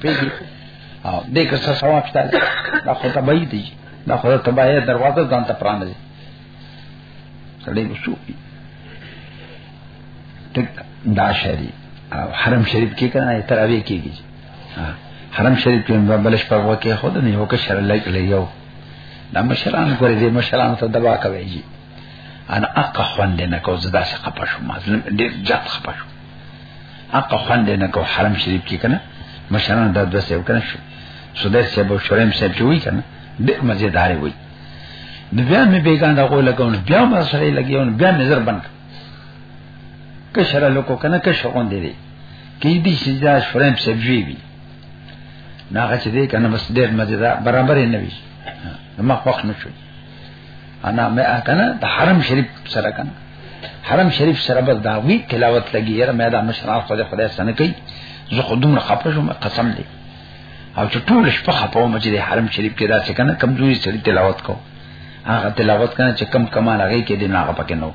پیږي او دې که څه ثواب شته دا خو ته بای دی دا خو ته بای دروازه ځان ته پران دی سړی وشو ټک دا شری او حرم شریف کې کنه تراوی کېږي حرم شریف کې بلش په وکه خود نه یو که شر لګ لیو دا مشران ګورې دې مشران ته دبا کوي جی انا اقه خوند نه کو زدا څخه پښو ما ډېر جات خپشو اقا خوند نه کو حرم شریف کې کنه مشران دا دوه سیو کنه شو سودر صاحب او شرم صاحب چې وی کنه ډېر مزیدار وی د بیا مې بیگان دا غو لګون بیا ما سره لګیون بیا مې زر بند کشر لوکو کنه کشر غون دی کې دې چې دا شرم صاحب وی وی ناغه چې دې کنه بس ډېر مزیدار برابر نه وی نو ما خوښ نه شو انا مې اکنه د حرم شریف سره کنه حرم شریف سره بس داوی تلاوت لګي یره مې دا مشراف خدای خدای سن کوي زه خو دومره خپه شوم قسم دی او چې ټول شپه خپه وم چې د حرم شریف کې دا څه کنه کمزوري سړي تلاوت کو هغه تلاوت کنه چې کم کمال هغه کې دی نه هغه پکې نو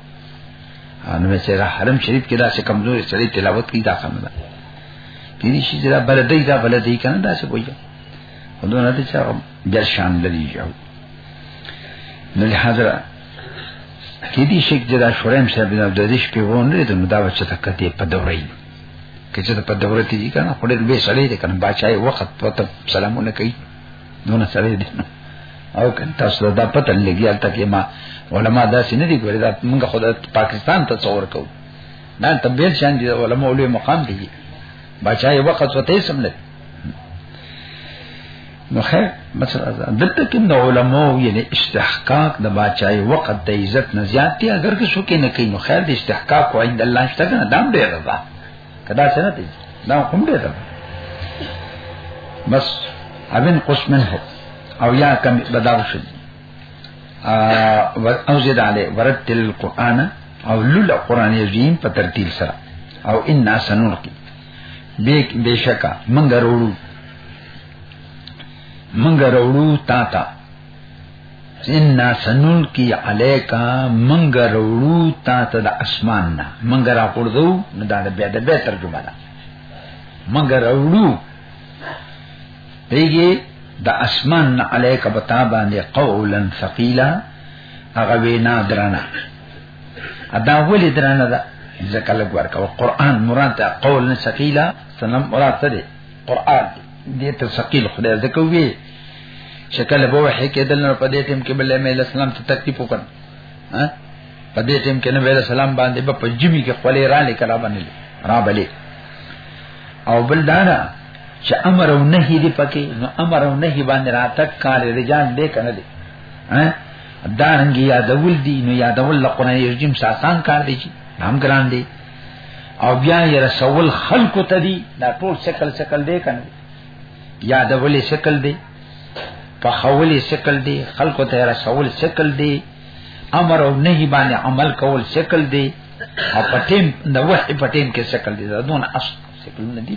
نو مې سره حرم شریف کې دا څه کمزوري سړي تلاوت کوي دا څنګه ده دې شي چې دا بلدی دا بلدی کنه دا څه وایي خدای نه ته چا در شان لري جو نو حضرت کې دي شیخ جدا شورم صاحب نه د دې شپې وو نه ته دا بچ ته کته په دورې کې چې په دورې ته دي کنه خو ډېر به سړی دي کنه بچای وخت پته سلامونه کوي نو نه سړی دي او کنه تاسو دا پته لګیا تا کې ما علما دا سې نه دي ګورې دا موږ خدای پاکستان ته تصور کوو دا تبیل شان دي علما ولې مقام دي بچای وخت وته سم نه نو خیر مثلا دلته کې د علماء یعنی استحقاق د بچای وخت د عزت نه زیات دی اگر که څوک نه کوي نو خیر د استحقاق او عند الله شته نه دام دی رضا کدا څنګه دی دا هم دی رضا بس ابن قسم هو او یا کم بداو شد او زید علی ورتل القرآن او لول قرآن عظیم په ترتیل سره او ان سنلقی بیک بشکا منګ وروړو منګ وروړو تا تا ان سنل کی علیکا منګ وروړو تا ته د اسمان نه منګ را پردو نه دا د بیا د به ترجمه ده منګ وروړو دیږي د اسمان نه علیکا بتا باندې قولا ثقيلا هغه وینا درنه ادا ولې درانه ده ځکه لګ ورکو قران مراد ته قول نه ثقيلا سلام مراد ته دی قران دې ته ثقيل خدای ځکه وی شکل به وحی کېدل نو په دې ټیم کې بل مې اسلام ته تکلیف وکړ ها په دې ټیم کې نبی رسول الله باندې په پنځمي کې خپل را لیکل باندې را بلې او بل دانا چې امر او نهي دی پکې نو امر او نهي باندې راتک کار رجال دې کنه دي ها دارنګ یادول دي نو یادول له قران رجیم ساسان کار دی چې نام ګران دی او بیا یې رسول خلق ته دی دا ټول شکل شکل دی کنه یادولې شکل دی په خولې شکل دی خلق ته رسول شکل دی امر او نهي باندې عمل کول شکل دی او پټیم د وحی پټیم کې شکل دی دا دون اصل شکل نه دی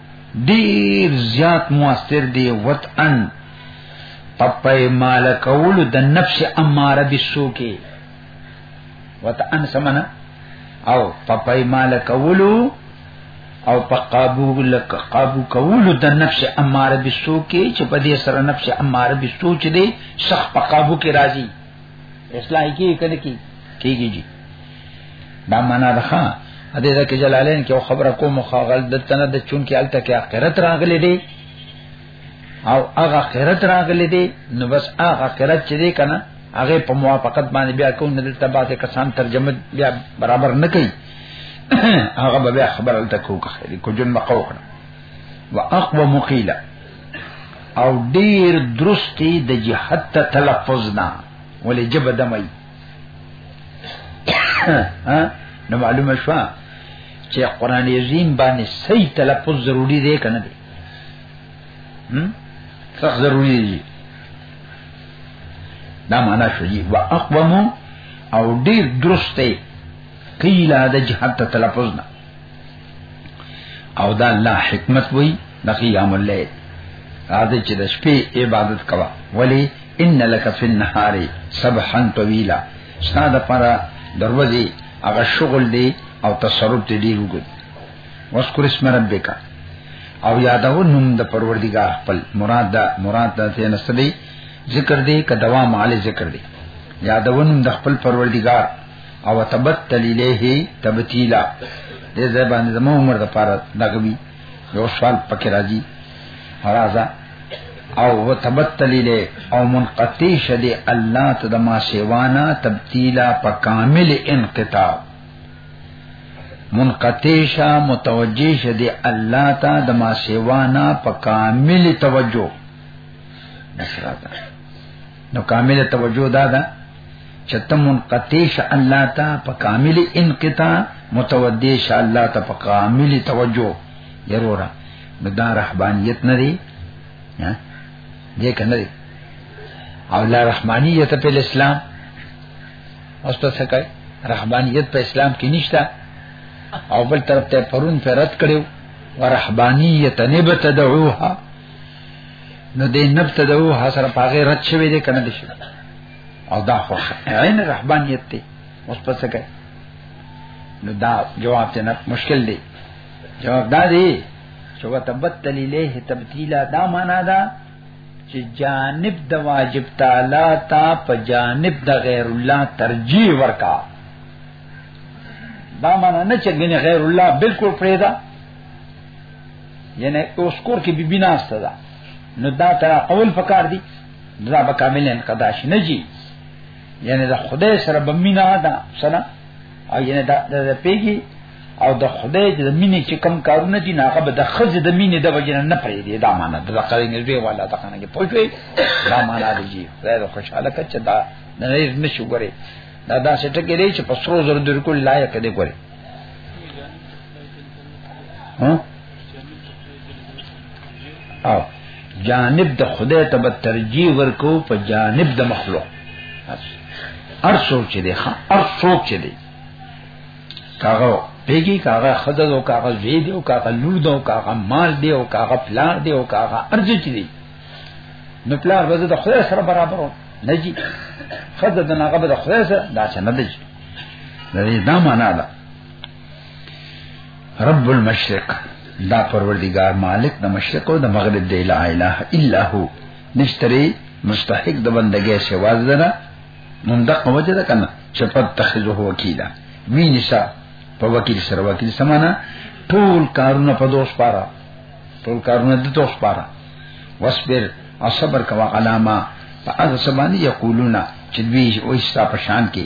ډیر زیات موثر دی وطن پپای مال کول د نفس اماره بسو کې وطن سمنا او پپای مال کول او په قابو لک قابو کول د نفس اماره بسو کې چې په دې سره نفس اماره بسو چې دی شخ په قابو کې راځي اصلاح کی کنه کی کیږي جی دا معنا ده ها دې دا کې جلالین کې خبره کوم خاغل د تنه د چون کې الته کې اخرت راغلي دي او هغه اخرت راغلي دي نو بس هغه اخرت چې دي کنه هغه په موافقت باندې بیا کوم نه دلته باندې کسان ترجمه بیا برابر نه کوي هغه به خبر الته کو کوي کو جن مقوقه واقوم قيلا او ډیر درستی د جهاد ته تلفظ نه ولې جب دمای نو معلومه شو چې قران عظیم باندې صحیح تلفظ ضروری دی کنه دی سخت ضروری دی دا معنا شو جی واقوم او ډیر درسته قیل د جهاد ته تلفظ نه او دا الله حکمت وای د قیام الليل راځي چې د شپې عبادت کوا ولی ان لک فی النهار سبحا طویلا ستاد پر دروازه هغه شغل دی او تصرف دی دی وګد واسکر اسم ربک او یادو نوم د پروردگار خپل مراد دا مراد دا ته نسلی ذکر دی ک دوام علی ذکر دی یادو نوم د خپل پروردگار او تبتل الیه تبتیلا دې ځای باندې زمو عمر د پاره دغوی یو سوال پکې راځي راځه او وتبتل الیه او منقطی شدی الله ته د ما سیوانا تبتیلا په کامل انقطاع منقطی شا متوجی شدی الله ته د ما سیوانا په کامل توجه نشراته نو کامل توجه دا ده چې ته منقطع شه الله ته په کامل انقطاع متودی شه الله ته په کامل توجه ضروره نو دا رحبانیت نه دی ها دې کنه دی او لا رحمانیت په اسلام اوس په څه کوي رحمانیت په اسلام کې نشته او بل طرف ته پرون فرت کړو ورحبانیت نبتدعوها نو دې نبتدو حسر پاغه رد شوی دی کنه دي او دا خو عین رحبانیت دی اوس پس کوي نو دا جواب ته نه مشکل دی جواب دا دی چې وتبتل الیه تبدیلا دا معنا دا چې جانب د واجب تعالی تا په جانب د غیر الله ترجیح ورکا دا معنا نه چې غیر الله بالکل پرېدا یعنی اوس کور کې بیبي ناشته ده نو دا تر اول پکار دي دا به کامل انقضا شي نه جی یعنی د خدای سره به مینا ده سره او یعنی دا د پیګي او د خدای د مینې چې کم کارونه دي هغه به د خزې د مینې د وجنه نه پرې دی دا معنا د قرین دی والا دا کنه کې پوښوي دا معنا دی جی غیر خوشاله کچ دا نه نه شو غره دا دا څه ټکی دی چې په سرو زر د کول لایق دی ګوري ها او جانب د خدای ته به ترجیح ورکو په جانب د مخلوق هر څوک چې دی هر څوک چې دی کاغه پیګي کاغه خدای او کاغه زی دی او کاغه لور دی او کاغه مال دی او کاغه پلان دی او کاغه ارزو چې دی نو پلان به د خدای سره برابر نه جی خدای د ناغه به د خدای سره دا څه نه دی دا معنا ده رب المشرق دا پروردگار مالک د مشرق او د مغرب دی لا اله الا هو نشتري مستحق د بندګۍ سوا زره مونږ د قوت ده کنه چې په تخزه وکیلا وینسا په وکیل سره وکیل سمانا ټول کارونه په دوه سپاره ټول کارونه د دوه سپاره واسبر او صبر کوا علامه په هغه سبانی یقولون چې دوی وایستا په شان کې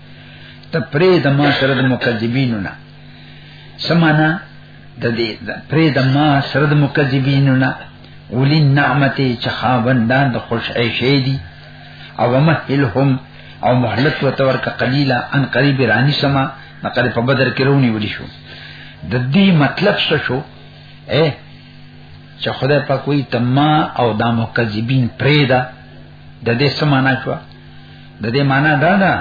ته پرې د ما سره د مکذبینو نه سمانا د دې پرې د ما سره د مکذبینو نه ولی نعمت چې خاوندان د خوش عیشې دي او مهلهم او مهلت وتور ک قلیلا ان قریب رانی سما نقل په بدر کې رونی ودی شو د دې مطلب څه شو اے چې خدای پاک وی تما او د مکذبین پرې ده د دې سمانا شو د دې معنا دا ده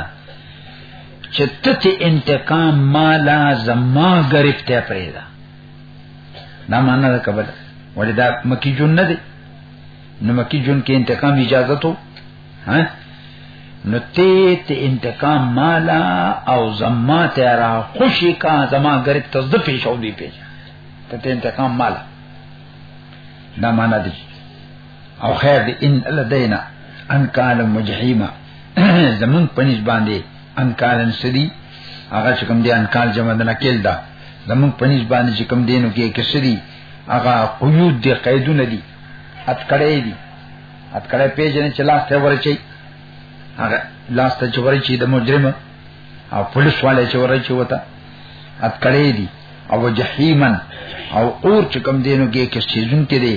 چې ته انتقام مالا زما گرفته پرې ده دا معنا ده کبل ولې دا مکی جون نه دی نو مکی جون کې انتقام اجازه تو ها نو ته ته انتقام مالا او زما ته را خوشی کا زما گرفت ز پیش او دی پیش ته انتقام مالا دا معنا دی او خیر دی ان لدینا ان کان مجحیما زمون پنځ باندې ان کان سدی هغه چې کوم دی ان کان جمع نه کېل دا زمون پنځ باندې چې کوم دینو کې کې سدی هغه قیود دی قیدونه دی اتکړې دی اتکړې پیژنې چې لاس ته ورچی هغه لاس ته چې ورچی د مجرم او پولیس والے چې ورچی وتا اتکړې دی او جهیمن او اور چې کوم دینو کې کې سیزون کې دی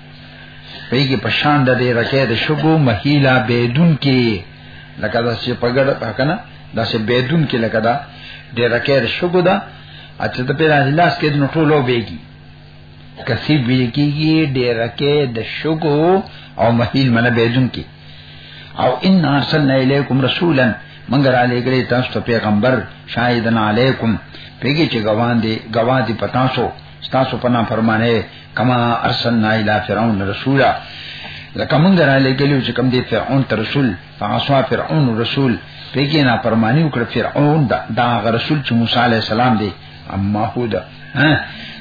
پیږي پشان د دې رکه د شګو مهیلا بيدون کې لکه دا چې پګړ کنه دا چې بيدون کې لکه دا د رکه د شګو دا اته ته پیدا لاس کې د ټولو بیږي کسی بیږي د رکه د شګو او مهیل منه بيدون کې او ان ارسلنا الیکم رسولا منګ را لګړې تاسو ته پیغمبر شاهدن علیکم پیږي چې غوان دي غوا دي پتا شو ستاسو په نام فرمانه کما ارسلنا الى فرعون رسولا لکه مونږ را لګلو چې کوم دی فرعون ته رسول فعصوا فرعون رسول پیګی نه فرمانی وکړ فرعون دا, دا رسول چې موسی علی السلام دی اما هو دا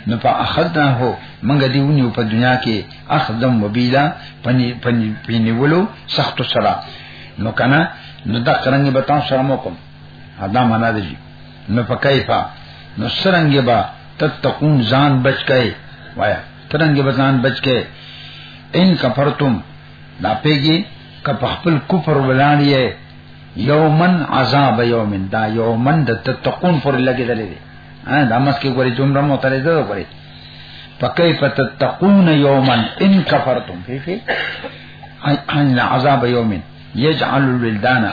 نو په اخذنا هو منګه دیونیو په دنیا کې اخذم وبیلا پنی پنی پنی ولو سخت سره نو کنه نو دا څنګه به تاسو سره مو کوم ادا معنا دی نو فکیفا نو سرنګ با تتقون ځان بچ کئ وایا سرنګ با ځان بچ کئ ان کفرتم دا پیږي کپ خپل کفر ولاړی یومن عذاب یومن دا یومن د تتقون پر لګیدلې دی ها دا مس کې ګوري جمله مو ترې ده ګوري فکیف تتقون یومن ان کفرتم فی فی عن عذاب یومن یجعل الولدان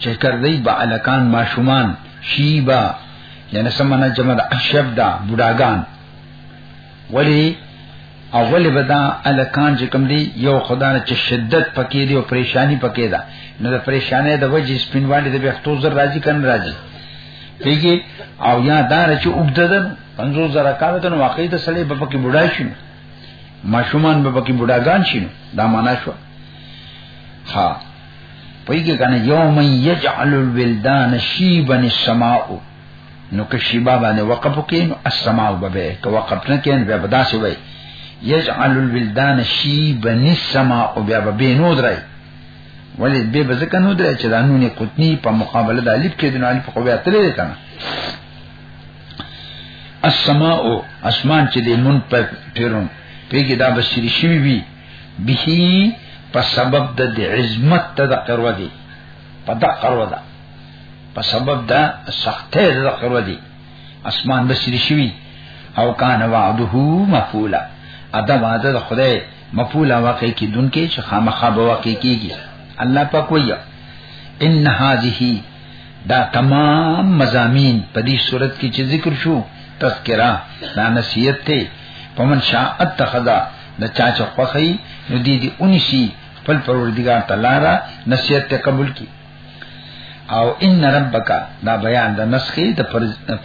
چې کردی با الکان ماشومان شیبا یعنی سمنا جمع د اشب دا بډاګان ولی اول بدا الکان چې کوم دی یو خدای چې شدت پکې دی او پریشانی پکې ده نو د پریشانې د وجې سپینوالی د بختو زر راځي کنه راځي پیږي او یا دار چې وګددن 50 زره کال ته واقعي د سړی په پکې بډای شي ماشومان به پکې بډاګان شي دا معنا شو ها پویږي کنه یوم یجعل الولدان شیبا السماء نو که شیبا باندې وقف کین السماء به که وقف نه کین بیا بداسي وای یجعل الولدان شیبا السماء بیا به نو درای ولې به بزکه نو درای چې دا نونې کوتنی په مقابله د الف کې د الف خو بیا تللی کنه السماء اسمان چې د مون په پیرون پیګه دا بشری شوی وی به په سبب د عظمت ته د قرو دی په د قرو ده په سبب د سختې د قرو دی اسمان بشری شوی او کان وعده مفعولا ادا وعده د خدای مفعولا واقع کی دن کې چې خامخا به واقع کیږي الله پاک وایي ان هذه دا تمام مزامین په دې صورت کې چې ذکر شو تذکرہ دا نصیحت ته پمن شاء اتخذا د چا چې خوخی نو دې دې اونشي خپل پروردګار تعالی را نصیحت ته قبول کی او ان ربک دا بیان د نسخې د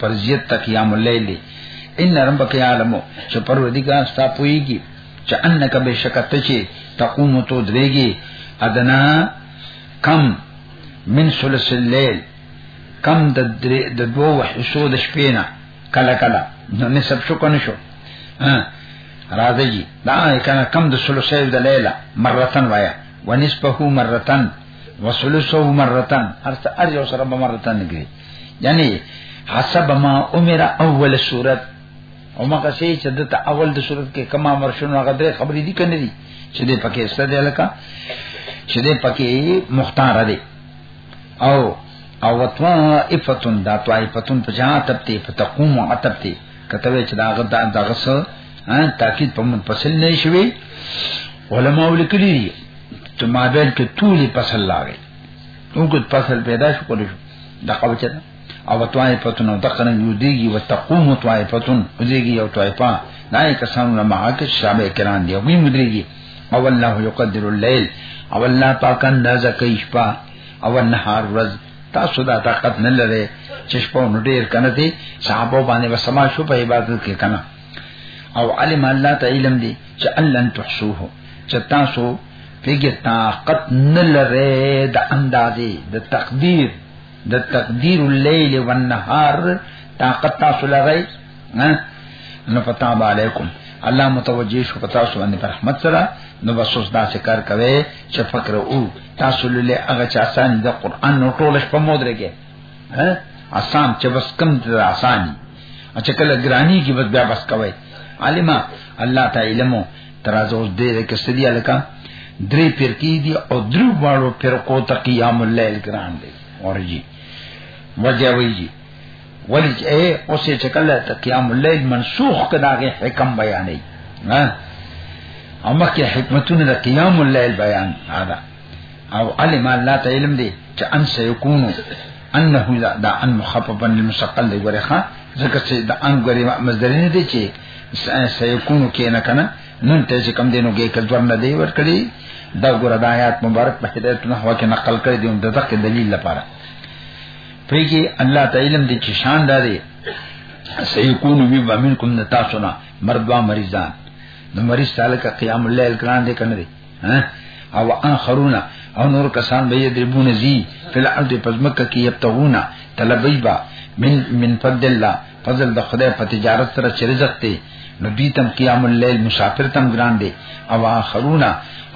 فرضیت تک قیام الليل ان ربک یعلم چې پروردګار ستا پويږي چې انک بشکت چې تقوم تو درېږي ادنا کم من ثلث الليل کم د دوه حصو د شپې نه کله کله نو نسب شو کنه شو راځي جی دا کنه کم د ثلثه د لیلا مرتن وایا ونسبه مرتن وثلثه مرتن ارته ار یو سره مرتن کړي یعنی حسب ما عمر اول صورت او مکه سي چې د اول د صورت کې کما امر شنو هغه درې خبرې دي کنه دي چې دې پکې ستاسو دی لکه چې دې پکې مختار دی او او طائفتن دا طائفتن په جهان تبتی په تقوم او تبتی کتوی چې دا غدا دغه سو تاکید په منفصل نه شوی علماء لیکلی دي چې ما بین کې ټول فصل لاوي نو کو فصل پیدا شو کولای شو دا قوچه او طائفتون او دقنا یودیگی و تقوم طائفتون ادیگی او طائفا نای کسانو لمعاک شابه کران دی وی مدریگی او الله یقدر اللیل او الله پاک اندازه کوي شپه او نهار ورځ تاسو دا طاقت نه لرئ چې شپه نو ډیر کنه دي صحابه باندې وسما شو په عبادت کې کنه او علم الله تعالی علم دي چې الله تحسوه چې تاسو پیګه طاقت نه لرئ د اندازې د تقدیر د تقدیر الليل والنهار طاقت تاسو لرئ نه نو پتا علیکم الله متوجی شو پتا سو باندې رحمت سره نو بسوس دا کار کوي چې فکر او تاسو له هغه چا آسان د قران نو ټول شپه مو درګه ها آسان چې بس کم د آسان چې کله ګرانی کې بس بیا بس کوي عالمه الله تعالی مو ترازه اوس دې ده کې سدي الکا درې فرقې دي او درو باړو فرقو ته قیام الليل ګران دي ورجی وجه ویجی ولی چې اے اوسې چې کله ته قیام الليل منسوخ کداغه حکم بیانې نه او مکه حکمتونه د قیام الليل بیان هذا او علم الله تعالی علم دي چې ان سيكون انه لا دا ان مخففا للمشقل دی ورخه ځکه چې دا ان غری مصدر نه دی چې سيكون کې نه کنه نن ته چې کم دینو کې کډور نه دی ور کړی دا ګور د آیات مبارک په هدایت نه هوا کې نقل کړی دی د دقیق دلیل لپاره پریږي الله تعالی علم دې چې شان داري سيكون وی ومنکم نتاسنا مرضوا مریضان نو مریض تعالی کا قیام الليل کران دې کنه او اخرون او نور کسان به یدربون زی فل ارض پزمکه کې یبتغون طلبیبا من من فضل الله فضل د خدای په تجارت سره چې رزق دی نو دوی تم قیام الليل مسافر تم ګران دي او اخرون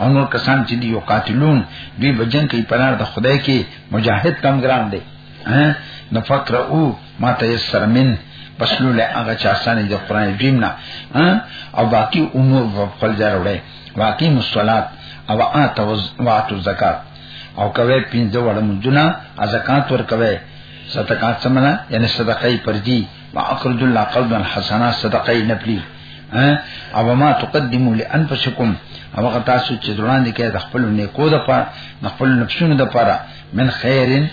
او نور کسان چې دی یو قاتلون دوی بجنګ کوي پنار د خدای کې مجاهد تم ګران دي نو فقر او ما تيسر من پسلو له هغه چا سره د قران دین نه او باقی امور په خپل ځای وړي واقیم الصلاۃ او اتو واتو زکات او کوي پنځه وړ منځونه زکات ور کوي صدقات سمنا یعنی صدقې پر دي واقرض الله قرضا حسنا صدقې نپلی او ما تقدمو لانفسکم او هغه تاسو چې ځوان دي کې د خپل نیکو د پاره د خپل نفسونو د پاره من خیرن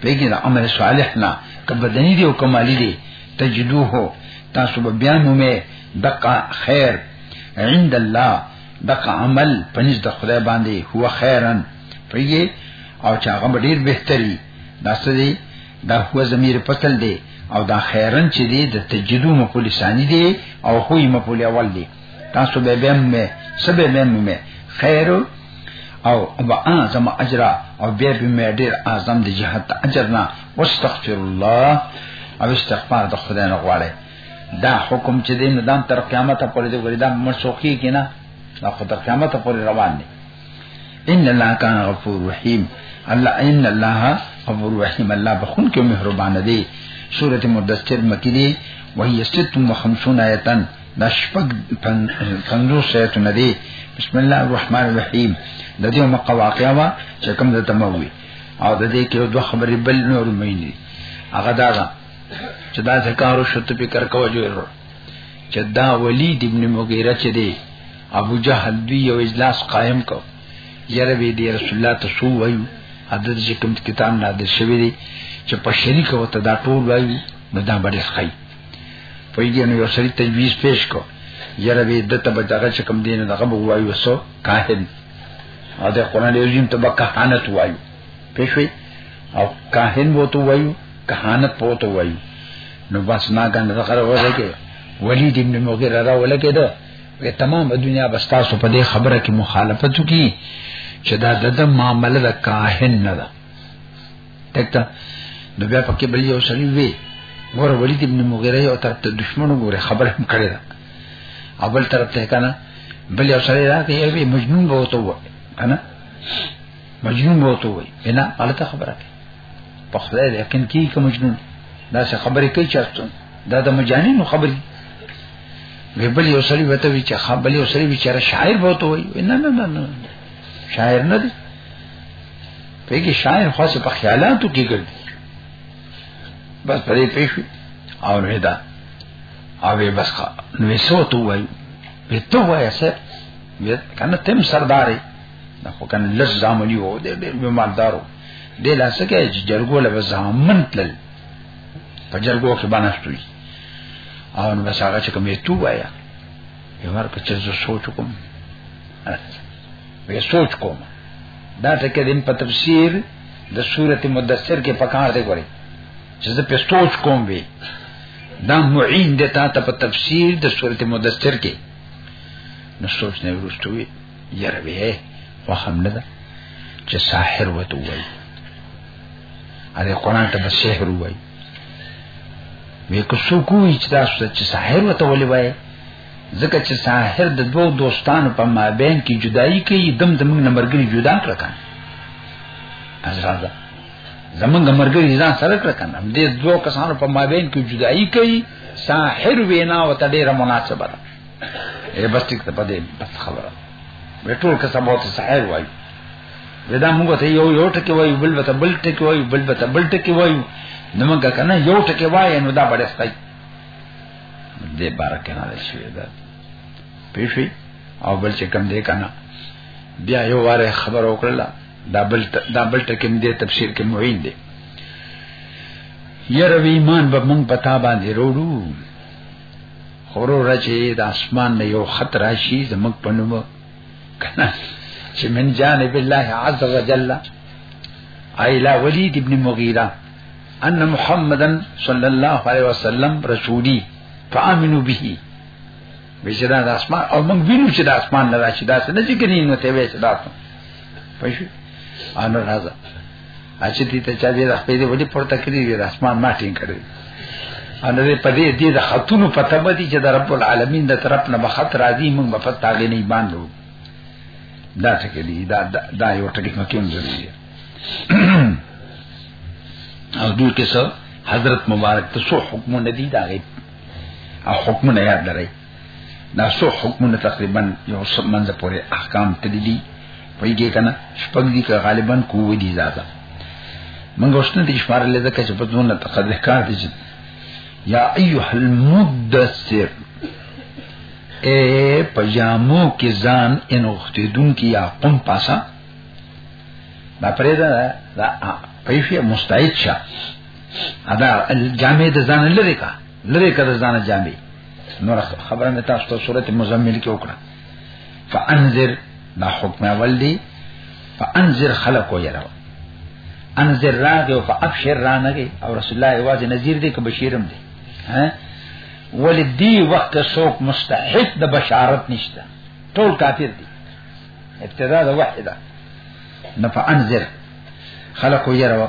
پیګی د عمل صالح نه کبه دنی دی او کمالی دی تجدوه تاسو به بیا مومه دقه خیر عند الله دغه عمل پنځ د خدای باندې هو خیرن پیږي او چې هغه ډیر بهتري دا څه دی دا هو زمير پتل دی او دا خیرن چې دی د تجدو مقول ثانی دی او هو یې مقول اول دی تاسو به به مې سبه به مې خیر او با اعظم اجر او به به مې ډیر اعظم دی جهت اجر نه واستغفر الله او استغفار د خدای نه غواړي دا حکم چې دین دام تر قیامت پورې دی ګوري دا مسوخي کینا دا خو تر قیامت پورې روان دی ان الله کان غفور رحیم الله ان الله غفور رحیم الله بخون کې مهربان دی سوره مدثر مکی دی وهي 56 آیتن دا شپږ پنځوس آیتونه دی بسم الله الرحمن الرحیم د دې مقا واقعا وا چې کوم د تموي او د دې کې دوه خبرې بل نور مې نه هغه دا چې دا ذکرو شت فکر کوو جوړ چې دا ولید ابن مغیره چې دی ابو جهل دی یو اجلاس قائم کو یره به دی رسول الله ته سو وایو حضرت چې کوم کتاب نادر شوی دی چې په شریک وته دا ټول وایي نو دا باندې ښکای پویږي نو یو سری تجویز پیش کو یره به دته به دغه چې کوم دین دغه به وایو سو کاهن او د قران عظیم ته به کاهنت وایو پېښوي او کاهن وو ته وایو کهانت پوت وای نو بس ما ګنده زخره ولګي ولید ابن مغیره را ولګي دا په تمام دنیا بستا سو په دې خبره کې مخالفت کی چې دا د دم معاملې د کاهن نه ده تکته نو بیا پکې بل یو سړی وی ګور ولید ابن مغیره یو طرف ته دشمنو ګوره خبره هم کړې ده اول طرف ته کنه بل یو سړی راته یې مجنون وو ته وو کنه مجنون به ته وای بنا غلطه خبره کوي په خدای دې یقین کی کوم مجنون دا څه خبرې کوي چې دا د مجانینو خبرې وی بل یو سړی وته وی چې خا بل یو سړی بیچاره شاعر به ته وای نه نه نه نه شاعر نه دی په کې شاعر خاصه په خیالاتو کې ګرځي بس پرې پېښې او نه دا او بس خا نو څه وته وای وی ته وای څه کنه تم سرداري دا خو کنه لږ زامنی وو ډېر ډېر بیماردارو دې لاسکه چې جرګو له زامن تل په جرګو کې باندې شوی او نو بس هغه چې کومې تو وایا یو ور په چرته سوچ کوم وې سوچ کوم دا ټکه دین په تفسیر د سورته مدثر کې پکار دی ګوري چې زه په سوچ کوم وی دا معین دتا ته په تفسیر د سورته مدثر کې نو سوچ نه ورستوي یره به وهم نه ده چې ساحر وته وای اره قران ته بس سحر وای وی کو سو کوی چې تاسو ته چې ساحر وته ولې وای ځکه چې ساحر د دوو دوستانو په مابین کې جدائی کوي دم دم نه مرګري جدا کړ کان ازرازه زمونږ مرګري ځان سره کړ کان هم دې دوه کسانو په مابین کې جدائی کوي ساحر وینا وته ډیره مناسبه ده اے بس ټیک ته پدې بس خبره وې ټول قسم او سحر وای ودا موږ ته یو یو ټکی وای بل بل بل ټکی وای بل بل بل ټکی وای نو موږ کنه یو ټکی وای نو دا بڑے سپای دې بارکه نه شي دا پیښې او بل چې کم دې کنه بیا یو واره خبر وکړه دا بل دا بل ټکی دې تفسیر کې معین دی یره ایمان به مونږ پتا باندې وروړو خورو رچې د اسمان نه یو خط راشي زمک پنومه کنه چې من جانب الله عز وجل ایلا ولید ابن مغیره ان محمدا صلی الله علیه وسلم رسولی فامنوا به بشرا د اسمان او موږ وینو چې د اسمان نه راشي دا څه نه ذکرې نو ته وې چې دا پښې ان راځه اچې دې ته چا دې خپل دې ودی پورته کړی وی اسمان ما ټینګ کړی ان دې په دې دې د خاتون په تبه دي چې د رب العالمین د طرف نه مخت راځي موږ په پتا غې نه ایمان وروړو دا څه کې دي دا دا یو ټکی کوم ځای دی او دوی کې څه حضرت مبارک ته څو حکم ندی دا غي او حکم نه یاد لري دا څو حکمونه تقریبا یو څه منځ پورې احکام تللی دي پېږي کنه شپږ دي که غالبا کوو دي زیاده من غوښتنه دي شمار لږه کې چې په دونه تقدس کار دي چې یا ایه المدثر اے پجامو کې ځان ان وختیدون کې یا قم پاسا دا پرې دا دا پیفه مستعد شه ادا جامې د ځان لري کا لری کده ځان جامې نور خبره مې تاسو ته سورته مزمل کې وکړه فانذر دا حکم اول دی فانذر خلق و یرا انذر راغه او فابشر رانغه او رسول الله واز نذیر دی که بشیرم دی ها ولدی وخت سوق مستحق د بشارت نشته ټول کافر دی ابتدا د وحده نفع انذر خلق و یرا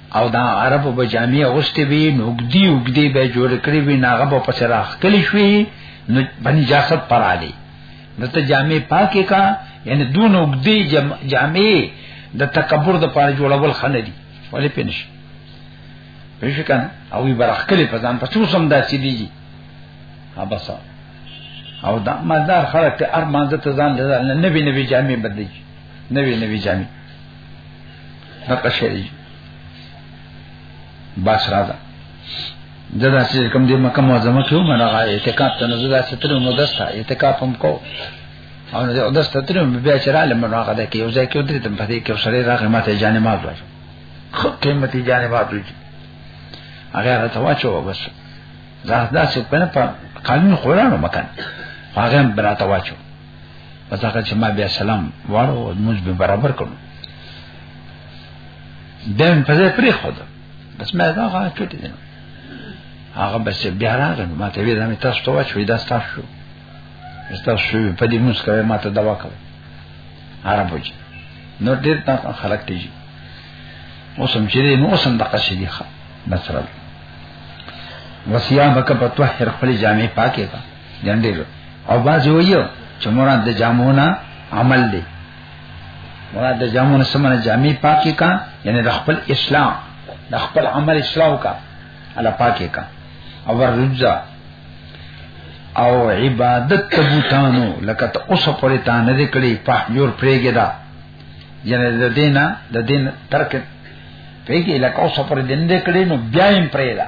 او دا عربو به جامع اغوستي وي نوګدي وګدي به جوړ کړی وي ناغه په پسراخ کلی شوی نو باندې جاست پرالی نو ته جامع پاکه کا یعنی دون وګدي جامع د تکبر د پاره جوړول خنه دي ولې پینش پېښ کنه او وی برخ کلی په ځان په څو سم داسې دي ها بس او دا مالدار خلک ته ارمان ته ځان نه نبی نبی جامع بدلی نبی نبی جامع دغه شری باس را ده دغه چې کوم دې مکه معظمه کې هم هغه اعتکاف ته نه زړه ستر مو دستا اعتکاف هم کو او نه او دستا تر مې بیا چې رااله مې راغله ده کې یو ځای کې ودرې تم پدې کې سره راغې ماته جانې ما دوی خو قیمتي جانې ما دوی هغه راته واچو بس دا داسې په قانون خورانو مکان هغه براته واچو پس هغه چې ما بیا سلام واړو موږ به برابر کړو دیم په ځای پرې خو ده بس ما دا هغه کټی دی هغه بس بیا راغی ما ته ویل مې تاسو ته واچوي دا ستاسو شو ستاسو شو په دې موږ کوي ما ته دوا کوي عربو چې نو ډېر تا خلک دی اوسم چې نو اوسم دغه شي دی ښه مثلا وصیابک بتوحر خپل جامع پاکه کا ګنډل او باز ویو چې مراد د جامونه عمل دی مراد د جامونه سمنه جامع پاکي کا یعنی د خپل اسلام د خپل عمل اسلام کا الا پاکي کا او ورجا او عبادت تبوتانو لکه ته اوس پرې تا نه دکړي په یور پرېګه دا یعنی د دینه د دین ترک پیګه لکه اوس پرې دین دکړي نو بیا یې پرې دا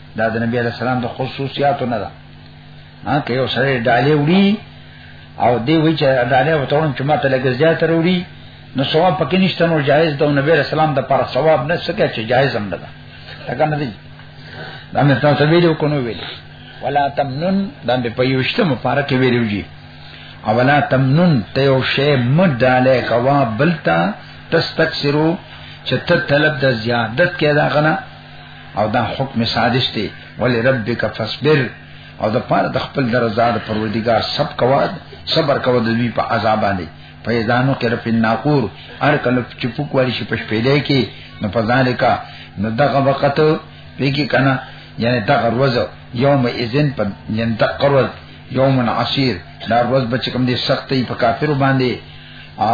دا د نبی علیہ السلام د خصوصیاتو نه ده ها که یو سره ډالې وړي او دی وی چې ډالې وتاون چې ماته لګز زیات وروړي نو ثواب پکې نشته نو جایز ده نبی علیہ السلام د پر ثواب نه سکه چې جایز هم نه ده څنګه نه دی دا مې تاسو ویلو کو نو ویلو ولا تمنن دا به په یوشته مبارک ویلو جی اولا تمنن ته یو شی مد ډالې کوا بلتا تستکسرو چې ته طلب د زیادت کې دا غنا او دا حکم سادس دی ولی ربک فصبر او د پاره د خپل درزاد پروردگار سب کوا صبر کوا د دوی په عذاب باندې فیضانو کې رفع الناقور هر کله چې پوک والی شي پښ پیدا کې نو فذالکا نو دغه وخت پیګی کنا یعنی دغه روز یوم اذن په یعنی دغه روز یوم عسیر دا روز بچ کوم دي سختي په کافر باندې ا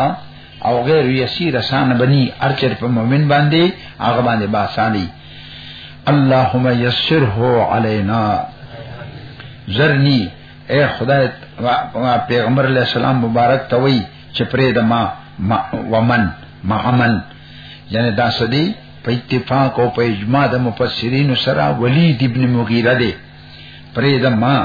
او غیر یسیر آسان بنی ارچر په مؤمن باندې هغه باندې با آسانی اللهم یسره علینا زرنی اے خدای پیغمبر علیہ السلام مبارک ته وی چې پرې د ما ومن ما عمل یعنی دا سدی په اتفاق او په اجماع د مفسرین سره ولید ابن مغیره دی پرېدا ما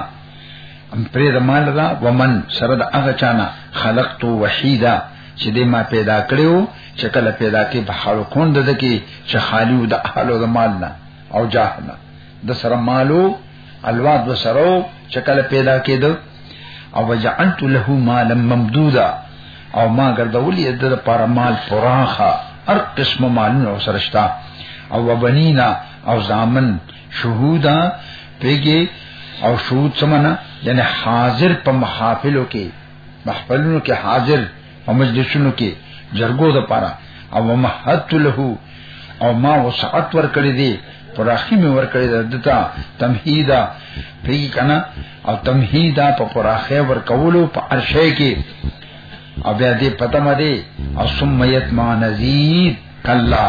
پرېدا ما لرا ومن سره د هغه چانه خلقت وحیدا چې دې ما پیدا کړو چې کله پیدا کې په حال کوند د کې چې خالی د اهل او د مال نه او جاه نه د سره مالو الواد و سره چې کله پیدا کېد او وجعلت له مالا ممدودا او ما ګرځولې د لپاره مال فراخه هر قسم مالونه سرشتہ او وبنینا او زامن شهودا پیګي او شهود سمنا یعنی حاضر په محافلو کې محفلونو کې حاضر او مجلسونو کې جرګو د پاره او ممحت له او ما وسعت ور کړی دی پراخی می ور کړی دتا تمهیدا پیګي کنا او تمهیدا په پراخه ور کولو په ارشه کې او بیا دې پته مده او سمیت ما نزيد کلا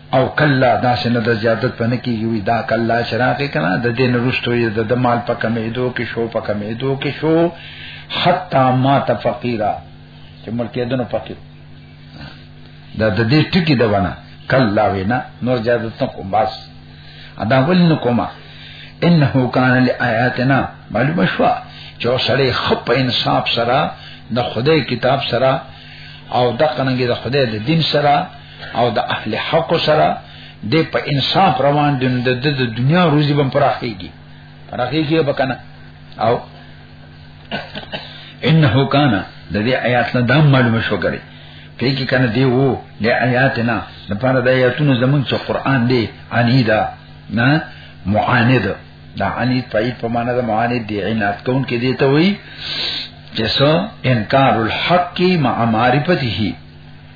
او کلا دا سن د زیادت پنه کیږي وی دا کلا شراقه کنا د دین رستو یې د مال په کمیدو کې شو په کمیدو کې شو حتا ما تفقیرا چې ملکې دنو پکې دا د دې ټکی د ونه کلا وینا نور زیادت نه کوم بس ادا ول نه کومه انه کان لآیاتنا معلومه شو چې سړی خپ انصاف سره د خدای کتاب سره او دغه نګي د خدای د دین سره او د اهل حق سره د په انصاف روان دي د د دنیا روزي بم پراخيږي پراخيږي به کنه او انه کان د دې آیات نه دام معلومه شو کړي په کې کنه دی وو د آیاتنا د پاره د آیاتونو زمون چې قران دی انیدا نه معاند دا عنید پای په معنا د معاند دی عنایت کون کې دی ته وای چې سو انکار الحق مع معرفته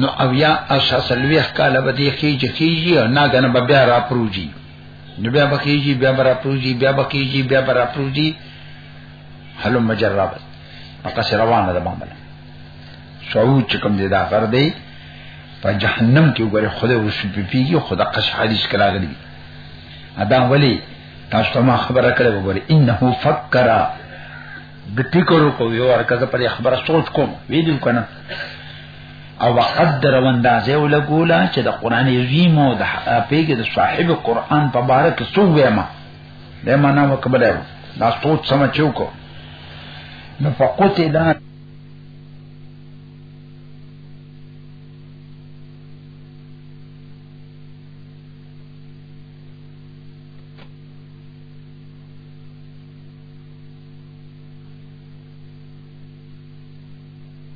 نو اویا اشا سلویخ کاله به دی خیجی خیجی او ناګنه به بیا را پروجی نو بیا به خیجی بیا به را پروجی بیا به خیجی بیا به را پروجی حلو مجرب مقص روانه ده معامله سعود چکم دی دا غر دی په جهنم کې وګوره خدای ورسو پیږي خدا قص حدیث کرا غلی ادا ولی تاسو ته ما خبره کړې وګوره انه فکر د فکر کو یو ورکه په خبره سوچ کوم ویډیو کنه او قدر او اندازې ولګولا چې د قران عظیم او د پیګه د صاحب قران په باره کې څو ویما د معنا وکبل دا سوچ سمچو کو نو فقط دا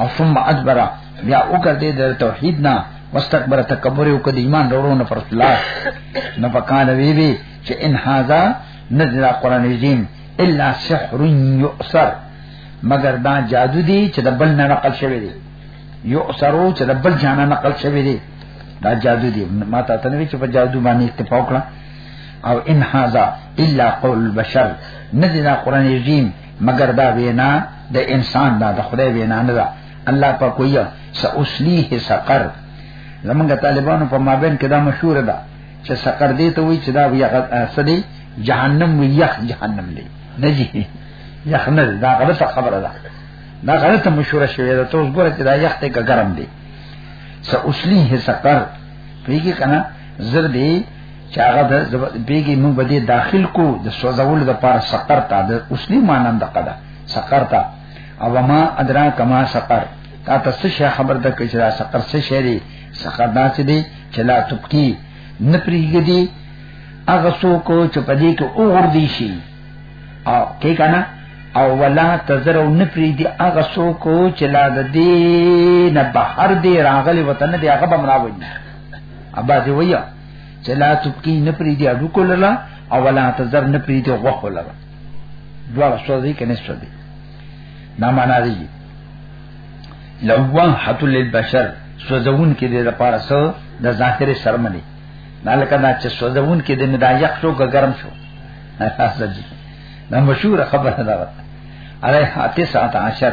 او ثم ادبر بیا وکړه د توحید نه واستكبر تکبر او کدی ایمان وروړو نه پر الله نه پکانه وی وی چې ان هاذا نزل قران عظیم الا سحر یؤثر مگر دا جادو دی چې د بل نه نقل شوی دی یؤثرو چې د بل جانا نقل شوی دی دا جادو دی ما ته تنوی چې په جادو باندې اتفاق کړه او ان هاذا الا قول البشر نزل قران عظیم مگر دا وینا د انسان دا د خدای وینا نه ده الله په کویا سأسلیه سقر زمونږ طالبانو په مابین کې دا مشهور ده چې سقر دې ته وایي چې دا وی سدي جهنم وی یخ جهنم دی نه جی یخ نه دا غلطه خبره ده دا غلطه مشهور شوې ده ته وګوره چې دا یخ ته ګرم دی سأسلیه سقر پیږي کنه زر دی چې هغه د بیګي موږ به داخل کو د سوزول د پاره سقر ته د اوسنی مانند قدا سقر ته او ما ادرا کما سقر تا تاسو شه خبر ده چې دا سقر څه شی دی سقر دا څه دی چې لا تبکی نه پریږدي هغه څوک چې په دې کې اور دی شي او کې کنه او ولا تزر او نه پریږدي هغه څوک چې لا د دې نه بهر دی راغلی وطن دی هغه بمراوي ابا دی ویا چې لا تبکی نه پری دی اډو کوله او ولا تزر نه پری دی غوخ ولا دواړه سوځي کنه سوځي دا معنا دی لوه حت للبشر سوځون کې د لپاره سو د ظاهر شرمنی نه لکه دا چې سوځون کې د مدایق شو ګرم شو دا مشهور خبره ده علیه 19 عشر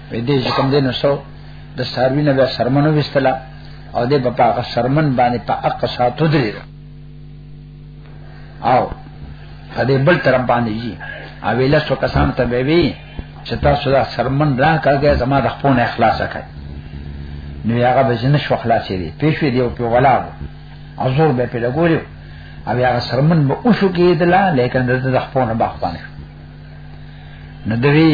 وې دې چې کوم دین وسو د ساروی نه به سرمنو وستلا او دې په هغه سرمن باندې په اقا ساتو درې او په دې بل طرف باندې یي او ویل څو کسان ته به وی چې تاسو دا سرمن را کاږه زما د خپل اخلاص کړئ نو هغه به جن شو خلاصې دي پېښې دی او په ولا او زور به په لګوري او هغه سرمن به اوشو کېدلا لیکن د خپل نه باخ باندې نو دوی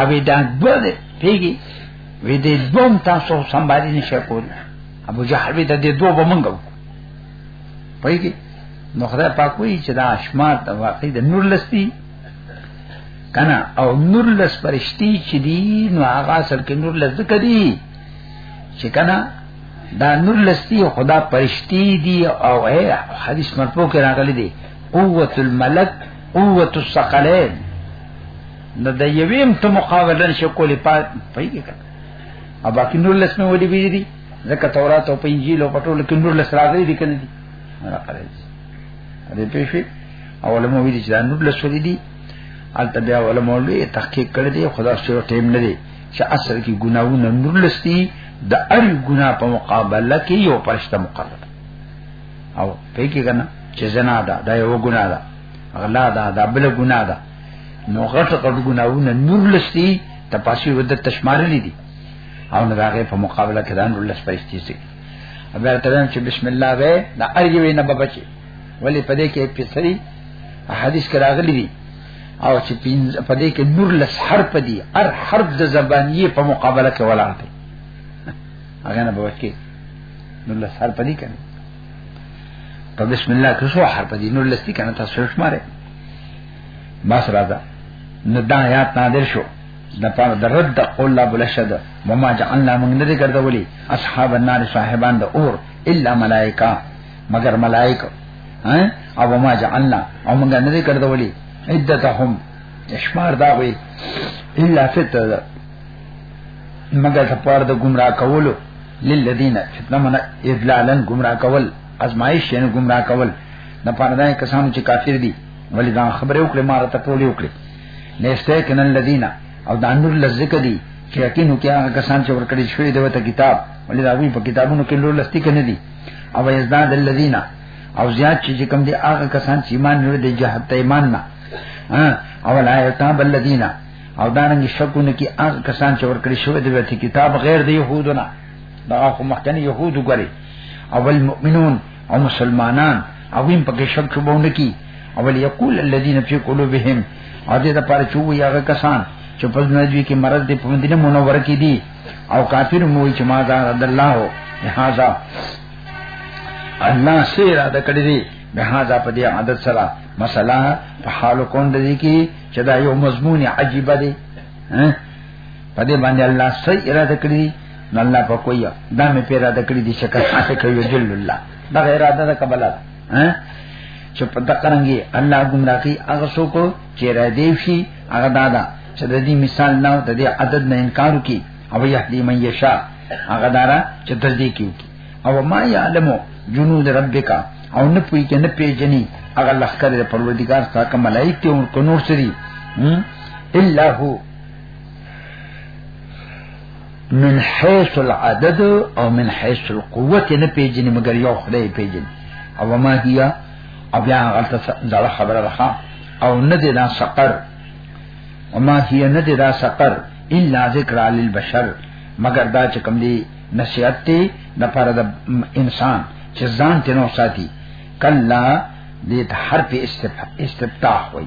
اوی دا دو دی پیگی وی دی دوم تاسو سنبالی نشه کولی ابو جهل وی دا دی دو با منگو پیگی نو خدای پاک وی چې دا اشمار دا واقعی دا نور لستی کنا او نور لس پرشتی چې دی نو آغا سر کې نور لس دکا دی چې کنا دا نور لستی خدا پرشتی دی او اے حدیث مرفوع کې راغلی دی قوت الملک قوت الثقلین نو د یویم ته مقابله نشو کولی پات پیږي کنه او باقی نور لسمه ودی بي دي ځکه تورات او انجیل او پټول کې نور لس راغلي دي کنه دي نه قرار دي دې پېښې اول مو ویل چې دا نور لس ودی دي البته بیا اول مو لوی تحقیق کړی دی خدا سره ټیم نه دی چې اصل کې ګناونه نور لس دي د ار ګنا په مقابله کې یو پرشته مقرر او پېږي کنه چې زنا ده دا یو ګنا ده غلا ده دا بل ګنا ده نو غټ غټ ګناونه نور لستی تپاسی ود تشمارلی دي او نه داغه په مقابله کې دا نور لس پېستې سي بیا ترم چې بسم الله وې دا ارجوي نه بچي ولی پدې کې پیسري حدیث کې راغلي دي او چې پدې کې نور لس حرف دي هر حرف د زبانیه په مقابله کې ولاړ دي هغه نه بچي نور لس حرف دي کنه په بسم الله کې شو حرف دي نور لس دي کنه تاسو شماره بس راځه نو دا آیات نادر شو د پاره د رد قول لا بلشد وما جعلنا من نه دي ګرځولي اصحاب النار صاحبان د اور الا ملائکه مگر ملائکه ها او وما جعلنا او موږ نه دي ګرځولي عدتهم اشمار دا وي الا فتر مگر د پاره د گمراه کولو للذین فتنه من اذلالا گمراه کول ازمایش یې ګمراه کول نه پردای کسانو چې کافر دي ولې دا خبره وکړه مار ته ټولې وکړي نهسته کنن الذین او دا نور لزک دي چې یقینو کې هغه کسان چې ورکړي شوی دی وته کتاب ولې دا وی په کتابونو کې لور لستی کنه دي او یزداد الذین او زیات چې کوم دي هغه کسان چې ایمان لري د جهاد ته ایمان نه او لا یتاب الذین او دانګ شکونه کې هغه کسان چې ورکړي شوی دی وته کتاب غیر د يهودونه دا خو مخکنی يهودو ګری اول مؤمنون او مسلمانان او هم پکې شک شوبونه کی اول یقول الذين في قلوبهم او دې د پاره چې وي هغه کسان چې په نجوي کې مرض دې په مدینه منوره کې دي او کافر مو چې ما دا رد الله هو لہذا الله سیر ادا کړی دی لہذا په دې عادت سره مثلا په حال کون دي کې چې دا یو مضمون عجیب دی ها په دې باندې الله صحیح اراده کړی نو الله په کوی دا مې په اراده کړی دي چې کاته کوي جل الله دا اراده ده قبل ده چې په دقرنګي الله گمراهي هغه څوک چې را دی شي هغه دادا چې د دې مثال نه د دې عدد نه انکار وکي او يهدي من يشاء هغه دارا چې تر دې کیو کی او ما يعلم جنود ربک او نه پوي کې نه پیژني هغه لخر پروردگار تا کوم ملائکه او نور سری الا هو من حيث العدد او من حيث القوه نه پیژني مګر یو خدای پیژني او ما هي او بیا غلطه دا خبره ده او نه دي دا سقر وما هي نه دي دا سقر الا ذکر للبشر مگر دا چې کوم دي نصیحت ته د پر د انسان چې ځان ته نو ساتي کلا دې حرف استفتاح وي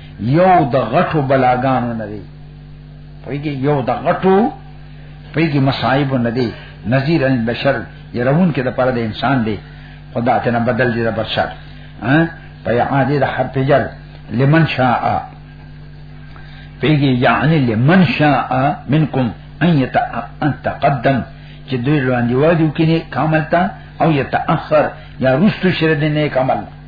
یو د غټو بلاګانو نه دی پویږي یو د غټو پویږي مصائب نه دی نذیر البشر يرون کې د پاره د انسان دی خدا ته نه بدل دي د بشر ها په عادي د حرف جر لمن شاء پیږي یعنی لمن شاء منکم ان یت ان تقدم چې دوی وړاندې وادو کې کامل تا او یتاخر یا رستو شر دې نه کامل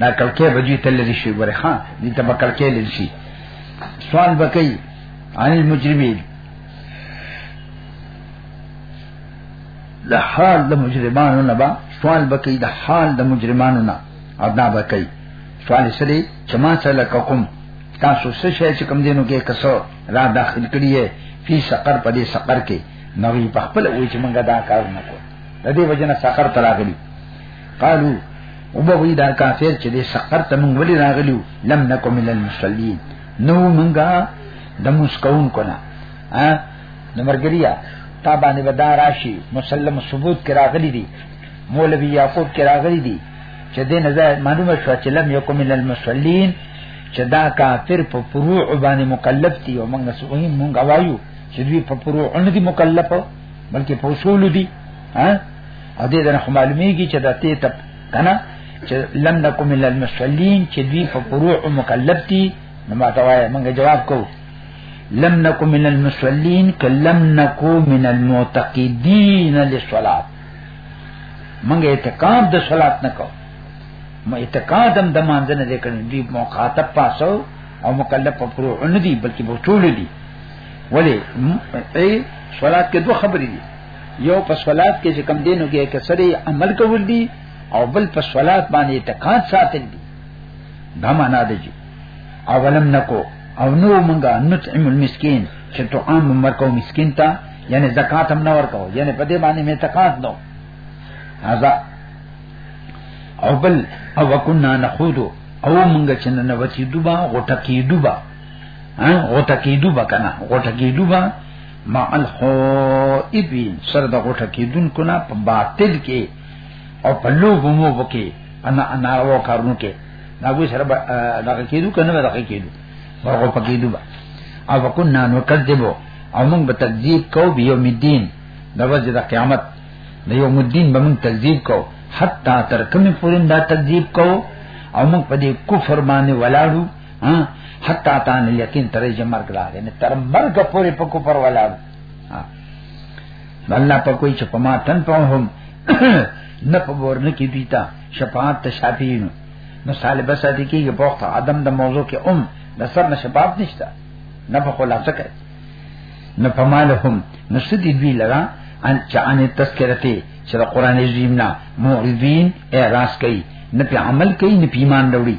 دا کلکې بجې تل لري شي ګوره ها دې ته بکلکې لري شي سوال بکې عن المجرمين د حال د مجرمانو نه با سوال بکې د حال د مجرمانو نه ادا بکې سوال سره چما سره کوم تاسو څه شي چې کم دینو کې کسو را داخل کړی یې فی سقر په دې سقر کې نو په خپل وې چې موږ دا کار نه کوو د دې وجنه سقر تراغلی قالو او به وی دا کافر چې دې سقر ته مونږ ولې راغلیو لم نکو من المصلین نو مونږه د مسکون کنا ا د مرګریا تا باندې ودا راشي مسلم ثبوت کرا غلي دي مولوی یعقوب کرا غلي دي چې دې نظر معلومه شو چې لم یکم من المصلین چې دا کافر په فروع باندې مکلف دي او موږ سوې موږ وایو چې دوی په فروع نه دي مکلف بلکې په اصول دي ها او دې دنه خو معلومیږي چې دا ته تپ کنه چې لم نکو من المسلمین چې دوی په فروع مکلف دي نو ما ته وایي موږ جواب کوو لم نکو من المسلمین کلم نکو من المعتقدین للصلاه موږ اعتقاد د صلات نه کوو ما اعتقاد هم د مانځ نه لیکل دي مخاطب پاسو او مکلف په فروع نه دي بلکې په ټول دي ولی ای صلات کې دوه خبرې دي یو په صلات کې چې کم دینو کې کسرې عمل کول دي او بل په صلات باندې اعتقاد ساتل دي دا معنا دی چې اولم نکو او نو مونږه نطعم المسکین چې تو عام مرکو مسکین ته یعنی زکات هم نه ورکو یعنی په دې باندې مې تقات نو هاذا او بل او وکنا نخود او مونږ چې نن وتی دوبا غټکی دوبا ها غټکی دوبا کنه غټکی دوبا ما الخائبین سر د غټه کې دن کو نه په باطل کې او په لوب مو وکي انا انا و کارونو کې دا وی سره دغه کېدو کنه دغه کېدو ورغه پکې دوه او وکنا نو کذبو او موږ به تکذیب کو به یوم الدین د ورځې د قیامت د یوم الدین به موږ تکذیب کو حتا تر کومه پورې دا تکذیب کو او موږ په دې کفر باندې ولاړو ها حتا تان یقین تر یې مرګ راغی نه تر مرګ پورې په کو پر ولا الله په کوئی چې په ما تن په هم نه په ور نه کې دیتا شفاعت ته شافین نو صالبه ساتي کې په وخت عدم د موضوع کې ام د سر نه شفاعت نشته نه په خلاصه کوي نه په مال هم نو سدي دوی لرا ان چا ان تذکرته چې د قران عظیم نه معذین اعتراض کوي نه په عمل کوي نه په ایمان وروړي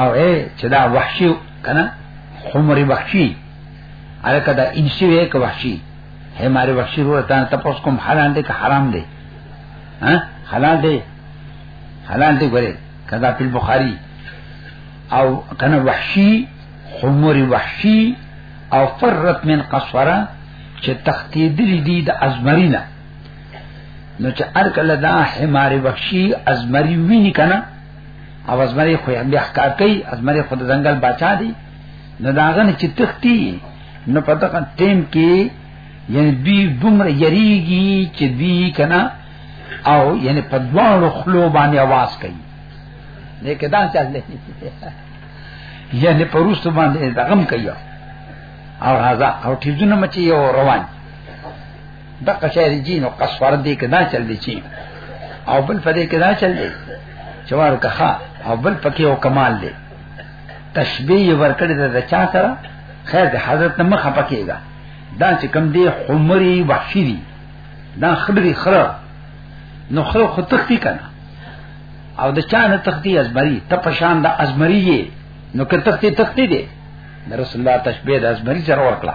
او اے چې دا وحشي کنه خمري وحشي الکه دا انسی وې که وحشي هي ماره وحشي روه تا تاسو کوم حلال دي که حرام دي ها حلال دي حلال دي ګوره کدا په بخاری او کنه وحشي خمري وحشي او فرت من قصوره چې تختیدلی دي د ازمرینا نو چې ارکل دا حمار وحشي ازمری ویني کنه او ازمری خو بیا ښکار کوي ازمری خو د ځنګل بچا دی نو داغه نه چې تختی نو پته کان ټیم کې یعنی دوی دومره یریږي چې دوی کنا او یعنی په دوانو خلو باندې आवाज کوي لیکه دا چل نه یعنی پروستو باندې دغم کوي او راځه او تیزونه مچي یو روان د قشری جینو قصور دی کدا چل دی چی او بل فدې کدا چل دی چوار کخا او بل پکې او کمال دی تشبیه ورکړی د چا سره خیر د حضرت نه مخه پکېږي دا چې کم دی حمری وحشی دی دا خبري خره نو خره خو تختی کنه او د چا نه تختی ازمری ته پشان د ازمری نو که تختی تختی دی رسول الله تشبیه د ازمری سره ورکړه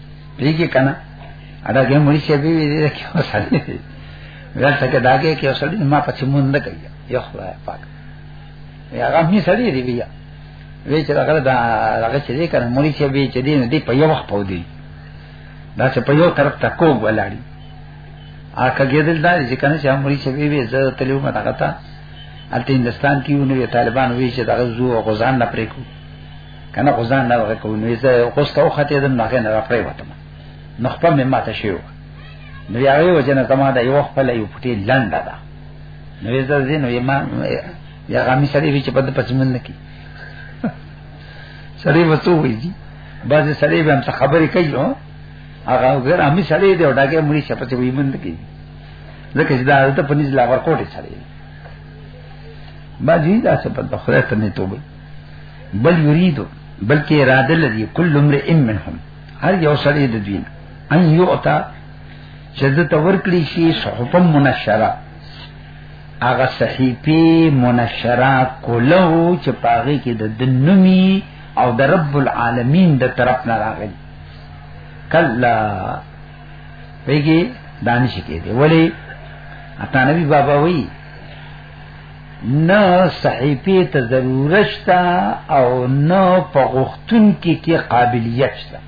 دیږي کنه ادا کې مړي شي به دې کې وسره ځل څخه دا کې کې وسره ما پچې مونږ نه کوي یو خدای پاک یا هغه می سړی دی بیا وی چې هغه دا هغه چې دې کنه مړي شي به چې دې نه دی په یو وخت پاو دی دا چې په یو طرف ته کوګ ولاړی اکه ګیدل دا چې کنه چې مړي شي به به زړه تلو مت هغه تا الته هندستان کې ونوي طالبان وی چې دغه زو غزان نه پرې کوي کنه خو ځان نه وکړ نو زه خو ستو خته دم نه نه راپرې وته نو خپل مې ماته شیو نو یا وی وجنه زما د یو خپل یو پټي لنډه ده نو زه دې نو یما یا غمی سړی وی چې په پچمن نه کی سړی وڅو وی دي بعض سړی به هم څه خبرې کوي نو هغه غیر امي سړی دی او داګه مړي چې پچې وی من نه کی ځکه چې دا حالت په نس لا ورکوټه سړی باجی دا څه په خره ته نه توبه بل یریدو بلکې اراده لري کل امرئ منهم هر یو سړی د دین ان یعطا چې د تور کړی شي صحف منشره هغه صحیفه منشره کولو چې پاغه کې د دنمی او د رب العالمین د طرف نه راغلی کلا پیګه دانش کې دی ولی اتا نبی بابا وی نه صحیفه ته ضرورت شته او نه په غختون کې کې قابلیت شته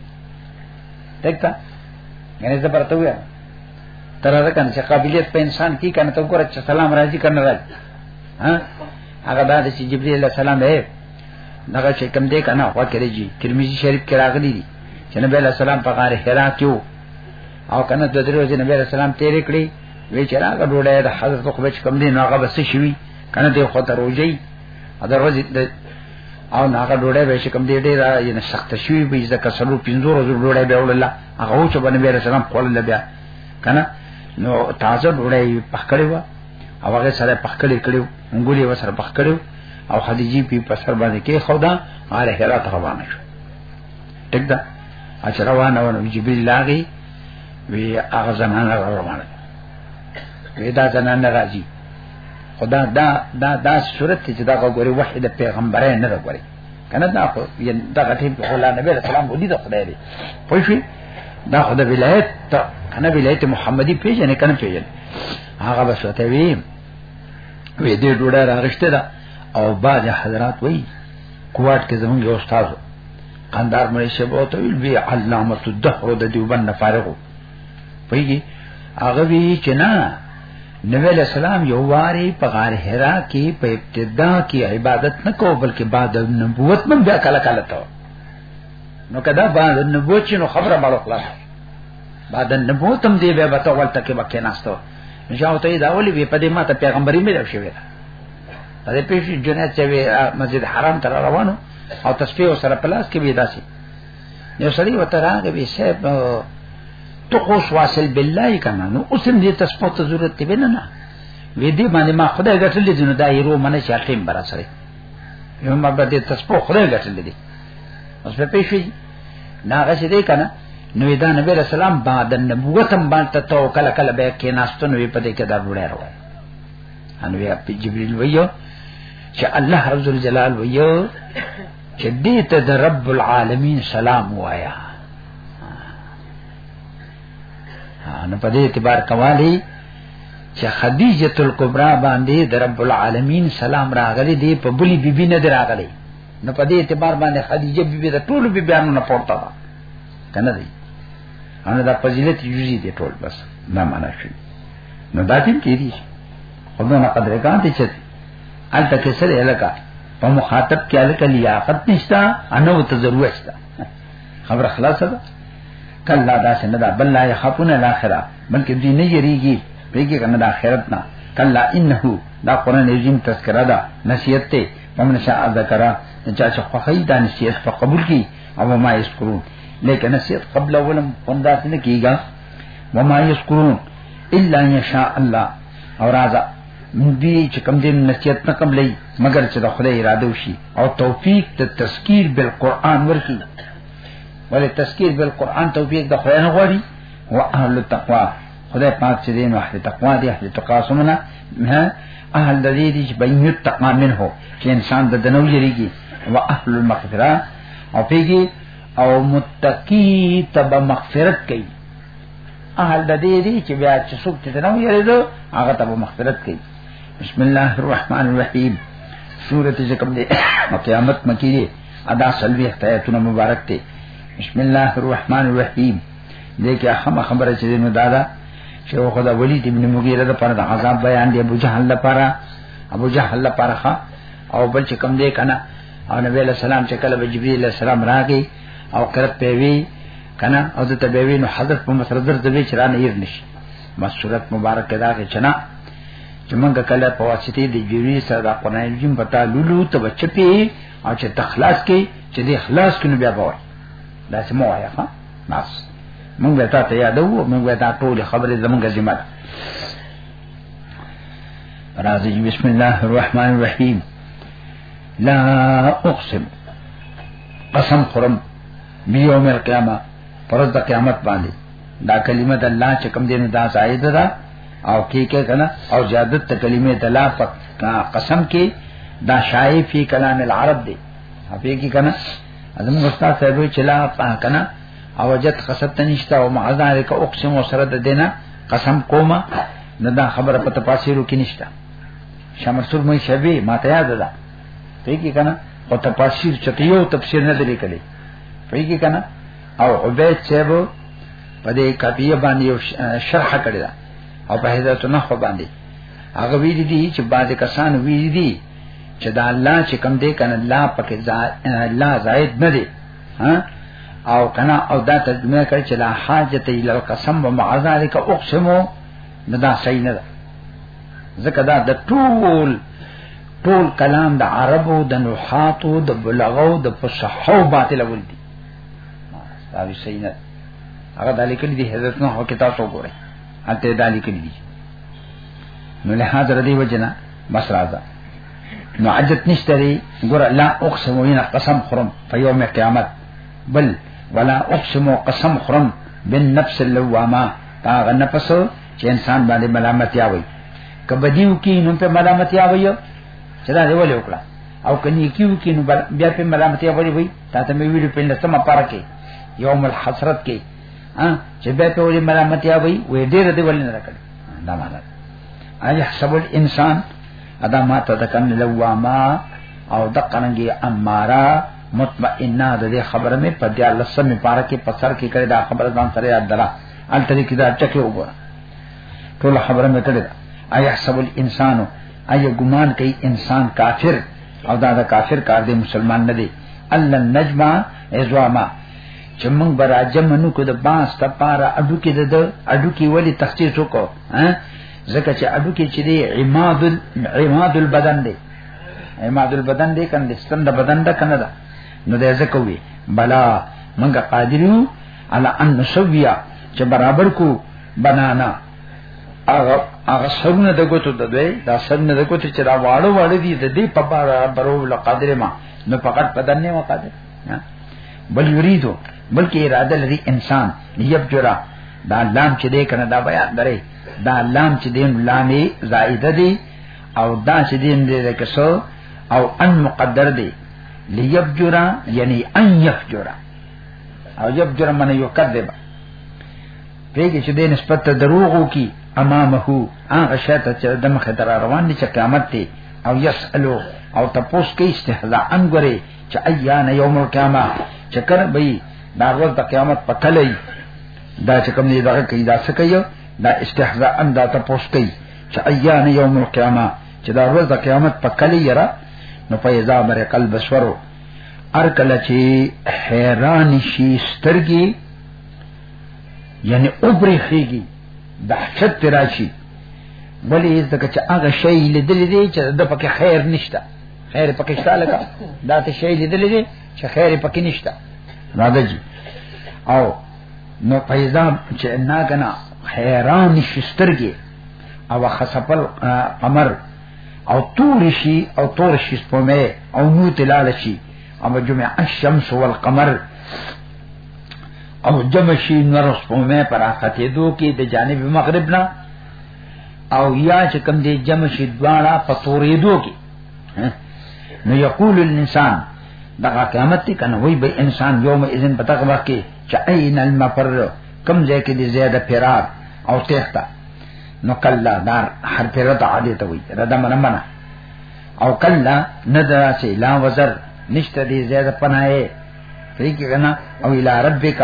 دکته یعنی زه برته ویا تر هغه کنه چې قابلیت په انسان کې کنه ته ګوره چې سلام راځي کنه راځي ها هغه دا چې جبرئیل علیہ السلام دی دغه چې کم دی کنه خو کړی جی ترمذی شریف کې راغلی دی چې نبی علیہ السلام په غار حرا کې او کنه د درو چې نبی علیہ السلام تیر کړی وی چې راغه ډوډۍ د حضرت خو بچ کم دی نو هغه بس شي کنه دی خو ته روزي دا روز د او هغه ډوډۍ به چې کم دی ډیره یې نه سخت شي به یې ځکه سلو پینځو ورځې ډوډۍ به وړله هغه چې باندې به رسول الله خپل بیا کنه نو تازه ډوډۍ پخکړې و او هغه سره پخکړې کړو انګولې و سره پخکړو او خدیجی په پسر باندې کې خدا هغه هرات روانه شو ټیک ده اچ روانه ونه جبريل لاغي وی هغه زنانه روانه وی دا زنانه راځي خدا دا دا دا صورت چې دا غوري وحي د پیغمبره نه راغوري کنه دا خو دا غټي په خلا نبی رسول الله ودی د خدای دی پوه شئ دا خو د ولایت ته کنه ولایت محمدي پیژنې کنه پیژنې هغه بس وته وی وی دې ډوډۍ راغشته دا او باج حضرات وی کوټ کې زمونږ استاد قندار مې شه بو ته ویل وی علامه الدهر د دیوبند فارغو پیږي هغه وی چې نه نبی علیہ السلام یو واری په غار حرا کې په ابتدا کې عبادت نه کو بلکې بعد نبوت من بیا کله کله ته نو کدا بعد نبوت چې نو خبره مالو خلاص بعد نبوت هم دی به بتو ولته کې بکې ناستو ژاو ته دا ولي به په دې ماته پیغمبري مې راوښوي دا په پیښې جنات چې مسجد حرام تر روانو او تسبیح سره پلاس کې وی داسي یو سړی وته راغی به صاحب تو خوش واصل بالله کنا نو اوس دې تسبیح ته ضرورت دی نه نه وې دې باندې ما خدای ګټلې دي نو دا یې رو منه چې اقیم برا سره یو ما به دې تسبیح خدای ګټلې دي اوس په پیښې ناغه چې دې کنا نو دا نبی رسول الله بعد النبوت باندې توکل کله به کې ناستنوي په دې کې دا وړه وروه ان بیا په جبريل ویو چې الله عز وجلال ویو چې دې ته د رب العالمین سلام وایا نو په دې اعتبار کوالی چې خدیجه الکبرى باندې د رب العالمین سلام راغلی دی په بلی بیبي نه راغلی نو په دې اعتبار باندې خدیجه بیبي د ټولو بیبيانو نه پورته ده کنه دی ان دا فضیلت یوزي دی ټول بس نه معنا شي نو دا دې کې دي خدای نه قدر کان دي چې الته کې سره الکا په مخاطب کې الکا لیاقت نشتا انو ته ضرورت شته خبر خلاص ده کلا دا څنګه دا بل لا يخافون الاخره بلکې دې نه یریږي پیګه کنه د آخرت نه کلا انه دا قران عظیم تذکرہ ده نصیحت ته ومن شاء ذکر چا چې خوخی دا نصیحت په قبول کی او ما یذکرون لیکن نصیحت قبل اولم هم داسې نه کیږي وما یذکرون الا ان شاء الله او راځه دی چې کم دین نصیحت نه قبلې مگر چې د خدای اراده وشي او توفیق ته تذکیر بالقران ورکی ولې تذکیر بالقران توفیق د خدای نه غواړي او اهل التقوا خدای پاک چې دین اهل تقوا دی اهل تقوا سمنا اهل د دې چې بین التقوا منه چې انسان د دنو یریږي او اهل المغفرة او پیږي او متقی تب مغفرت کوي اهل د دې دي چې بیا چې څوک ته نه ویریدو هغه تب مغفرت کوي بسم الله الرحمن الرحیم سورته چې کوم دي قیامت مکی دي ادا سلوی اختیاتونه مبارک دي بسم الله الرحمن الرحیم دې کې اهم خبره چې نو دادا چې خدا ولید ابن مغیره د پر د عذاب بیان دی ابو جهل لپاره ابو جهل لپاره او بل چې کم دی کنه او نبی علیہ السلام چې کله جبرئیل علیہ السلام راغی او قرت پیوی کنه او د تبوی نو حضرت په مسردر د وی چرانه یې نشي بس صورت مبارک دا کې چنا چې موږ کله په واسطه د جوړی سره د قران جیم پتا لولو ته بچپی او چې تخلاص کې چې د اخلاص کې بیا باور دا څه مو وایا ها ناس موږ ته ته یادو موږ ته ټول خبره زموږ ذمہ ده راځي بسم الله الرحمن الرحیم لا اقسم قسم خورم بیوم القیامه پرز د قیامت باندې دا کلمه د الله چې کوم دین دا زائد ده او کې کې کنه او زیادت ته کلمه د لا قسم کې دا شایع فی کلام العرب دی هغه کې کنه ازم استاد صاحب چې لا کنه او جت خصت نشته او معذارک اقسم وسره د دینه قسم کوم نه دا خبره په تفاسیرو کې نشته شمسور مې شبي ماته یاد ده ته کې کنه او تفاسیر چته یو تفسیر نه لري کړي په کې کنه او عبید صاحب په دې کاپیه باندې یو شرح کړی دا او په هدایت نه خو باندې هغه ویل دي چې بعض کسان ویل دي چې دا الله چې کم دې کنه الله پکې لا زائد نه دی ها او کنا او دا ترجمه کړ چې لا حاجت الى القسم ومع ذلك اقسم دا صحیح نه ده ځکه دا د ټول ټول کلام د عربو د نحاتو د بلغو د فصحو باطل ول دي دا وی صحیح نه هغه د لیکل دي حضرت نو کتاب وګورئ هته د لیکل دي نو له حاضر دی وجنه بس راځه نو عجت نشته دی ګور لا اقسم وینا قسم خرم په یوم قیامت بل ولا اقسم قسم خرم بالنفس اللوامه هغه نفس چې انسان باندې ملامت یا وي کبدیو کې نو په ملامت یا وي چې دا دی ولې وکړه او کني کیو کې نو بیا په ملامت یا وي وي تا ته مې ویلو په لسمه پاره کې یوم الحسرت کې ها چې بیا په ولې ملامت یا وي وې ډېر دی ولې نه راکړي دا معنی اي حسب الانسان ادا ما ته د کنه لواما او د قنګي امارا مطمئنه د دې خبره مې په دې الله سم پاره کې پسر کې کړې دا خبره ځان سره یاد درا ان ترې کې دا ټکه وګوره ټول خبره مې کړې ده اي حسب الانسان اي ګمان کوي انسان کافر او دا د کافر کار دی مسلمان نه دی الله نجما ازواما چې موږ به راځم نو کو د باس ته پاره اډو کې د اډو کې ولی تخصیص وکړو ها ځکه چې اډو کې چې دی عماد عماد البدن دی عماد البدن دی کنه ستند بدن ده کنه ده نو د ځکه وی بلا موږ قادرو علی ان نسویا چې برابر کو بنانا هغه هغه سرونه د ګوتو د دوی دا سرونه د ګوتو چې دا واړو واړو دي د دې په بار برو لقدر ما نو فقط بدن نه وقدر بل یریدو بلکې اراده لري انسان یبجرا دا لام چې دې کنه دا بیان درې دا لام چې دې لامې زائده دي او دا چې دې دې کسو او ان مقدر دي لیبجرا یعنی ان یفجرا او یبجرا من یکذب پیږي چې دې نسبت ته دروغو کی امامه هغه شته چې د مخه روان دي چې قیامت دی او یسالو او تپوس کې استهزاء انګوري چې ایان یوم القیامه چې کله به دا ورځ د قیامت پکلې دا چې کوم دې دغه کې دا څه کوي دا استهزاء ان دا تاسو کوي چې ایان یوم القیامه چې دا ورځ د قیامت پکلې یرا نو په یزا بر قلب سورو ار کله چې حیران شي سترګي یعنی اوبري خيږي د حشت تراشي ولی زکه چې هغه شی لیدل دي چې د پکې خیر نشته خیر پکې شته لکه دا ته شی لیدلې دي چې خیر پکې نشته راځي جی او نو پیدا چې نا کنا حیران شسترګي او خسپل قمر او تور شي او تور شي سپمه او نو تلال شي او جمع الشمس والقمر او جمع شي نور سپمه پر اخته دو کې د جانب مغرب نه او یا چې کم دې جمع شي دواړه په تورې دو کې نو یقول الانسان دا قیامت تی کنه وای به انسان یوم اذن پتا کبا کې چې عین المفر کم ځای کې دې زیاده فرار او تختا نو کلا دار هر فرت عادی ته وای ردا من منه او کلا ندرا سی لا وزر نشته دې زیاده پناه صحیح کې کنه او الی ربک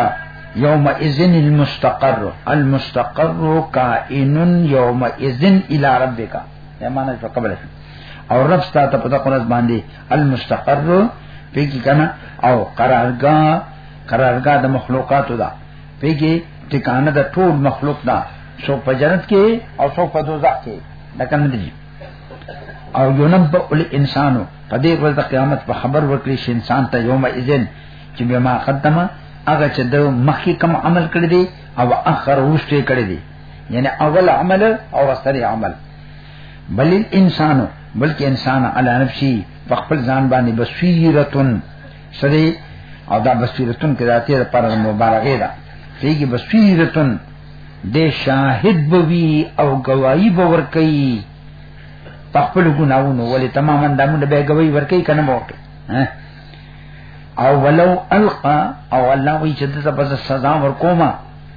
یوم اذن المستقر المستقر کائن یوم اذن الی ربک یا معنا په قبل شو او رب ستا ته په دغه ورځ باندې المستقر پیږي کنه او قرارګا قرارګا د مخلوقاتو ده پیږي ټکانه د ټول مخلوق ده سو په جنت کې او سو په دوزخ کې دا کنه دي او ينبأ الانسان په دې ورځ د قیامت په خبر ورکړي شي انسان ته یوم اذن چې بما قدمه هغه چې د مخکې کم عمل کړی دی او اخر وروسته کړی دی یعنی اول عمل او وسری عمل بل انسانو بلکې انسان علی نفسي په خپل ځان باندې بصیرتن سری او دا بصیرتن کې ذاتي لپاره مبالغه ده چې بصیرتن د شاهد بوي او گواہی باور کوي په خپل ګناونو ولې تماما دمونه به گواہی ور کوي کنه موټه او ولو القا او الله وی چې د سزا ور کومه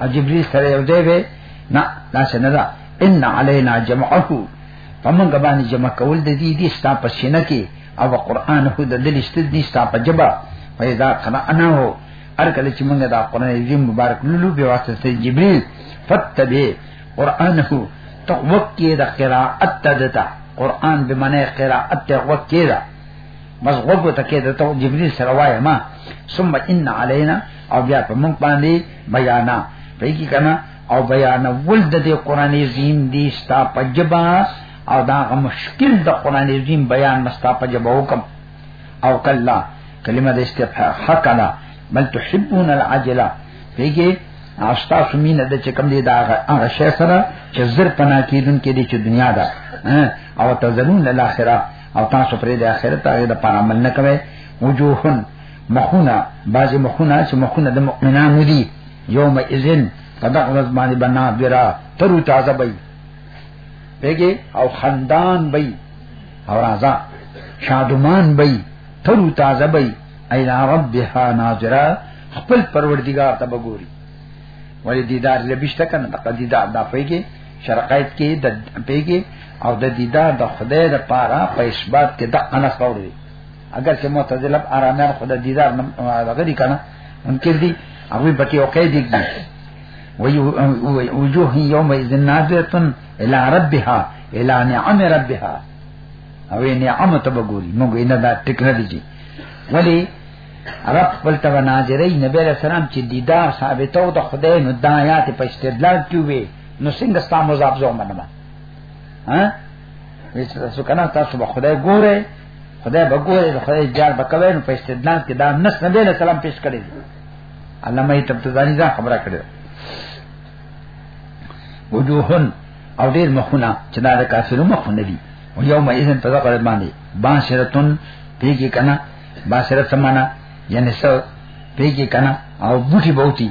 او جبريل سره یو دی وې نه دا څنګه ده ان علينا جمعه فمن غبان جمع کول د دې دي ستا په سینه کې او قران هو د دې لشت دي ستا په جبا فإذا قرأناه هر کله چې موږ دا قران عظیم مبارک لولو به واسطه جبريل فتبه قران هو تو وقت کې د قراءت تدتا قران به معنی قراءت ته وقت کې بس غوږ ته کې د تو جبريل سره وای ما ثم ان علينا او بیا په موږ باندې بیانا په کې کنه او بیان ول د دې قران عظیم دی ستا پجبا او دا مشکل د قران عظیم بیان مستا پجبا حکم او کلا کلمه د استفهام حق لا بل تحبون العجله پیږي اوستا سمینه د چکم دی دا هغه شی سره چې زر پنا کیدون کې دي چې دنیا ده او تزلون الاخره او تاسو پرې د آخرت هغه د پر عمل نه کوي وجوهن مخونه بعضی مخونه چې مخونه د مؤمنانو دي یوم اذن فدغ ورځ باندې بنا درا ترو تازه بي بګي او خندان بي او رازا شادمان بي ترو تازه بي اینا ربها ناظرا خپل پروردگار ته بګوري ولې دیدار لبشته کنه د دیدار دا فیګي شرقایت کې د پیګي او د دیدار د خدای د پاره په اثبات کې د انس باوري اگر چې معتزله آرامیان خدای دیدار نه غلي کنه منکر دي هغه به کې اوکې دي وجوه یوم اذن ناظرتن الى ربها الى نعم ربها او نعم ته وګوري موږ نه دا ټیک نه دي ولی رب خپل ته ناظرې نبی رسول سلام چې دیدار ثابتو د خدای نو دایات په استدلال کې وي نو څنګه ستا مذاب زو منم ها ویچ تاسو کنه تاسو به خدای ګوره خدای به ګوره خدای جار به کوي نو په استدلال کې دا نس نبی له سلام پیش کړی دی علامه تبتزانی دا خبره کړې وجوهن او ډیر مخونه چې دا د کافرو مخونه دي او یوم اذن په ذکر باندې باسرتن پیږي کنه باسرت سمانا یعنی سو پیږي کنه او بوټي بوتي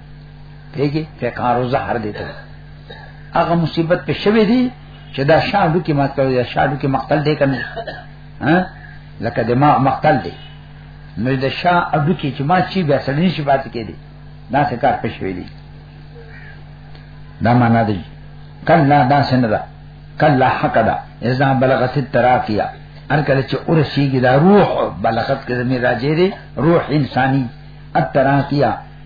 پیګي په کارو زهر دي ته هغه مصیبت په شوي دي چې دا شاډو کې مات کړو دا شاډو کې مقتل دی کنه ها لکه دماغ مقتل دی نو د شا اډو کې چې ما چی بیا سړی شي پاتې کېدی دا څه کار پښ ویلی دا معنا دی کله دا څنګه ده کله حق ده اذا بلغت التراقیا ان کله چې اورسیږي دا روح بلغت کې زمي راځي روح انساني التراقیا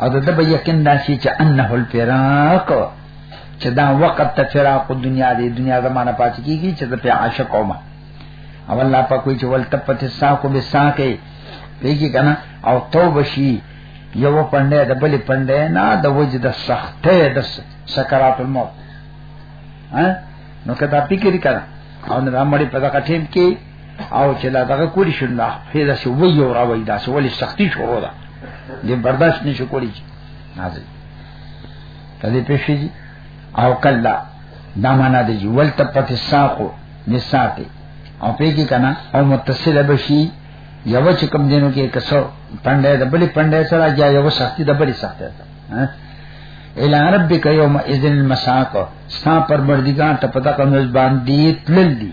او د به یقین داسي چې انه الفراق چې دا وخت ته فراق دنیا دی دنیا زمانہ پات کیږي چې ته عاشق اومه او الله په کوئی چې ول تپت ساکو به ساکه پیږي کنه او توبه شي یو پنده د بل پنده نه د وجه د سختې د سکرات الموت ها نو کدا فکر کړه او نه مړي په دغه ټیم کې او چې لا دغه کولی شو نه پیدا شو وی او راوي دا چې ولې سختی شروع ده دې برداشت نشو کولی نازل کله پېښې دي او کلا دا معنا دی چې ول تپت ساقو نساته او پیږي کنه او متصل بشي یو چې کم دینو کې کسو پندې د بلی پندې سره یا یو سختي د بلی سختي ده الا ربک یوم اذن المساق ستا پر مردګان ته پتا کوم ځبان دی تلل دی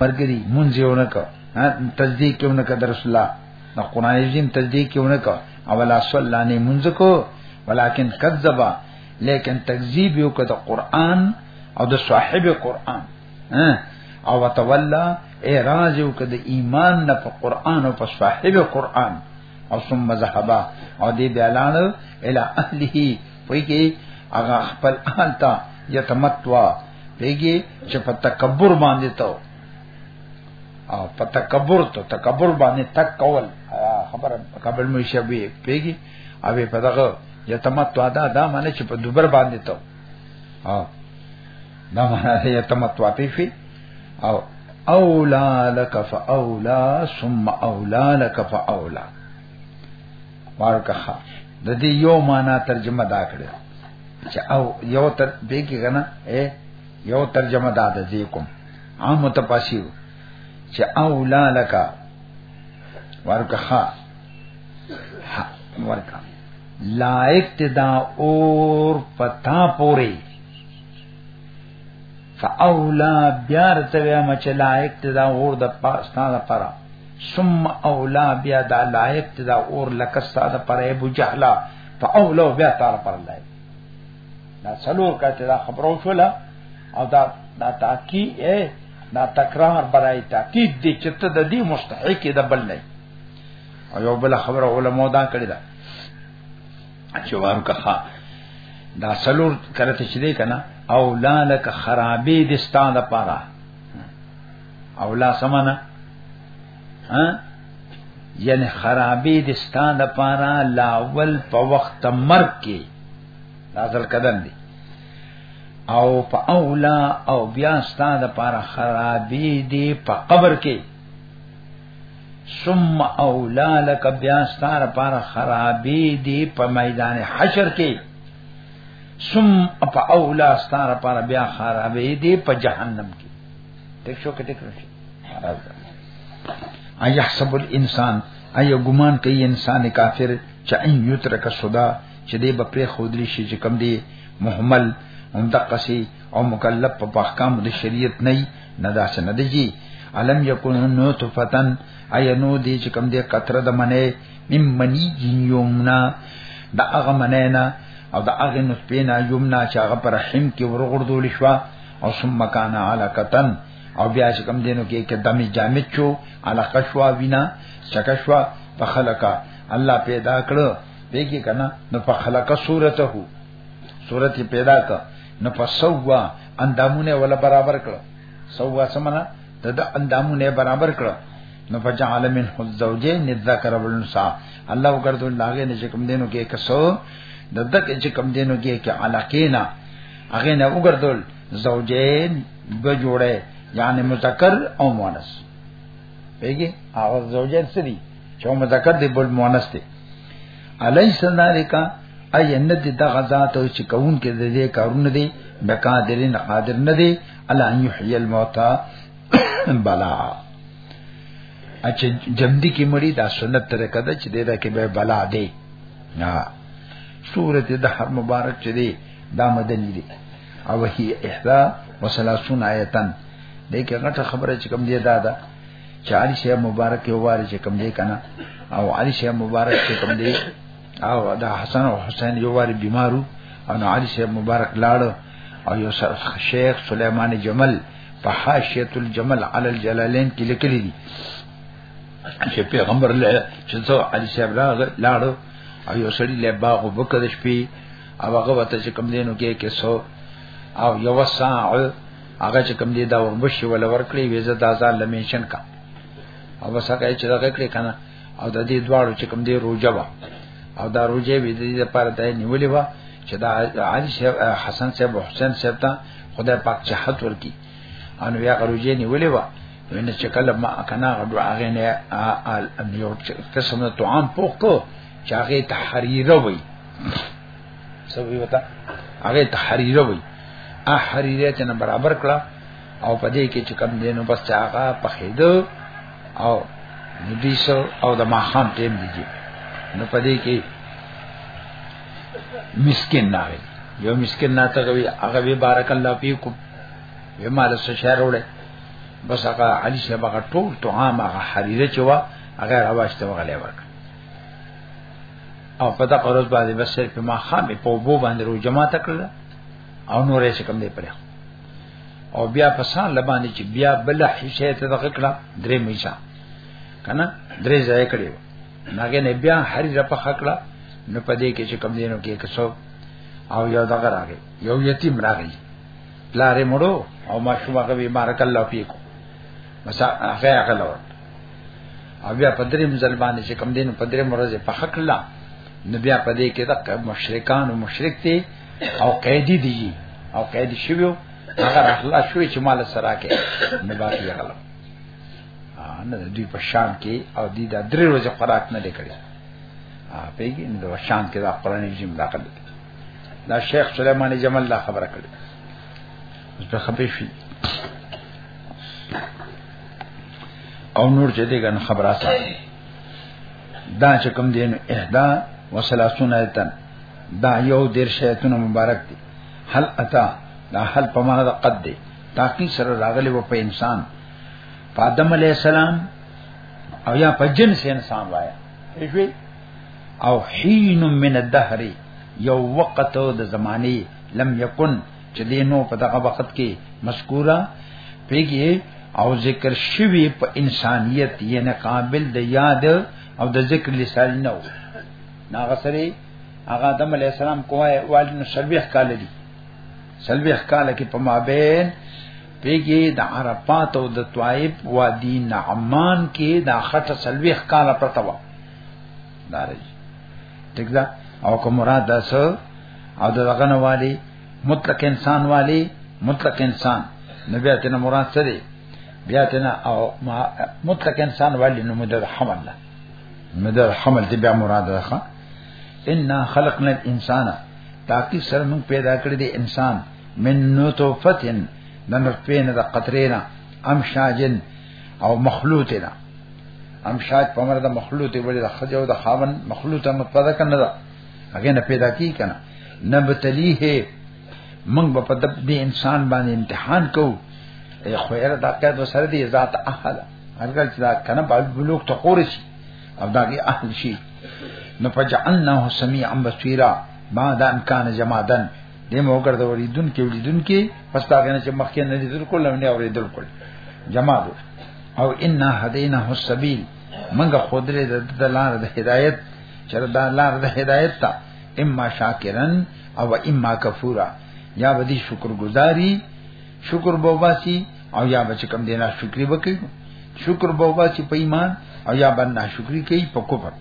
مرګري مونږ یو نه کو تصدیق یو نه کو در رسول الله نو قران عظیم تصدیق یو نه کو او لا صلی الله نه مونږ کو ولکن کذبا لیکن تکذیب یو کړه قران او د صاحب قران او وتولى اعراض یو کده ایمان نه په قران او په صاحب قران او ثم ذهبا او دې بیلان اله اهله پویږي هغه خپل اهل ته یتمتوا پویږي چې په تکبر باندې ته او په تکبر ته تکبر باندې تک کول خبره قبل مې شوی پیږي او په دغه یتمتوا دا دا معنی چې په دوبر باندې ته او دا معنا یې تمتع پیفي او اولا لك فاولا ثم اولا لك فاولا ورکه د دې یو معنا ترجمه دا کړه چې او یو تر دې کې کنه اے یو ترجمه دا د دې کوم عام متفاسیر چې اولا لك ورکه ورکه لایق تدا اور پتا پوری فاولا بیا رتویا مچ لایق ته دا اور د پاستا د پرا ثم اولا بیا دا لایق ته دا اور لکه ساده پر ابو جهلا فاولا بیا تار پر لای دا څلور کته دا خبرو شولا او دا دا تاکی اے دا تکرار برای تاکید دی چې ته د دې مستحق د بل نه او یو بل خبره علماء دا کړی دا اچوارو که خا دا سلور کرته چې دی کنه او لا لک خرابې د ستاده پاره او لا سمانه ها یعنی خرابې د ستاده پاره لاول په وخت مرګ کې لازل کدن دی او په اولا او بیا ستاده پاره خرابې دی په قبر کې ثم اولا لک بیا ستاره پر خرابې دی په میدان حشر کې ثم اپ اولا ستاره پر بیا خرابې دی په جهنم کې ټیک شو کې ټیک شو ايحسب الانسان ايو ګمان کوي انسان کافر چې ان یترک صدا چې دې بپره خودري شي چې کم دی محمل هم دقسی او مکلف په احکام د شریعت نه نه دا څه نه دی علم یکون نو تفتن ایا نو دی چې کم دی قطره د منه مم منی یومنا دا هغه منه نه او دا هغه نطفه نه یومنا چې هغه پر رحم کې ورغړدول شو او ثم کان علاقتن او بیا چې کم دینو کې کې دمه جامد شو علاقه شو وینا چکه شو په خلقا الله پیدا کړو به کې کنه نو په خلقه صورته صورت پیدا کړ نو په سوا اندامونه ولا برابر کړ سوا سمنا د د اندامونه برابر کړ نو فجعل من الزوجين الذكر والانثى الله وګرځو لاغه نه کوم دینو کې کسو د دک چې کوم دینو کې کې علاقینا هغه نه وګرځول زوجین به جوړه یعنی مذکر او مؤنث پیږي هغه زوجین سری چې مذکر دی بل مؤنث دی الیس ذالک ای ان دې دغه ذات او چې کون کې د دې کارونه دي بقادرین قادر نه دي الا ان یحیی الموتى بلا اچ جمدی کې مړی دا سنت طریقه ده چې دا کې به بلا دی نه سورته د هر مبارک چې دی دا مدنی دی او هی احدا وسلاسون آیتن دې کې غټه خبره چې کوم دی دا ده چې علي شیخ مبارک یو وار چې کم دی کنه او علي شیخ مبارک چې کم دی او دا حسن او حسین یو وار بیمارو او نو علي شیخ مبارک لاړ او یو شیخ سليمان جمل په حاشیه الجمل علی الجلالین کې لیکلی دی چې پیغمبر له چې څو علي شیخ لاړ او یو سړی له باغ وبکد شپې او هغه وته چې کم دینو کې کې سو او یو ساعه هغه چې کوم دی دا وربشي ولا ورکړي ویزه دا ځان لمنشن کا او بس هغه چې دا کړی کنه او د دې دواړو چې کوم دی روجه وا او دا روجه به دې لپاره ته نیولې وا چې دا علي شیخ حسن صاحب او حسین صاحب ته خدای پاک صحت ورکړي ان بیا روجه نیولې وا وینه چې کله ما کنا غډو هغه نه یو قسم ته عام پوخ کو چې هغه تحریره وي سوي وتا هغه تحریره وي ا حریره ته برابر کړه او پدې کې چې کم دینو بس چاغه په خېدو او ندیسو او د ماخام ټیم دیږي نو پدې کې مسكين نه وي یو مسكين نه ته کوي هغه به بارک الله فیکم به مال سره شعر وړي بس هغه علي شه هغه ټول تو عام هغه حریره چې وا هغه راوښته وغلې ورک او په دغه ورځ باندې بس صرف ما خامې په وبو باندې رو جمع تکړه او نور یې کوم دی پرې او بیا په سان لبانې چې بیا بل حصے ته دغه کړه درې میشا کنه درې ځای کړی ناګه نه بیا هر ځای په خکړه نو پدې کې چې کم دینو کې کسو او یو دغه راغی یو یتیم راغی لارې مړو او ما شوما کوي بارک الله فیکو مسا هغه هغه لور او بیا په دریم ځل باندې چې کم دین په دریم ورځ په حق لا نو بیا په دې کې د مشرکان او مشرک دي او قیدی دي او قیدی شوی هغه اخلا شوی چې مال سره کې نه باقي غلط نه دوی په شام کې او دوی د درې ورځې خوراک نه لیکړي پیږي نو د شام کې د قرآن رژیم داخل دي دا شیخ سليماني جمال لا خبره کړې اوس په خپې شي او نور چې دې ګن خبره ساتي دا چې کوم دین اهدا وسلاسون ایتن دا یو دیر شیطان مبارک دی هل اتا دا هل په معنا د قد دی تاکي سره راغلی و په انسان په آدم علی السلام او یا په جنس انسان وایا ایږي او حين من الدهر یو وقت د زمانه لم یکن چې دینو په دغه وخت کې مذکورا پیږي او ذکر شوی په انسانیت یې نه قابل د یاد او د ذکر لسان نه و ناغه سره هغه آدم علی السلام کوه والد نو سلويخ کال دي سلويخ کال کې په مابین پیږي د عرفات او د طائف وادي نعمان کې د خټه سلويخ کال پرتاوه دارج ٹھیک ده او کوم مراد ده سو او دغه نه والی مطلق انسان والی مطلق انسان نو بیا ته مراد څه دی بیا ته او مطلق انسان والی نو مدد حمل ده مدد حمل دی بیا مراد ده ان خلقنا الانسان تاکي سره موږ پیدا کړی دی انسان من نطفه د نطفه نه د قطرې نه امشاجن او مخلوط نه امشاج په مرد مخلوط وړي د خځو د خاون مخلوط هم پیدا کنه دا هغه نه پیدا کی کنه نبتلیه من په پد دې انسان باندې امتحان کو خو یې دا کړه د سره دې ذات احد هرګل چې دا کنه په بلوغ ته خورش او دا کې اهل شي نو فجعلناه سميعا بصيرا ما دا امکان جمادن دې مو کړ دا وریدون کې وریدون کې پس دا غنه چې مخکې نه دي ذل کول نه اوریدل کول جماع دو او ان هدینا هو السبیل منګه خودره د لار د هدایت چر دا لار د هدایت تا اما شاکرن او اما کفورا یا بدی شکر گزاری شکر بوباسی او یا بچ کم دینا شکری وکي شکر بوباسی په ایمان او یا بنا شکری کوي په کفر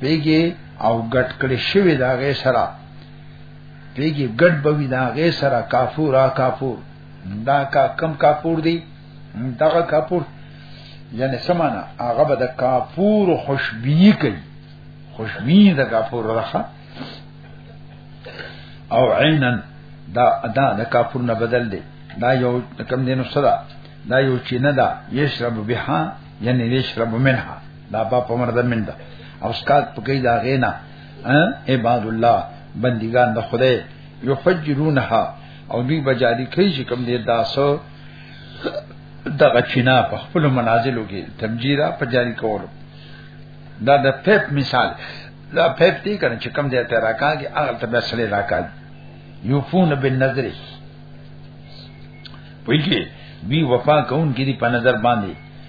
بیګي او ګټ کړي شوی دا غي سره بیګي ګټ بوي دا غي سره کافورا کافور دا کا کم کافور دی دغه کافور یعنی سمانا هغه به د کافور خوشبوئی کوي خوشبوئی د کافور راخه او عینا دا ادا د کافور نه بدل دی دا یو کم دینو صدا دا یو چینه دا یشرب بها یعنی یشرب منها دا با په مرده من ده او سکات پکې دا غینا عباد الله بندگان د خدای یفجرونها او دوی بجاری کوي چې کوم دې داسو دغه چینا په خپل منازلو کې تمجیرا په جاری کولو دا د پیپ مثال دا پیپ دی کنه چې کوم دې ته راکاږي هغه ته بیا سړی راکاږي یوفون بالنظر پویږي وی وفا کون کې دی په نظر باندې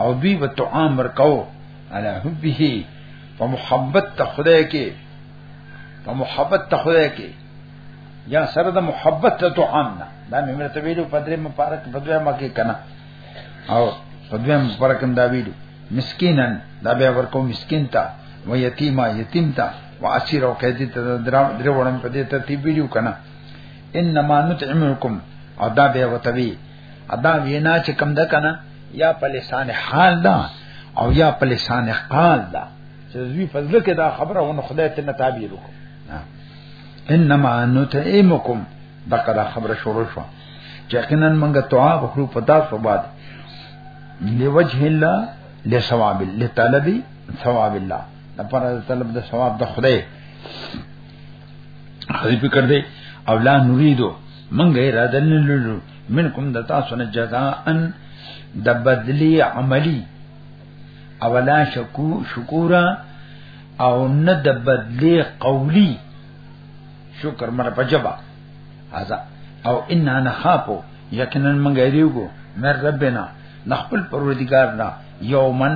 او دوی به طعام ورکاو علی حبه په محبت ته خدای کې په محبت ته خدای کې یا سره د محبت ته طعام نه دا مې مرته ویلو په درې مبارک په دوه مکه کنه او په دوه مبارک دا ویلو مسکینن دا به ورکو مسکین ته و یتیما یتیم ته و اسیر او قیدی ته درې وړم په دې ترتیب ویلو کنه انما نطعمکم او دا به وتوی ادا وینا چې کم ده کنه یا په لسان حال ده او یا په لسان قال ده چې دوی فضل کې دا خبره ونه خدای ته نه تعبیر وکړه انما نتعمکم دغه دا خبره شروع شو چې یقینا موږ توعا وکړو په تاسو باندې لوجه الله لثواب لطلب ثواب الله لپاره طلب د ثواب د خدای خدای فکر دی او لا نريدو منګه اراده نه لولو منکم د تاسو نه جزاءن د بدلی عملی اولا شکو شکورا او نه د بدلی قولی شکر مر پجبا هذا او ان انا خافو یقینا من غیریو مر ربنا نخپل پروردگار نا یومن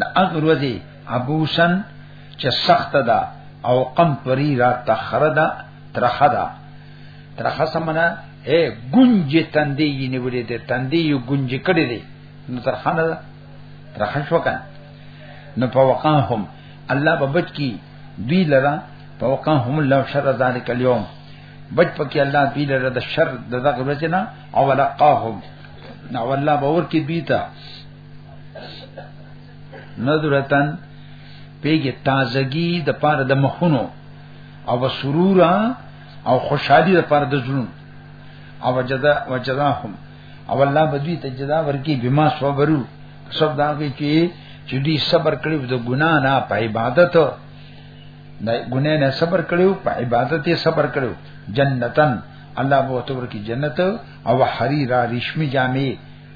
د اغر وزی ابوسن چې سخت ده او قم پری را تخردا ترخدا ترخه سمنا اے گنج تندې یې نیولې دې تندې یو گنج کړې دې نو ترخه نه ترخه شو کنه نو په وقاهم الله به بچ کی دوی لرا په وقاهم الله شر ذلک اليوم بچ پکې الله دوی لرا د شر د دغه ورځ نه او ولقاهم نو الله به ور کې دوی ته نظرتن پیګه تازگی د پاره د مخونو او سرور او خوشحالي لپاره د ژوند او جزا وجزاهم او الله بدوی ته جزا ورکی بما صبرو سب دا کې چې چې دې صبر کړو د ګنا نه په عبادت د ګنا نه صبر کړو په عبادت یې صبر کړو جنتن الله بو تو ورکی جنت او حریرا ریشمی جامې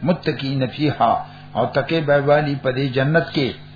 متقین فیها او تکي بهوانی په دې جنت کې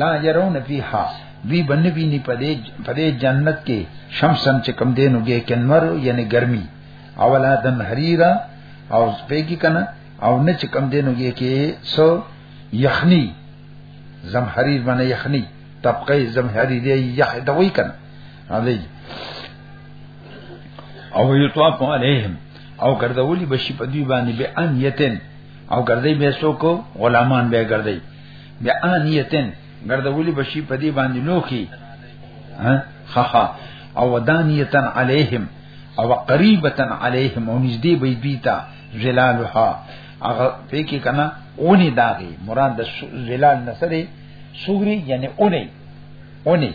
لا يرون فيها وی بنه ویني پدې پدې جنت کې شمسن چې کم دینوږي کنور یعنی ګرمي اولا دن حریرا او سپېګی کنه او نه چې کم دینوږي کې سو یخنی زم حریر باندې یخنی طبقه زم حریر دی یخ دوی کنه علی او یطاف علیهم او ګرځولی بشي پدوی باندې به ان یتن او ګرځي به سو کو غلامان به ګرځي بیا انیتن ګرځولي بشي په دې باندې لوخي ها خخا او ودانیتن علیهم او قریبتن علیهم او نږدې به دیتا ظلالها هغه په کې کنه اونې داغي مراد د ظلال نسره سوري یعنی اونې اونې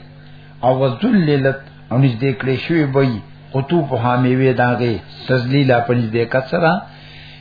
او ذللت او نږدې کړې شوی وي قطوب ها میوه داغي تذلیلا پنځ دې کسره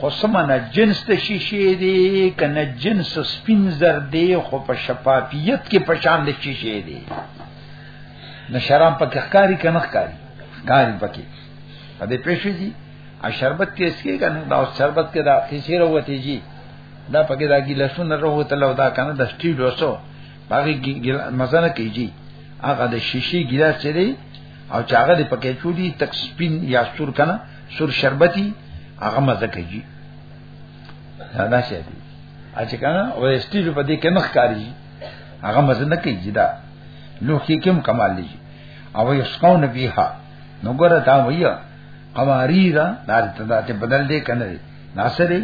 خو سمنه جنس ته شیشې دی کنه جنس سپین زر دی خو په شفافیت کې پشان د شیشې دی نه شراب پکې ښکاری کنه ښکاری ښکاری پکې په دې پېښې دي او شربت کې اسکی کنه دا شربت کې دا کیسې وروته جی دا پکې دا ګیلاسونه وروته لو دا کنه د سټیډ وسو باغی ګیل مزه نه کیږي هغه د شیشې ګیلاس چره او چې هغه دې پکې چودي تک سپین یا سور کنه سور شربتی هغه مزه کوي دا شي دي اچ کنه او استیج په دې کې مخ کاری هغه مزه نه کوي دا لوخي کوم کمال دی او یسقون بها نو ګره دا ویا قواری دا دا ته بدل دې کنه ناصری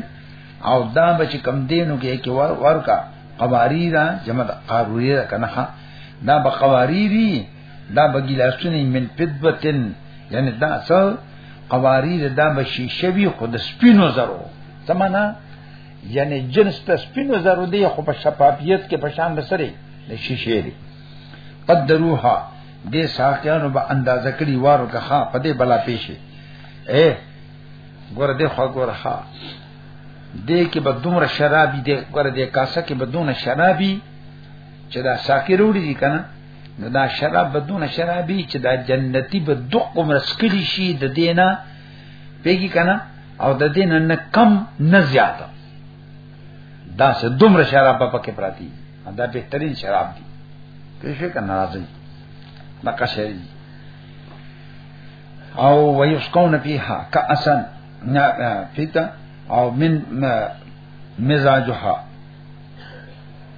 او دا بچ کم دینو کې کې ور ورکا قواری دا جمع قاروی دا کنه دا بقواری دی دا بګیلاسونه من فدبتن یعنی دا څه قواریر دا بشی شوی خود سپینو زرو سمانا یعنی جنس ته سپینو زرو دی خو په شفافیت کې پشان بسره د شیشه دی قدروها دې ساقیانو به اندازه کړی وارو که ها په دې بلا پیشه اے ګور دې خو ګور ها دې کې به دومره شرابي دې ګور دې کاسه کې به دونه شرابي چې دا ساقی وروړي کنه نو دا شراب بدون شرابي چې دا جنتی به دق عمر سکلی شي د دینه پیګی کنه او د دینه نه کم نه زیات دا سه دومره شراب په پکې پراتی دا بهترین شراب دي پېښه کنه راځي لکه شری او ويسقون فيها كأسا فيتا او من مزاجها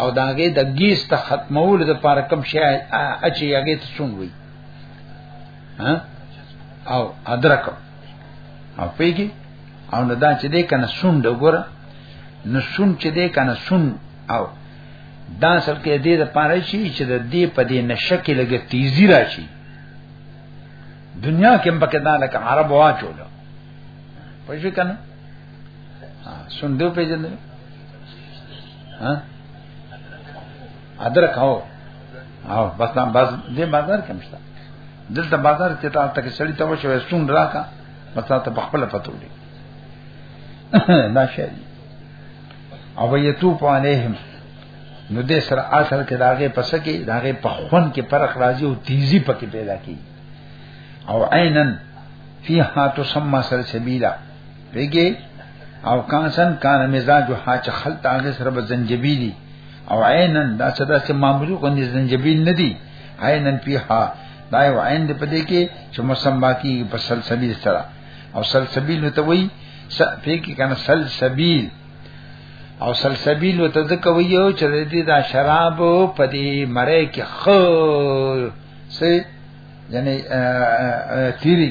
او داګه د ګیس ته ختمول د پاره کم شي اچي هغه ته څون وي ها او ادرک او پیګي او نه دا چې دې کنه سون د ګوره نو سون چې دې کنه سون او دا اصل کې دې د پاره شي چې د دې په دې نشه کې لګه تیزی راشي دنیا کې هم پکې دا لکه عرب واچول پوه شو کنه سندو پیژندل ها ادرک او او بس دا بس دې بازار کې مشته دلته بازار ته تا ته سړی ته وشو سون راکا بس ته په خپل پته ولې دا شی او یتو په علیهم نو دې سره اصل کې داغه پسکه داغه په خون کې فرق راځي او تیزی پکې پیدا کی او عینن فیها تسمى سلسبیلا پیګي او کانسن کان مزاج ها چې خلط هغه سره به زنجبیلی او عینن دا صدا چې معمولی غوندې زنجبیل نه دی عینن پیها دا یو عین دې پدې کې چې مسما کی په سلسبیل سره او سلسبیل نو ته وای پیګي کنه سلسبیل او سلسبیل نو ته ځکه وایو چې دې دا شراب پدې مړې کې خو سه یعنی تیری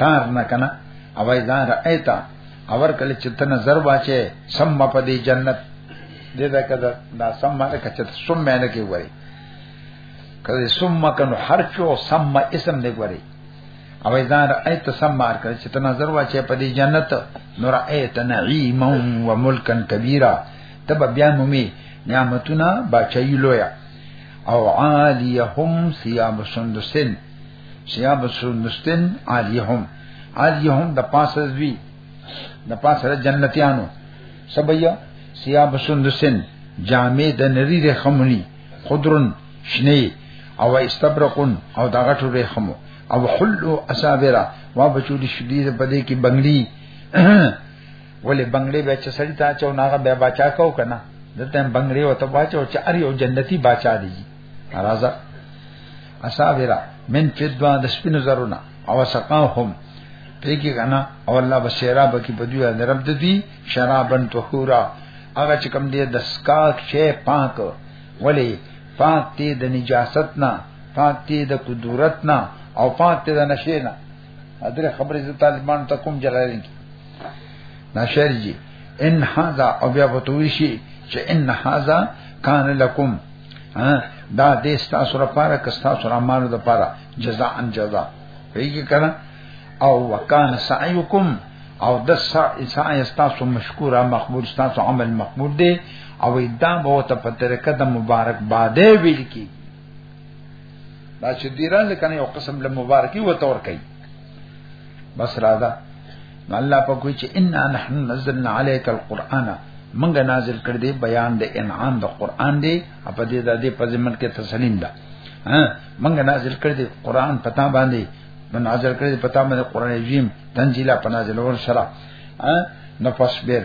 کار نه کنه او اذا رأيت اور کله چې ته نظر واچې سم په دې جنت دې دا کده دا سم معنی کچت سم معنی کې وایي کله سم کنه هر چو سم اسم دې وایي او اذا رأيت سم مار کړ چې ته نظر واچې په دې جنت نور ایت نعیم و ملکن کبیره تب بیا مومي نعمتونه بچی لویا او عالیهم ثياب سندسن شیاب سندستن علیهم علیهم د پاسه زوی د پاسه جنتیانو سبیا سیاب سندستن جامع د نری رخمنی خضرن شنی او استبرقن او دغه ټول رخمو او حلو اسابرا وا بچول شدید په دې کې بنگړي ولې بنگړي به چې سړی تا چاو ناغه به بچا کو کنه دته بنگړي وته بچو چې ار یو جنتی بچا دی راځه اصابرا من فدوا د سپینو زرونه او سقاهم پیګی غنا او الله بشیرا بکی په دوی باندې رب ددی شرابن طهورا هغه چې کوم دی د سکاک شی پاک ولی پاک دی د نجاست نه پاک دی د قدرت نه او پاک دی د نشه نه ادره خبرې ز طالبان ته کوم جلال کی ناشر جی ان هاذا او بیا وتوی شي چې ان هاذا کان لکم دا دې تاسو لپاره کستا سره مانو د لپاره جزاء ان جزاء پیږي کړه او وکانه سعیکم او د سعی تاسو مشکورا مقبول تاسو عمل مقبول دی او دا به ته په طریقه د مبارک باده ویل کی دا چې دیران لکنه یو قسم له مبارکي و تور کوي بس را ده نو الله په کوی چې ان نحن نزلنا عليك القرآن منګ نازل کړ دې بیان د انعام د قرآن دې په دې د دې په ځمن کې تسلیم ده ها منګ نازل کړ دې قرآن پتا باندې من نازل کړ دې پتا باندې قرآن عظیم تنزیلا پنازل ور سره ها نفس بیر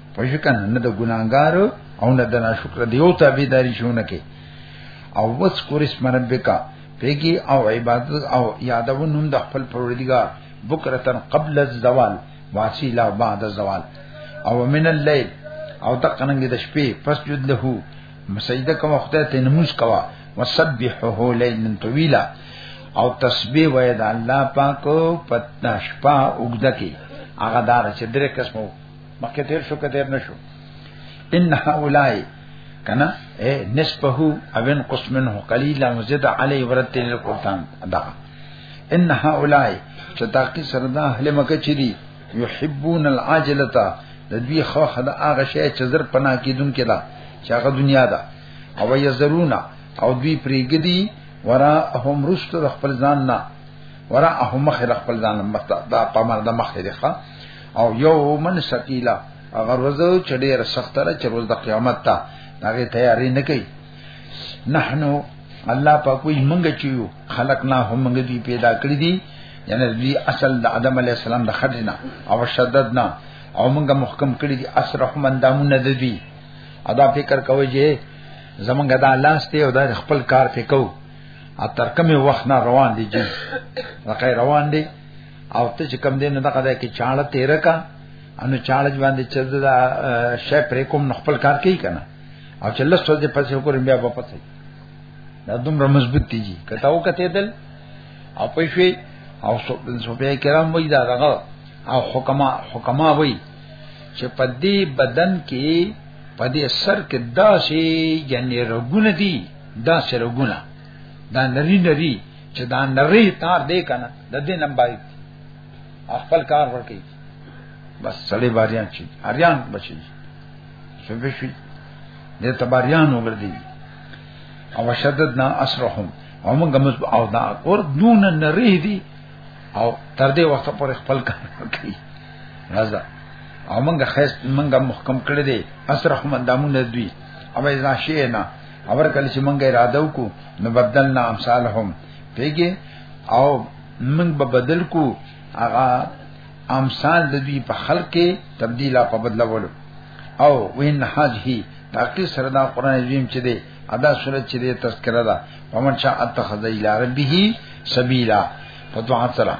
پوه کنه نه د ګناګار او نه د ناشکر دیو تابعداري شونه کې او وس کور اسم ربکا پیګي او عبادت او یادو نوم د خپل پروردګار بکرتن قبل الزوال واسیلا بعد الزوال او من الليل او تقننګ د شپې پس جد له مسجده کوم خدای ته نماز کوا وسبحه ليلا طويلا او تسبیح وای د الله پاک په شپه وګدکی هغه دار چې درې قسمو مخکې تیر شو کتیر نشو ان هؤلاء کنا اے نسبه او انقص منه قليلا وزد علی ورت القرآن دا ان هؤلاء چې تاکي سردا اهل مکه چي دي يحبون العاجلتا د دوی خوخه د هغه شی چې زر پناه کیدون کړه چې هغه دنیا ده او یزرونا او دوی پریګدي ورا هم رست د خپل ځان نه ورا هم مخ د خپل ځان مخ دا پامر د مخ دی ښا او یو من ثقيلا هغه ورځ چې ډیره سخته ده چې ورځ د قیامت ته هغه تیاری نه کوي نحنو الله په کوئی منګه چيو خلق نه هم منګه دی پیدا کړی دي یعنی دی اصل د آدم علی السلام د خدینا او شدت نه او منګه محکم کړی دي اثر رحمان دامونه د دوی ادا فکر کوي چې زمونږ دا لاس ته او دا خپل کار پکاو ا تر کومه وخت نه روان دي جی روان دي او ته چې کم دین دغه ده کې چاړه تیر کا ان چاړه باندې چې دا شی پرې کوم خپل کار کوي کنه او چې لس ورځې پسې وکړم بیا په پته دا دومره مضبوط دي کته او کته دل او په شوي او صوفیا کرام وای دا دغه او حکما حکما وای چې په دې بدن کې په دې سر کې داسې یعنی رګونه دي داسې رګونه دا نری نری چې دا نری تار دی کنه د دې نمبر خپل کار ورکړي بس سړی باریان شي اریان بچي څه به شي د تباریان وګرځي او شددنا اسرهم او موږ موږ او دا اور دون نری دي او تر دې وخت پورې خپل کار کوي راځه او موږ خیس موږ محکم کړی دي اسرهم اندامونه دوی او اذا شئنا اور کله چې مونږه اراده وکړو نو بدلنا امثالهم پیګه او مونږ به بدل کو هغه امثال د دوی په خلق کې تبديلا په بدلولو او وین هذه تاکي سره دا قران عظیم چې دی ادا سورۃ چې دی تذکرہ ده ومن شاء اتخذ الى ربه سبیلا فتوحات سره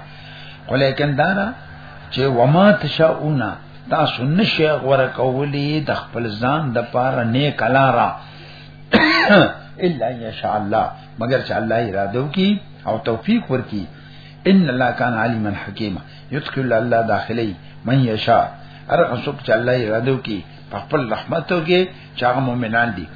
ولیکن دارا چې وما تشاؤنا تاسو نشه غوړه کولی د خپل ځان د پاره نیک لارا الا ان شاء الله مگر چې الله اراده وکي او توفیق ورکي ان الله کان علیما حکیما یدخل الله داخلی من یشاء هر څوک چې الله اراده وکي په خپل رحمت وکي چې هغه مؤمنان دي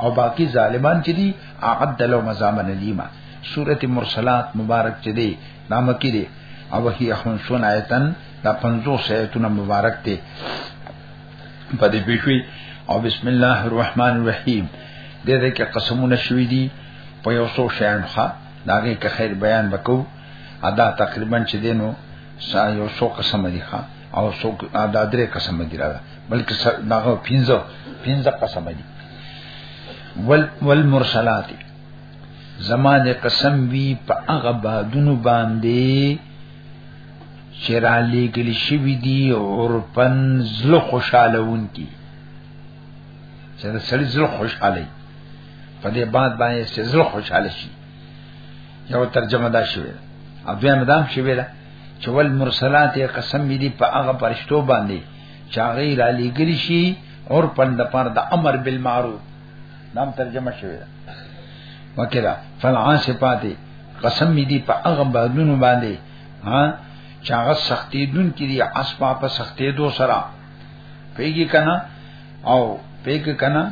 او باقی ظالمان چې دي اعد لهم مزامن الیما سورته مرسلات مبارک چې دي نامه کې دي او هي خنسون آیتن دا 50 آیتونه مبارک دي په دې بشوي او بسم الله الرحمن الرحیم دې دې کې قسمونه شوي دي په یو څو شیان ښه داګه کې خیر بیان وکاو ادا تقریبا چې دینو سا یو څو قسم دي ښه او څو ادا درې قسم دي را بلکې داغه 15 15 قسم دي ول والمرسلات زمانه قسم وی په هغه بادونو باندې چې را لېګل شوی دی عرفن زل خوشاله ونکی چې د سړي زل خوشاله په دې بعد باندې چې زل خوشاله شي یو ترجمه دا شوی او دوی مدام شوی دا چې ول مرسلات یې قسم دې په هغه پرشتو باندې چې هغه را لېګل شي عرفن د پر د امر بالمعروف نام ترجمه شوی ده وکړه فالعاصفات قسم می دی په هغه بادونو باندې ها چې هغه سختې دن کې دی اسبا په سختې دو سره پیګی کنا او پیګ کنا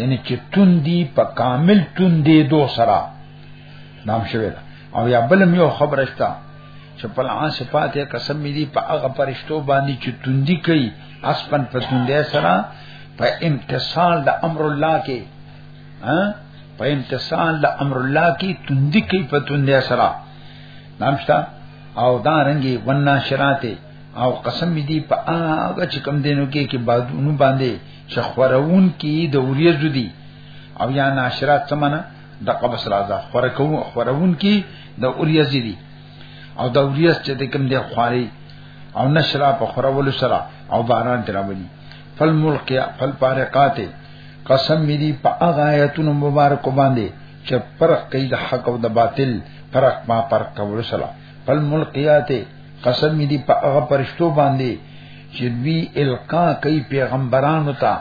یعنی چې تون دی په کامل تون دی دو سره نام شوی ده او یا بل یو خبرشتا چې په لعا صفات یې قسم مې دي په هغه پرشتو باندې چې توندي کوي اسپن په توندې سره په امتصال د امر الله کې ها په امتصال د امر الله کې توندي کوي په توندې سره نامشتا او دا رنګي ونا شراته او قسم مې دي په هغه چې کم دینو کې کې بادونو باندې شخورون کې د وریځو دي او یا ناشرات سمنه د قبص راځه خورکو خورون کې د وریځې دي او دا وریاس چې د کوم دی خواري او نشرا په خورولو سره او باران تراولي فل ملقیا فل پارقات قسم می دی په هغه آیتونو مبارک باندې چې فرق کوي د حق او د باطل فرق ما فرق کول سره فل ملقیات قسم می دی په هغه پرشتو باندې چې دوی القا کوي پیغمبرانو ته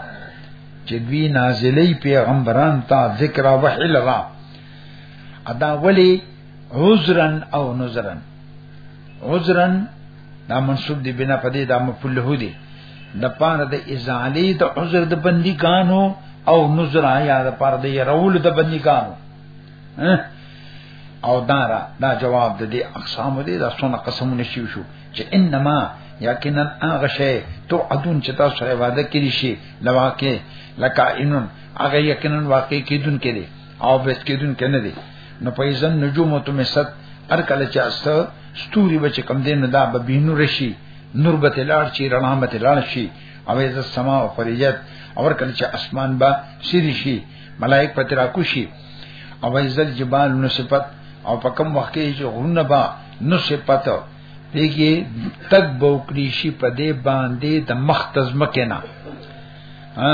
چې دوی نازلې پیغمبران ته ذکر او وحی لرا ادا ولی عذرا او نذرا عذرا دا منصوب دی بنا پدې دا مفعول له دی د پاره د ازالی د عذر د بندي کانو او نذر یا د پاره د يرول د بندي کانو او دارا دا جواب د دې اقسام دې دا څونه قسمونه شي شو چې انما یقینا هغه شی تو ادون چې تاسو سره وعده کړی شي لواکه لکائنن هغه یقینا واقع کیدون کړي او بس کېدون کې نه دي نو په ځن نجوم ته مسد هر کله چې است ستوري بچ کم دین دا به بینو رشي نور به تلار شي رڼا به تلار شي او از سما او فرجت اور کله چې اسمان با سری شي ملائک پتر اکو شي او از الجبال نصفت او په کوم وخت کې چې غرونه با نصفت پیږي تک بوکلی شي په دې باندې د مختزمکه نه ها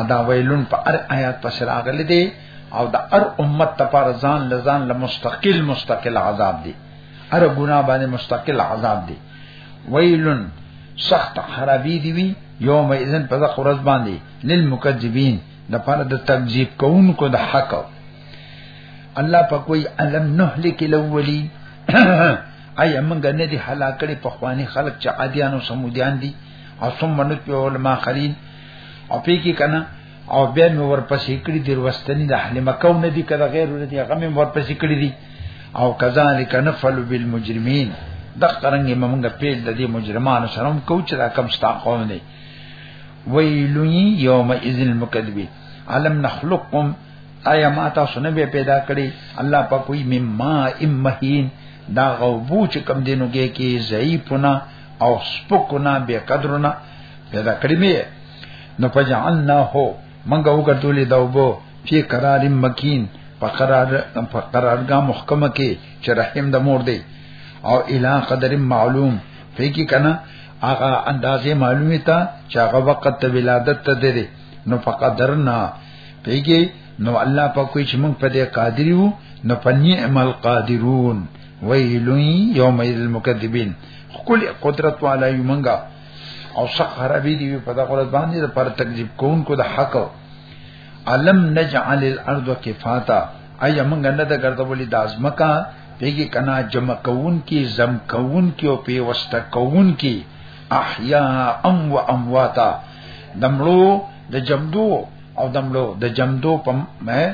ادا ویلون په هر آیات پس راغلی دی او د هر امت لپاره ځان لزان له مستقل مستقل عذاب دی هر ګناه باندې مستقل عذاب دی ویلون سخت خرابې دی وی یوم اذن په ځخ ورځ باندې للمکذبین د پاره د تکذیب کوونکو د حق الله په کوئی علم نهلک الاولی اي موږ نه دي هلاکړي په خواني خلک چې عادیانو سمودیان دي او ثم نتبع علماء خلین او پی کې کنه او بیا مې ورپسې کړی د وروستنی د اهل مکه نه دي کړه غیر ور دي هغه مې ورپسې کړی دي او کذالک نفعل بالمجرمین د قرنګ موږ پیل د دې مجرمانو سره هم کو چې دا کم ستا قوم دی ویلوی یوم اذن المکذبی علم نخلقکم آیا ما تاسو نه به پیدا کړی الله په کوئی مما امهین دا غوبو چې کم دینو کې کې ضعیفنا او سپکنا بے قدرنا پیدا کړی می نو پجعلنا هو منګه وګرځولې دا وبو فی قرار مکین په قرار په قرارګه محکمه کې چې رحم د مور دی او الی قدر معلوم فیکی کنا هغه اندازې معلومه تا چې هغه وخت ته ولادت ته دی نو فقدرنا پیګي نو الله په کوئی چې موږ په دې قادر یو نو فنعم القادرون ویل یوم المکذبین خپل قدرت والا یو منګه او صح عربي دی په دغه ورځ باندې پر تکذیب کون کو د حق علم نجعل الارض کفاتا ایا موږ نه د ګرځولې د ازمکا پیګه کنا جمع کون کی زم کون کی او پیوست کون کی احیا ام و امواتا دمړو د جمدو او دمړو د جمدو په مې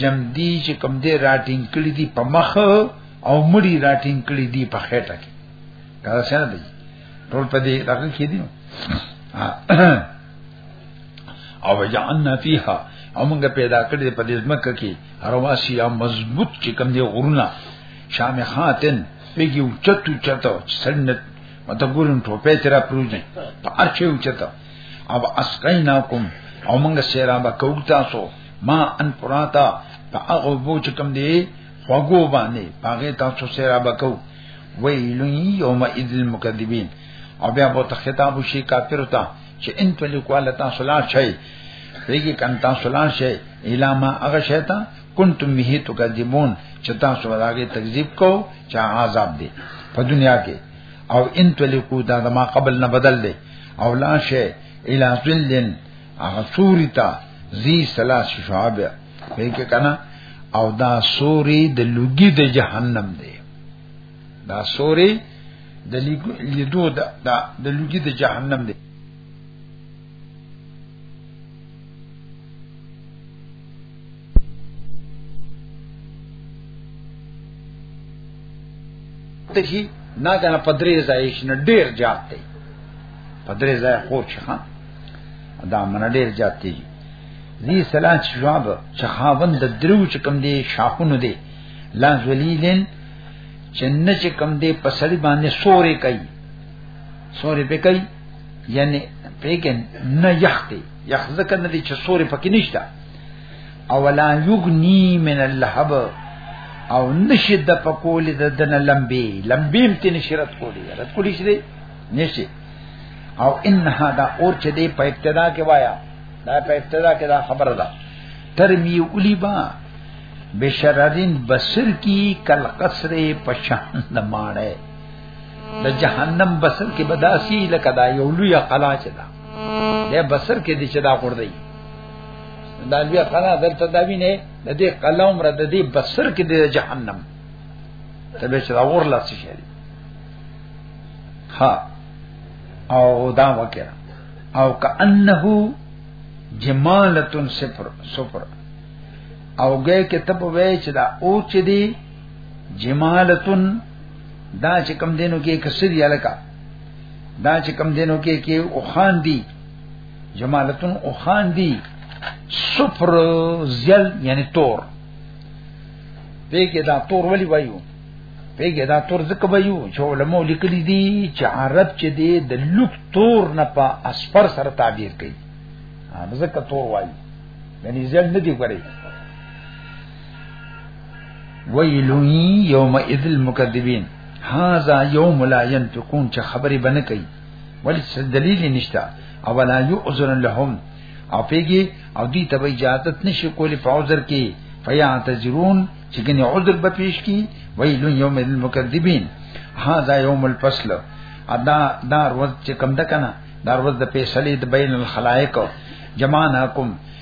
جمدی چې کم دې راټینګ کړی دی په مخ او مړی راټینګ کړی دی په خېټه کې دا څنګه دی ټول په دې راغل کې دي او جعلنا فيها او موږ پیدا کړی په دې ځمکه کې رواسي یا مضبوط چې کوم دی غرونه شامخاتن پیږي او چتو چتو سنت مته ګورم ټوپه تیرا پروزه په ارچه او چتو او اسقیناکم او موږ سیرابه کوو تاسو ما ان پراتا په هغه بوج کوم دی خوګو باندې هغه تاسو سیرابه کوو ویل یوم اذ المکذبین او بیا به خطاب شي کافر ته چې ان تلقوا لتا صلاح شي ریګي کنتا صلاح شي الا ما هغه شیتا کنتم به تکذبون چې تاسو راګه تکذیب کو چې عذاب دی په دنیا کې او ان تلقوا دا ما قبل نه بدل دی او لا شي الا ذلن هغه سوري ته زی سلاس شعب په کې کنه او دا سوري د لوګي د جهنم دی دا سوري د لیدو د د لوګي د جهنم دی ته شي نه کنه پدری ځای شي نه ډیر جات دی پدری ځای خو چې ها دا من ډیر جات دی ذی سلام چې جواب چې خاوند د درو چې کم دی شاخونه دی لا ذلیلن چې نه چې کم دی پسړی باندې سورې کوي سورې په کوي یعنی پیګن نه یختی یخ ځکه نه دي چې سورې پکې نشته اولا یغنی من اللهب او نشي د پکول د دن لمبي لمبي متي نشي رات کولی رات کولی شي نشي او انها دا اور چې دی په ابتدا کې وایا دا په ابتدا کې دا خبره ده ترمی اولی با بشرارین بسر کی کل قصر پشان دماڑے د جهنم بسر کې بداسي لکه دا یو لوی قلا چې دا د بسر کې د چې دا غوړدي دا لوی قلا درته دا وینه د دې قلا عمر د دې بسر کې د جهنم ته به چې دا ور لاس شي ها او دا وکړه او کأنه جمالتن صفر صفر او گئے کتب وے چدا او چدی جمالتن دا چې کم دینو کې کسری الکا دا چې کم دینو کې کې او خان دی جمالتون او خان دی صفر زل یعنی تور پیګه دا تور ولی وایو پیګه دا تور زکه وایو چې علماء لیکلي دي چې عرب چې دی د لوک تور نه په اسفر سره تعبیر کوي ځکه تور وایي یعنی زل نه دی کوي ویل یوم اذ المکذبین هاذا یوم لا ينفقون چې خبرې بنه کوي ولی څه دلیل نشته او ولا یعذر لهم او پیږي او دې ته اجازه نشي کولی په عذر کې فیعتذرون چې کني عذر به پیش کی ویل یوم اذ المکذبین هاذا یوم الفصل ادا دا ورځ چې کم ده کنه دا ورځ د فیصله د بین الخلائق جمعناکم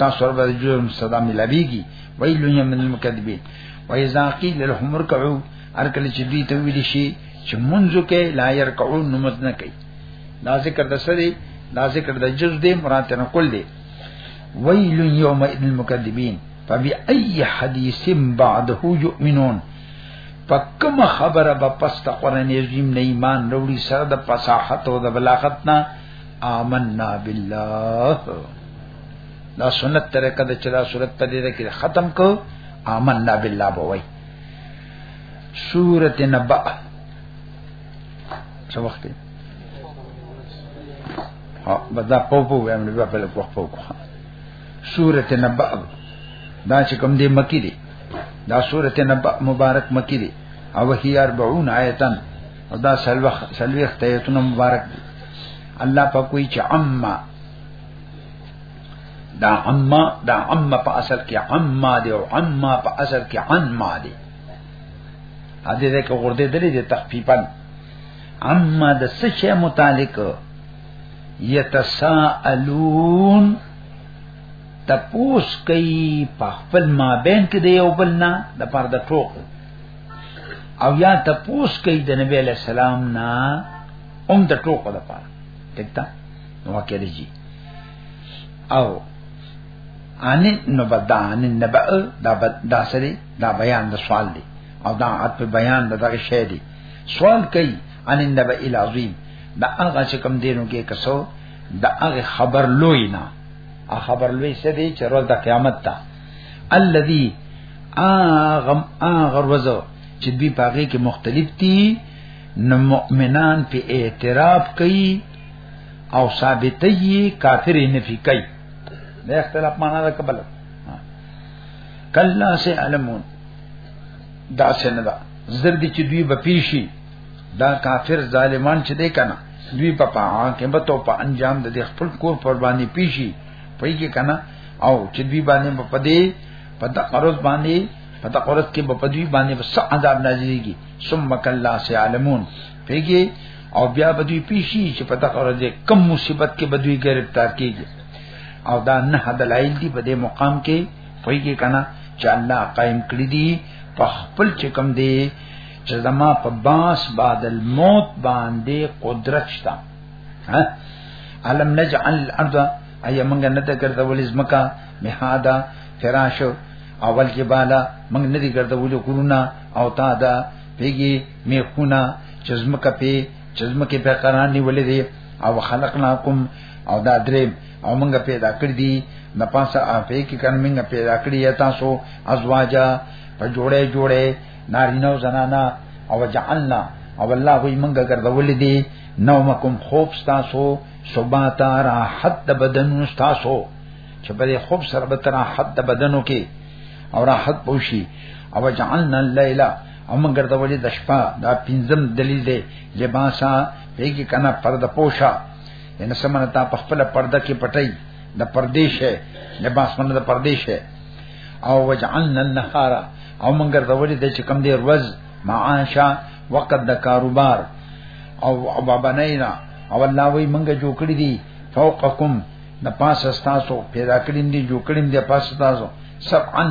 دا سر به جرم صدا ملاویږي ویل یې من المکذبین و اذا قیل لهم اركعوا ارکل چې دوی ته ویل شي چې منځو کې لا يركعون نماز نه کوي دا ذکر د سری دا ذکر د جز دی مراد نه کول دی ویل یوم المکذبین فبی ای حدیث بعده یؤمنون پکم خبره به پس د قران عظیم نه ایمان وروړي سره د فصاحت او د بلاغت نه آمنا بالله دا سنت طریقه د چلا صورت په دې کې ختم کو آمنا بالله بوي سورته نبأ څه وخت دی ها بدا په په ویم نه په لږ وخت په کو سورته نبأ دا چې کوم دی مکی دی دا سورته نبأ مبارک مکی دی او هي 40 آیتن او دا سلوخ سلوخ ته ایتونه مبارک دی الله په کوئی چې عما دا عما دا عما په اصل کې عما دی او عما په اصل کې عن ما دی ا دې ده کې ورته دلې دې تخفیفا عما د څه شی متعلق یتساءلون تپوس کوي په خپل مابین کې دی او بلنا د پر د ټوک او یا تپوس کوي د نبی علی السلام نه هم د ټوک لپاره ټیک ده نو کېږي جی او ان نبدا ان نبا دا دا سره دا بیان د سوال دی او دا عت په بیان د دغه شی دی سوال کوي ان نبا العظیم دا هغه چې کوم دینو کې کسو دا هغه خبر لوی نه ا خبر لوی څه دی چې ورځ د قیامت ته الذي اغم اغر وزو چې دوی پاګه کې مختلف دي نو مؤمنان په اعتراف کوي او ثابت یې کافر نه فی کوي د اختلاف معنا ده قبل کلا سه علمون دا څنګه ده زر دي چې دوی بپیشي دا کافر ظالمان چې دی کنه دوی په پاها کې به تو په انجام د خپل کور پر باندې پیشي پي کې کنه او چې دوی باندې په پدې په تقرز باندې په تقرز کې په دوی باندې بس عذاب نازلېږي ثم کلا سه علمون پیږي او بیا به دوی پیشي چې په دغه ورځ کم مصیبت کې به دوی گرفتار کیږي او دا نه دلایل دی په دې مقام کې پیږي کنه چې الله قائم کړی دی په خپل چې کم دی چې زما په باس بعد الموت باندې قدرت شته ها علم نجعل الارض ایا موږ نه ته ګرځولې زمکا مهادا فراش اول جبالا موږ نه دي ګرځولې کورونه او تا دا پیږي میخونه چې زمکه په چې زمکه په قران نیولې دي او خلقناکم او دا درې او موږ پیدا کړی دي د پاسه اپې کې کړه موږ پیدا کړی یا تاسو ازواجا په جوړه جوړه نارینه او زنانا او جعلنا او الله وي موږ ګرځولې دي نومکم خوب تاسو صباتا راحت د بدن تاسو چې په دې خوب سره به تر راحت د بدنو کې او راحت پوشي او جعلنا الليل او موږ ته وړي د شپه دا پنځم دلیل دی لباسا پیګی کنه پرد پوشا ان سمنه تا په خپل پرده کې پټي د پردیش ہے لباس من د پردیش ہے او وجعلنا النهار او موږ ته وړي د چې کم دی روز معاشا وقت د کاروبار او وبنینا او الله وی موږ جوړ کړی دي فوقکم د پاسه تاسو پیدا کړی دي جوړ کړی دي پاسه تاسو سبعن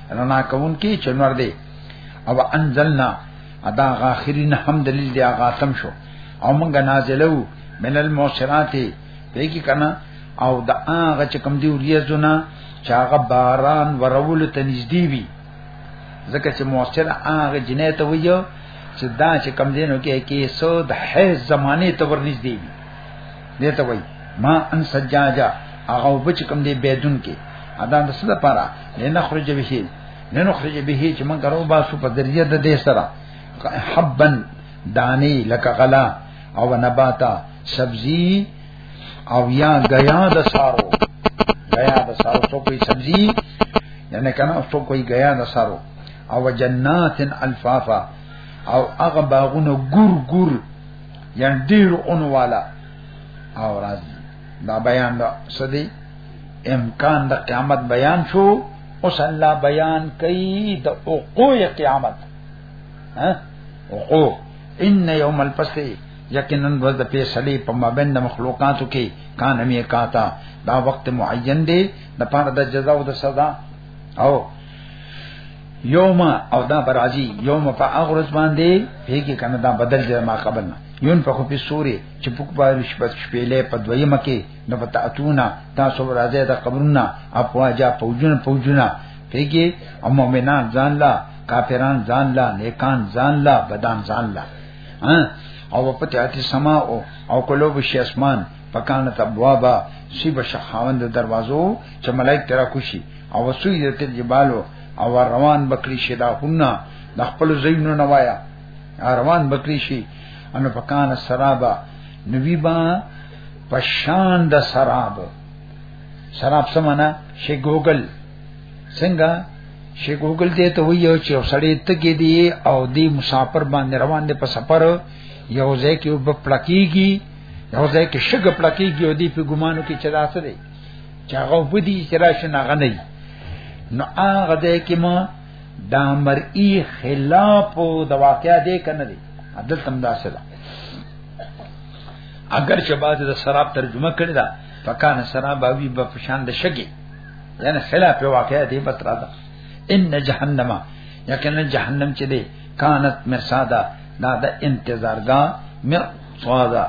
رڼا کون کی چنور دی او انزلنا ادا غاخرین هم دلیل دی هغه ختم شو او موږ نازلو من الموسرات دی کی کنه او دا هغه چې کم دی وریزونه چې هغه باران ورول ته نږدې وي ځکه چې موثر هغه جنې ته ویو چې دا چې کم دینو کې کې سود حیز زمانه ته ورنږدې وي دته وای ما ان سجاجا هغه وبچ کم دی بيدون کې ادا د سره پاره لنه خرج به لنه خرج به چې مونږ راو باسو په ذریعہ د دې سره حبن دانی لک غلا او نباتا سبزی او یا غیا د سارو غیا د سارو څو کوئی سبزی یعنی کنه څو کوئی غیا د سارو او جنات الفافا او هغه باغونه ګور ګور یعنی ډیر اون والا او راز دا بیان دا سدی امکان د قیامت بیان شو اوس الله بیان کوي د وقوع قیامت ها وقوع ان یوم الفصل یقینا ورځ د فیصله په مابین د مخلوقاتو کې کان می کاتا دا وخت معین دی د پاره د جزا او د سزا او یوم او دا برازی یوم په اغرز باندې هیګه کنه دا بدل دی ما قبل نه یون په خو په سوري چې پک باندې شپږ شپېلې په دویمه کې نو په تاتونا تاسو راځي دا قبرونه اپواجا پوجونه پوجونه پیګي او مؤمنان ځان لا کافران ځان لا نیکان ځان لا بدان ځان لا او په تیاتی سما او او کلو بشي اسمان پکانه تبوابا سی بشخاوند دروازو چې ملائک ترا کوشي او سویت الجبالو او روان بکری شي دا هونه د خپل زینو نوایا روان بکری شي انو پکان سرابا نبی با پشان د سراب سراب سمانا شي ګوګل څنګه شي ګوګل دې ته ویو چې سړی تګې دی او دی مسافر باندې روان دی په سفر یو ځای کې وب پړکیږي یو ځای کې شګ پړکیږي او دی په ګمانو کې چلا سره چې هغه په دې چې راشي نه غني نو هغه دې کې ما دا مرئی خلاف د واقعیا دې کنه دي عدل تم داسه ده اگر چې بعد د سراب ترجمه کړی دا فکان سراب اوی په پشان د شګي یعنی خلاف واقعیا دې بترا ده ان جهنم یقینا جهنم چې دې کانت مرصادا دا د انتظارګا مرصادا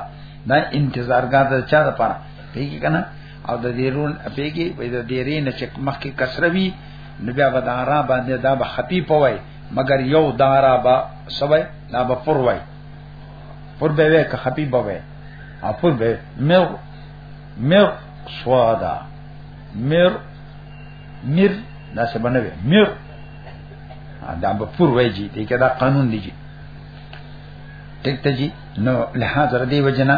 دا انتظارګا د چا لپاره پیږي کنه او د دې رون پیږي په د دې رین چې مخ کې کسروي نو بیا به دارا باندې دا به خپي پوي مګر یو دارا با سوي لا به پر وای پر به وای که خپي بوي او پر به مر مر سوادا مر مر دا څه بنوي مر دا به پر وای جی دې کدا قانون دی جی ټیک ته جی نو له حاضر دی وجنا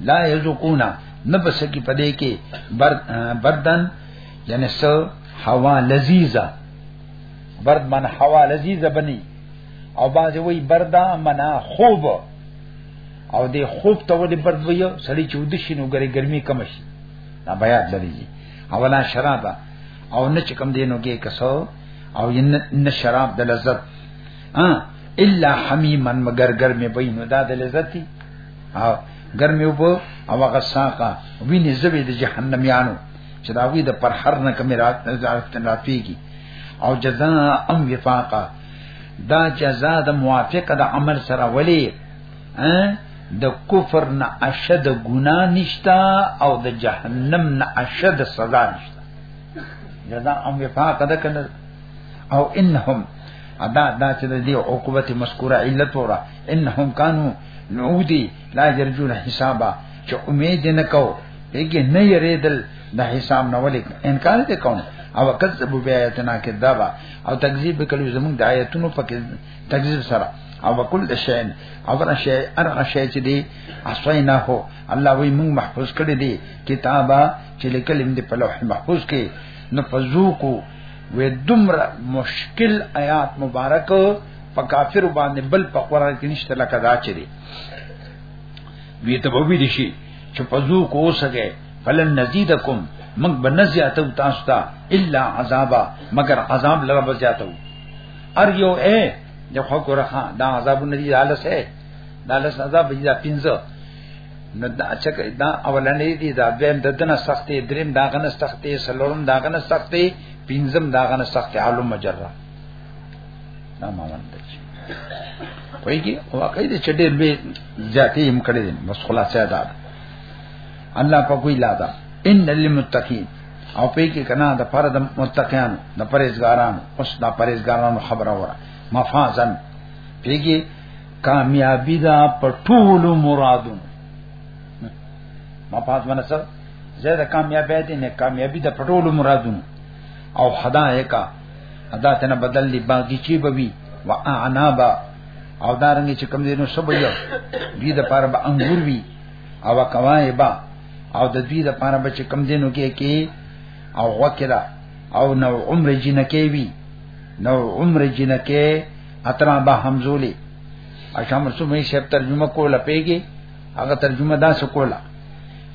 لا یذقونا نه پس کی پدې کې بردن یعنی سو هوا لذیذه برد من هوا لذیذه بنی او باز وی بردا منا خوب او دې خوب ته ولې برد ویو سړی چې ود شي نو ګری ګرمي کم شي دا بیا لري اولا شراب او نه چې کم دینو کې کسو او نه شراب د لذت ها الا حمیمن مگر ګرمه بینو دا د لذت او ګرمي وبو او هغه ساقه ویني زوی د جهنميانو چې دا وی د پر هر نه کمی رات راتیږي او جزاء ام وفاقا دا جزاء د موافق د عمل سره ولی د کفر نه اشد ګنا نشتا او د جهنم نه اشد سزا نشتا جزاء ام وفاقا د کنه او انهم ادا دا چې د دې عقوبت مذکوره علت وره انهم کانو نعودی لا یرجون حسابا چې امید نه کو دغه نه یریدل د حساب نه ولیک انکار دې کوم او کذب بیاتنا کذابا او تکذیب وکړو زموږ د آیاتونو په تکذیب سره او وکل شین او را شی ارغه شی چې دی اسوینا هو الله وی موږ محفوظ کړی دی کتابا چې لیکل دې په لوح محفوظ کې نو فزوکو وې دومره مشکل آیات مبارک په کافر باندې بل په قران کې نشته لکه دا چې دی وی ته به ویل شي چې پزو کو سکے فلن نزيدکم من بنزیاتو تاسو ته الا عذابا مگر عذاب لره بزیاتو ار یو اے د خو کو رخا دا عذاب ندی دالس ہے دالس عذاب بجدا پینځه نو دا چې دا اولنې دي دا دویم د دنه سختې دریم دا غنه سختې سلورم دا غنه سختې پنځم دا غنه سختې حالو مجره دا مامان د چی وایي واقعي دې چې ډېر به زیاتې هم کړې دي بس خلاصه ده الله په کوئی لادا ان للمتقین او په کې کنا د فرد متقین د پرهیزګارانو اوس د پرهیزګارانو خبره وره مفازن پیږي کامیابی دا په ټولو مرادونو ما پات منه سر زیاده کامیابی دي نه کامیابی دا په ټولو مرادونو او حدائقا ادا تنه بدل دی باغچی بوي و اعنابا او دارنګ چې کم دینو سبو یو دې د پاره به انګور وی او کوایبا او د دې د پاره به چې کم دینو کې کې او وکړه او نو عمر جنکې وی نو عمر جنکې اترا با حمزولی اشام رسومي شپ ترجمه کوله پیږي هغه ترجمه دا څه کوله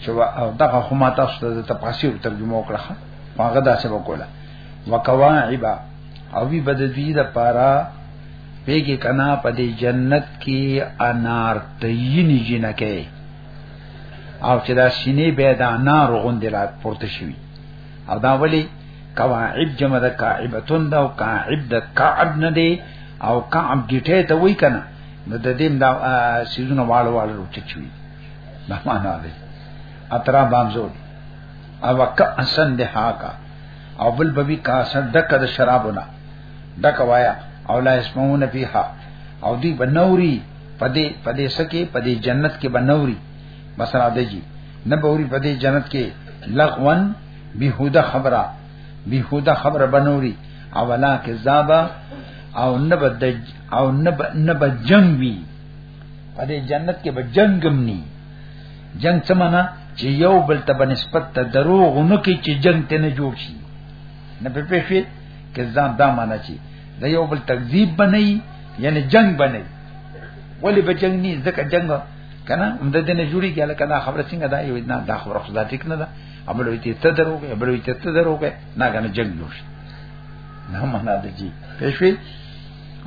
چې او دغه هم تاسو ته تفاسیر ترجمه وکړه هغه دا څه وکوله وکواعبا او وی بد دوی د پارا پیګه کنا په دې جنت کې انار تینی جنکه او چې دا سینې به د انار غوندې رات پورته شوی او دا ولی کواعب جمع ده کاعبتون ده او کاعب ده کعب نه دی او کعب ګټه ته وای کنه نو د دې دا سيزونه والو والو روټه چوي ما معنا ده اترا بامزور او وک احسن ده هاکا او بل ببي کا سر دک د شرابونه دک وایا او لا اسمعون فیها او دی بنوري پدې پدې سکه پدې جنت کې بنوري بس را دی جی نه بوري په دې جنت کې لغون بیهوده خبره بیهوده خبره بنوري او ولا کذابا او نه بد او نه نه بجنګ وی په دې جنت کې بجنګم ني جنگ څه معنا چې یو بل ته بنسبت ته دروغ نه کې چې جنگ ته نه جوړ شي نه په پېښې کذاب دا معنا چې د یو بل تکذیب بنئ یعنی جنگ بنئ ولی بجنگ ني ځکه جنگ کنه هم د دې نه جوړي کې لکه دا خبره څنګه دا یو نه دا خبره خدا ټیک نه ده امر وي ته دروګه امر وي ته دروګه نه کنه جنگ جوړ شي نه معنا د جی پېښوي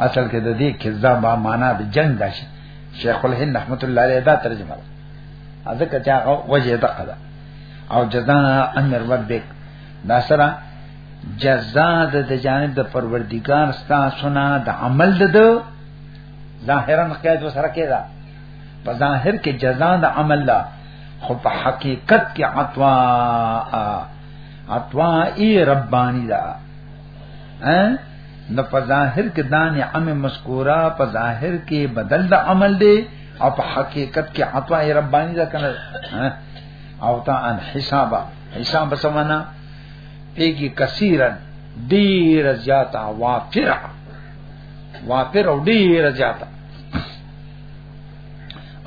اصل کې د دې کذا با معنا د جنگ دا شي شیخ الهند رحمت الله علیه دا ترجمه ده ځکه چې هغه وجه ده قضا او جزاء ان ربک دا سره جزاء د جانب د پروردگار ستا سنا د عمل ده ظاهرا قید وسره کېدا په ظاهر کې جزاء د عمل لا خو په حقیقت کې عطوا عطوا ای ربانی دا ها نو په ظاهر کې دا نعم مذکورہ په ظاهر کې بدل د عمل دی او په حقیقت کې عطا ربانی دا کنه او تا ان حسابا حساب سمانا پیږي کثیرن ډیر زیاته وافره وافر او ډیر زیاته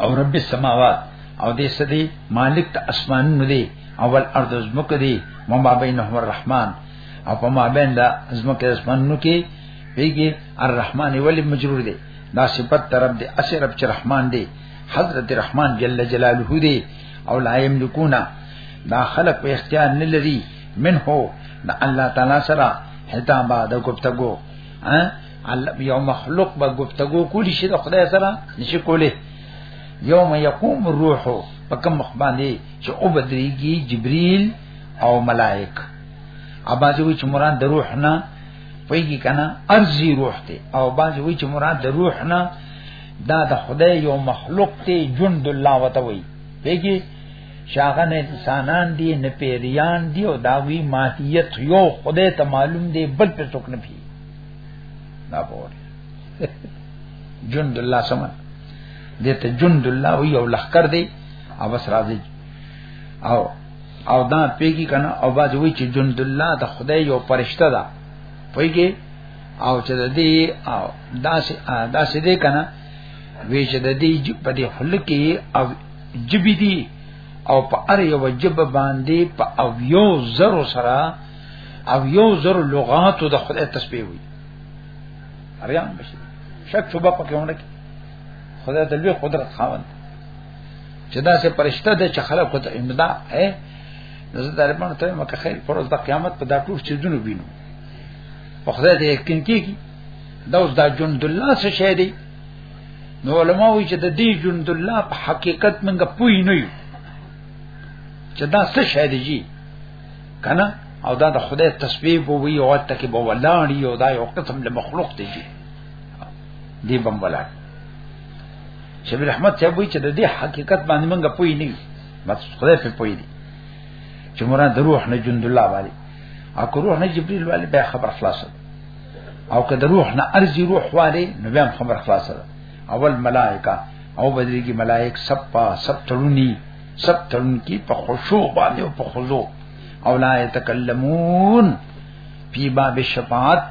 او رب السماوات او دې سدي مالک ته اسمان نه دی اول ارض زمک دی مما بینهما الرحمن او په ما بین دا زمک اسمان نو کې پیږي الرحمن ولی مجرور دی دا صفت طرف دی اسر رب چې رحمان دی حضرت رحمان جل جلاله دی او لا یملکونا دا خلق په اختیار نه لري منه دا الله تعالی سره حتابا د گفتگو ها یو مخلوق به گفتگو کولی شي د خدای سره نشي کولی یوم یقوم الروح پکم مخ باندې چې او بدريږي جبريل او ملائک اباځوي چې مراد د روح نه پېږي کنه ارزي روح ته او باځوي چې مراد د روح نه دا د خدای یو مخلوق ته جند الله وتوي پېږي شاغه نه انسانان دي نه پیریان دي او داوی ماهیت یو خدای ته معلوم دی بل په څوک نه پی دا پور جند الله سمن دته جند الله وی او لخر دی او بس راځي او او دا پیګی کنه او باز وی چې جند الله د خدای یو فرشته ده پیګی او چې د دې او داسې داسې دې کنه وی چې د دې په دې خلک او جبی دی او په ار یو جب باندې په او یو زرو سره او یو زرو لغات د خدای تسبیح وي اریان بشي شک شوبه پکې ونه کی خدای د لوی قدرت خاوند چې دا سه پرشته د چې خلق ته امدا اے زه د ربان ته مکه خیر پر د قیامت په دا ټول چیزونو وینم په خدای ته یقین کیږي دا اوس دا جند الله څه شی دی نو علماء وی چې د دې جند الله په حقیقت موږ پوی نه یو چې دا څه شی دی کنه او دا د خدای تسبیح بو وی او ته کې بو ولاړی او دا یو قسم له مخلوق دی دی بم ولاړ شیخ رحمت صاحب وی چې د دې حقیقت باندې موږ پوی نه یو بس خدای په پوی دی چې مراد روح نه جند الله باندې اکو روح نه جبريل والے به خبر خلاصه او که د روح نه ارزي روح والے نو بیا خبر خلاص ده اول ملائکه او بدلی کی ملائک سب پا سب تړونی سب تړون کی په خشوع باندې او په خضوع او لا يتکلمون فی باب الشفاعت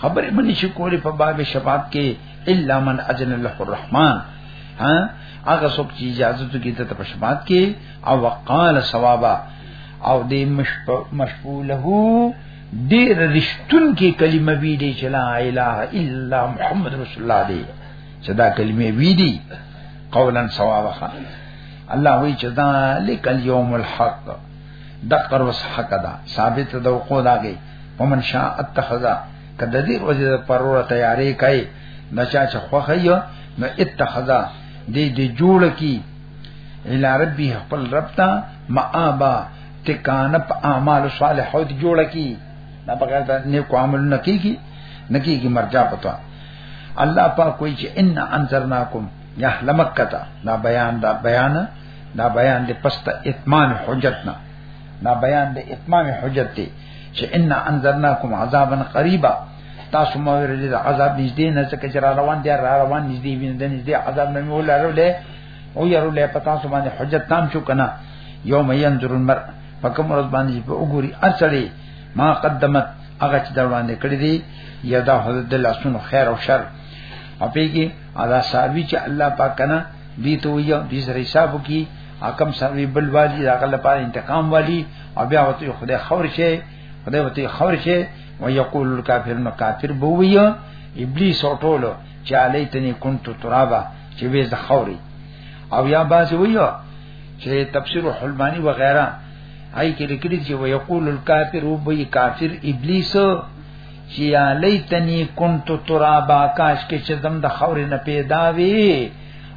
خبر منی شي کولی په باب شفاعت کې الا من اذن له الرحمن ها هغه څوک چې اجازه ته کیته ته پښمات کې او وقال ثوابا او دې مشفو له ډیر رښتون کې کلمه وی دی چې لا اله الا محمد رسول الله دی چې دا کلمه وی دی قولا صوابخه الله وی چې ذالک الیوم الحق دقر وس حق دا ثابت د وقو داږي ومن شاء اتخذ کده دې وجه پرور تیارې کای نشا چې خوخه یو نو اتخذ دې دې جوړ کی الی ربی خپل رب ته مآبا ټکانه په اعمال صالحو دی جوړه کی دا بغیر د نیکو عمل نکیږي نکیږي مرجع پتا الله پاک کوئی چې ان انذرناکم یا لمکتا دا بیان دا بیان دا بیان د پسته اتمام حجتنا دا بیان د اتمام حجت دی چې ان انذرناکم عذابا قریبا تاسو مو ورته عذاب نږدې نه څه کچرا روان دي را روان نږدې وینځ نږدې عذاب نه مولا ورولې او یارو له پتا سو باندې حجت تام شو کنه یوم ينظر المر پکم ورځ باندې په وګوري ارچړي ما قدمت هغه چې در باندې کړی دی یدا حضرت الله سن خیر او شر اپیږي ادا صاحبي چې الله پاک کنه دي ته وي دي سره حساب کی حکم سره بل والی دا غل لپاره انتقام والی او بیا وته خدای خور شي خدای وته خور شي او یقول الکافرون کافر بووی ابلیس او ټولو چې علیتنی كنت ترابا چې وې زخوري او یا باز ویو چې تفسیر حلمانی و غیره هاي کې لیکلي چې ويقول الکافر وبي کافر ابلیس چې یا لیتنی كنت ترابا کاش کې چې دم د خورې نه پیدا وي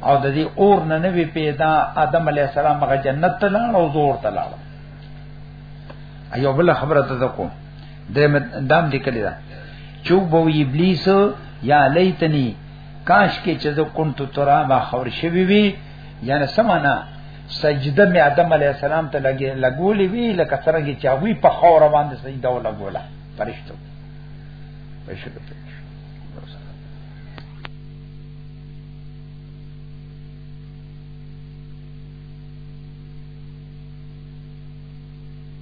او د دې اور نه نه پیدا آدم علی السلام هغه جنت ته لاړ او زور ته لاړ ایو بل خبره ته کو د دام لیکلی دا چوب وی ابلیس یا لیتنی کاش کې چې زه كنت ترابا خور شوی وی یعنی سمانا سجده می آدم علی السلام ته لګي لګولې وی لکه څنګه چې هغه په خور باندې سجده ولګوله فرشتو پښه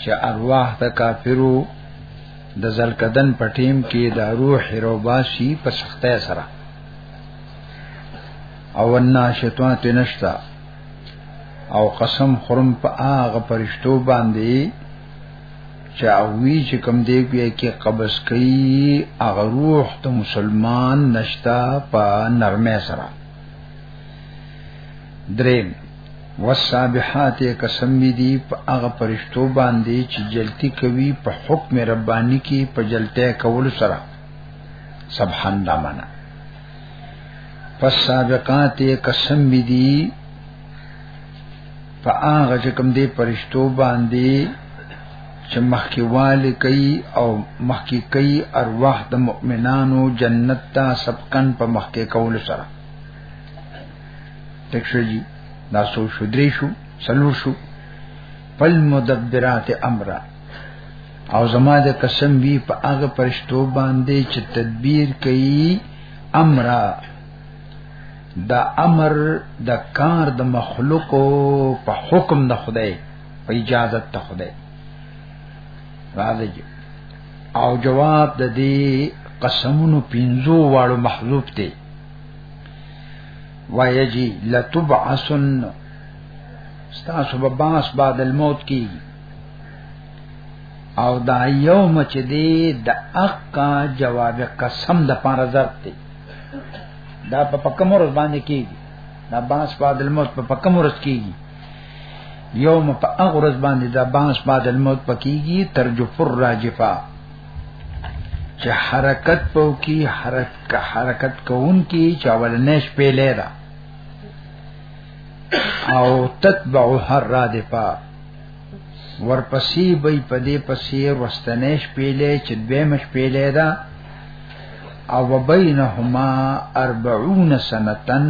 چې ارواح د کافرو د زلکدن په ټیم کې د روح روباسي په سختۍ سره او الناشطات نشتا او قسم خرم په هغه پرشتو باندې چې اوی چې کم دی بیا کې قبض کوي هغه روح ته مسلمان نشتا په نرمه سره دریم والسابحات قسم می دی په هغه پرشتو باندې چې جلتی کوي په حکم ربانی کې په جلته کول سره سبحان دا معنا پس سابقات قسم می دی په هغه چې کوم دی پرشتو باندې چې مخکې والی کوي او مخکې کوي ارواح د مؤمنانو جنت ته سبقن په مخکې کول سره تک شو جی دا سو شو درې شو سلور شو پل مدبرات امر او زما د قسم وی په هغه پرشتو باندې چې تدبیر کوي امر دا امر د کار د مخلوق په حکم د خدای په اجازه ته خدای راځي او جواب د دې قسمونو پینزو واړو محذوب دی وایجی لتبعثن ستاسو به باس بعد الموت کی او دا یوم چې دی د اقا جواب قسم د پاره ضرب دی دا په پکم ورځ باندې کیږي دا باس بعد الموت په پکم ورځ کیږي یوم په اغرز باندې دا باس بعد الموت پکیږي ترجفر راجفا چې حرکت پو کی حرکت حرکت کوون کی چاولنې شپې لیرا او تتبع هر را دی پا ورپسې به په دې پسې ورستنې شپې لې چې دوی مش شپې لې دا او وبینهما 40 سنتن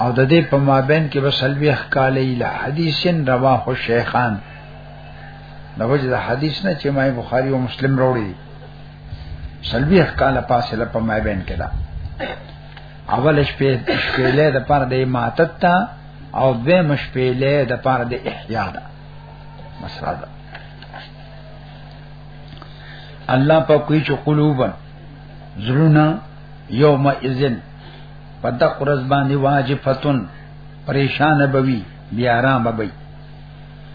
او د دې په مابین کې وسلوي احکالې له حدیثن رواه شیخان د وجه د حدیث نه چې مای بخاری او مسلم وروړي سلبي احکال پاسه لپه مای بین کړه اول شپې شپېلې د پاره د ماتت تا او دې مشپېلې د پاره د احیا دا مسره ده الله په کوئی چې قلوبن زړونه یوم اذن په دغه ورځ باندې واجفتون پریشان بوي بیا آرام بوي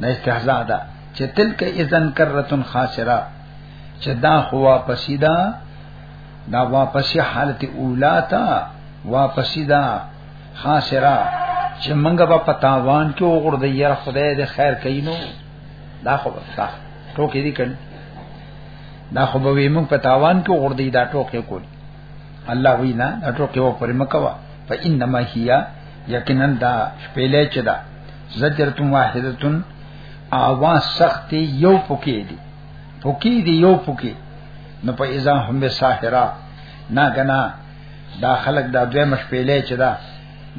نه استهزاء ده چې تلک اذن کرتن خاسره چې دا خو واپسی ده دا واپسی حالت اولا تا واپسی ده خاسره چې منګه په پتاوان کې وګړد یره خدای دې خیر کینو دا خو بستا ټوکې دي کړي دا خو به موږ په تاوان کې وګړدې دا ټوکې کول الله وینا دا ټوکې و پرې مکوا فإنما هي یقینا دا شپېلې چدا زجرتم واحدتن اواز سخت یو پوکی دی پوکی دی یو پوکی نو په اذا هم به ساحرا نا غنا دا خلق دا دوی مش پیلې چې دا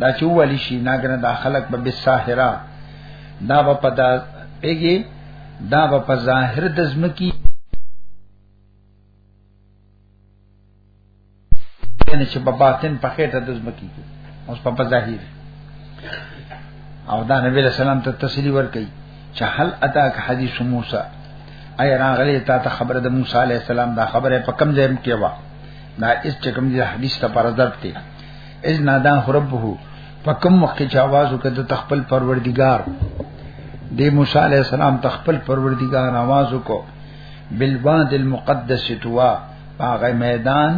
دا چووالی شي نا غنا دا خلق به ساحرا دا په پدا پیګي دا په ظاهر د زمکی نه چې په باطن په خېټه د زمکی کې اوس په ظاهر او دا نبی له سلام ته تسلی ورکړي چې هل اتاک حدیث موسی اي راغلی تا ته خبره د موسی عليه السلام دا خبره په کم ځای کې و دا اس چې کوم دي حدیث ته پر ضرب دی اذ نادا ربه په کوم وخت چې आवाज وکړ د خپل پروردگار د موسی عليه السلام تخپل پروردگار आवाज وکړ بالواد المقدس توا هغه میدان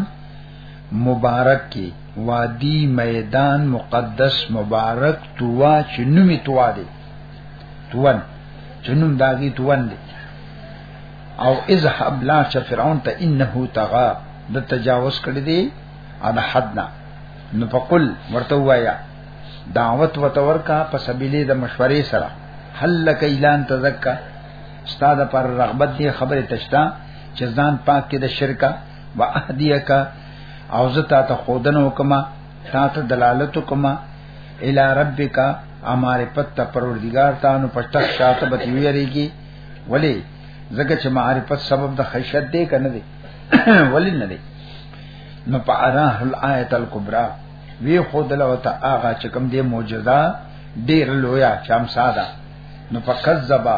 مبارک کې وادي میدان مقدس مبارک توا چې نومي توا دی توان چې نوم داږي توان دی او اذهب لا چې فرعون ته انه طغى د تجاوز کړی دی ان حدنا نو فقل ورته وایا دعوت وتور کا په سبیلې د مشورې سره هل لک اعلان تزکا استاد پر رغبت دی خبره تشتا چې ځان پاک کې د شرکا و اهدیک او زتا ته خودنو کما تا ته دلالت کما الی ربک امر پت پروردگار ته نو پټه شاته به ویریږي ولی زکه چې معرفت سبب د خشیت دی کنه دی ولی نه دی نو په اراه الایت الکبرى وی خود له وتا اغا چې کوم دی معجزه ډیر لویا چم ساده نو فکذبا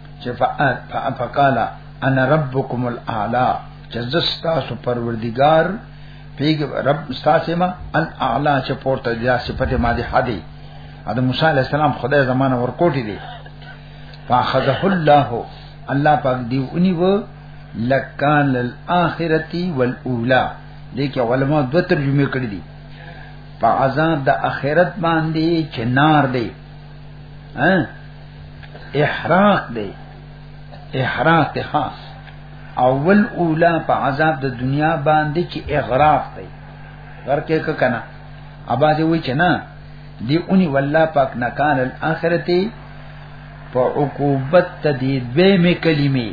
چې فقال انا ربکم الاعلى چې زستا سو پروردگار پیګ رب استاسه ما ان اعلی چې پورته دي صفته ما دي حدی ا د موسی علی السلام خدای زمانه ورکوټی دی فاخذه الله الله پاک دی ونی و لکان للاخرتی والاولى لیکه علما دو ترجمه کړی دي په عذاب د اخرت باندې چې نار دی ها احراق دی احراق دی خاص اول اولا په عذاب د دنیا باندې چې اغراق دی ورکه ک کنه ابا دې وای چې نه دی اونی والله پاک نکان الاخرته په عقوبت ته دی دوی می کلمې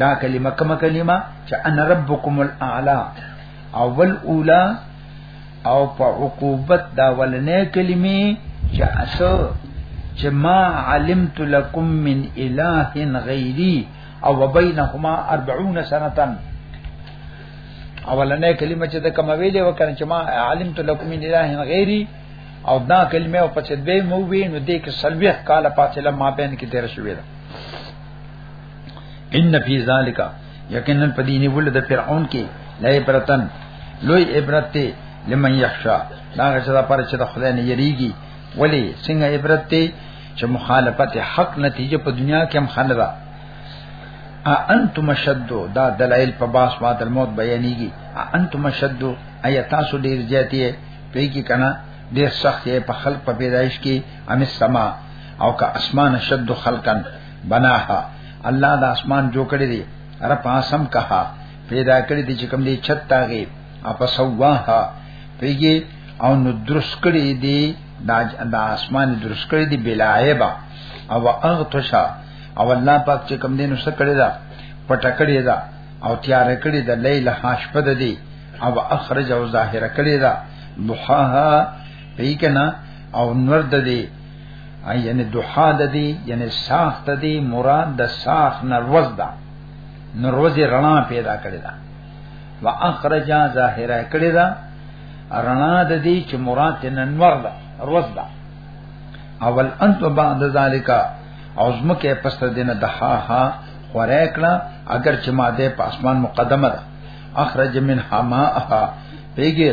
دا کلمه کومه کلمه چې ان ربکم الاعلى اول اولا او په عقوبت دا ولنې کلمې چې اسو چې ما علمت لكم من اله غيري او وبينهما 40 سنه اولنې کلمه چې د کوم ویلې وکړ چې ما علمت لكم من اله غيري او دا کلمه او پچې به مو وی نو دې کې سلويخ کال پاتې لمه بین کې تیر شوې ده ان فی ذالک یقینا په دیني ول د فرعون کې لا عبرتن لوی عبرت ته لمن یخشا دا چې دا پر چې د خدای نه یریږي ولی څنګه عبرت ته چې مخالفت حق نتیجه په دنیا کې هم خنه ده انتم شد دا دلائل په باس بعد الموت بیانېږي انتم شد ایا تاسو ډیر زیاتی په کې کنا ډیر سخت یې په خلق په پیدایش کې ام السما او کا اسمان شد خلقن بناها الله د اسمان جوړ کړی دی را پاسم کها پیدا کړی دی چې کوم دی چت تاغي اپ سواها پیږي او نو درس کړی دی دا اسمان درس کړی دی بلا عیبا او اغتشا او الله پاک چې کوم دی نو څه کړی دا پټ کړی دا او تیار کړی دا لیل حاش پد دی او اخرج او ظاهر کړی دا محاها پیکنا او نور د دی ای یعنی دوحا د دې یعنی ساخ ته دې مراد د ساخ نروز ده نروز رڼا پیدا کړی ده واخرج ظاهره کړی ده رڼا د دې چې مراد ته ننور ده روز ده اول انت بعد ذالک او زمکه پس دینه د ها ها خورای کړه اگر چې ماده په اسمان مقدمه ده اخرج منها ماءها پیګه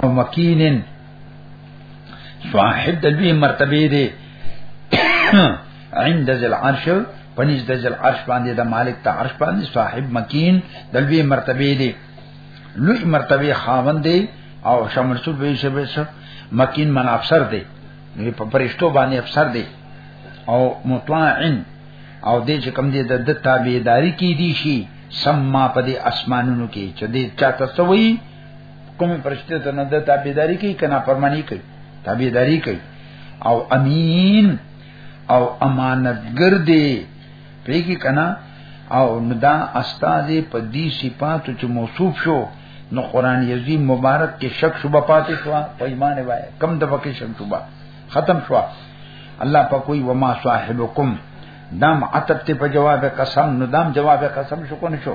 او مکینن صاحب د لوی مرتبه دی عند ذل عرش پنځ د ذل عرش باندې د مالک ته عرش باندې صاحب مکین د لوی مرتبه دی لوی مرتبه خاوند دی او شمل څو به شبه مکین من افسر دی نو په پرشتو باندې افسر دی او مطاعن او دې چې کم دې د تابعداري کې دي شي سما په دې اسمانونو کې چې دې چاته سوي کوم پرشته ته نه د تابعداري کوي کنا فرمانی کوي تابعداري کوي او امین او امانتګر دی پیږي کنا او ندا استاد په دې صفاتو چې موصوف شو نو قران عظیم مبارک کې شک شوبه پاتې شو په ایمان وای کم د پکې شک شوبه ختم شو الله په کوئی وما صاحبکم دام عتب ته په جواب قسم نو دام جواب قسم شو کو نه شو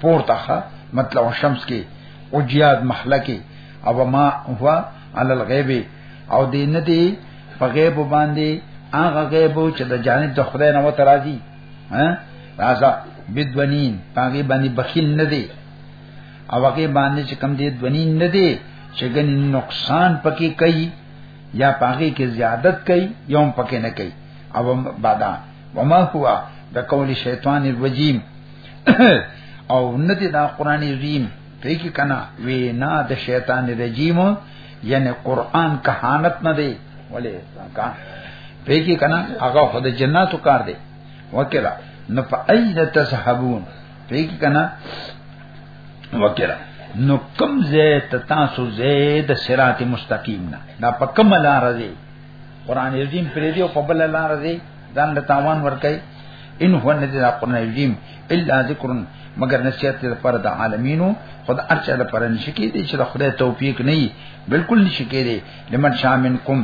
پورته ښه مطلع شمس کې او جیاد محله کې او ما هو علی الغیب او دې نه دی په غیب باندې هغه غیب چې د جانب د خدای نه وته راځي ها راځه بدونین هغه باندې بخیل نه دی او هغه باندې چې کم دی دونین نه دی چې ګن نقصان پکې کوي یا پاګه کې زیادت کوي یوم پکې نه کوي او بعدا وما هوا د قول شیطان الرجیم او ندی دا قران عظیم په کې کنا وینا د شیطان رجیم یعنی قران کهانت نه دی ولې کا په کې کنا هغه خود جناتو کار دی وکړه نو په اين تسحبون په کې کنا وکړه نو کم زیت تاسو زید صراط مستقیم نه دا په کومه لار دی قران عظیم پرې دی او په بل لار دی ځان د تاوان ور کوي ان هو نه دی قران عظیم الا ذکر مگر نصیحت لپاره د عالمینو خدا ارچا لپاره نشي کېدی چې د خدای توفیق نه وي بالکل نشي کېدی لمن شامن کوم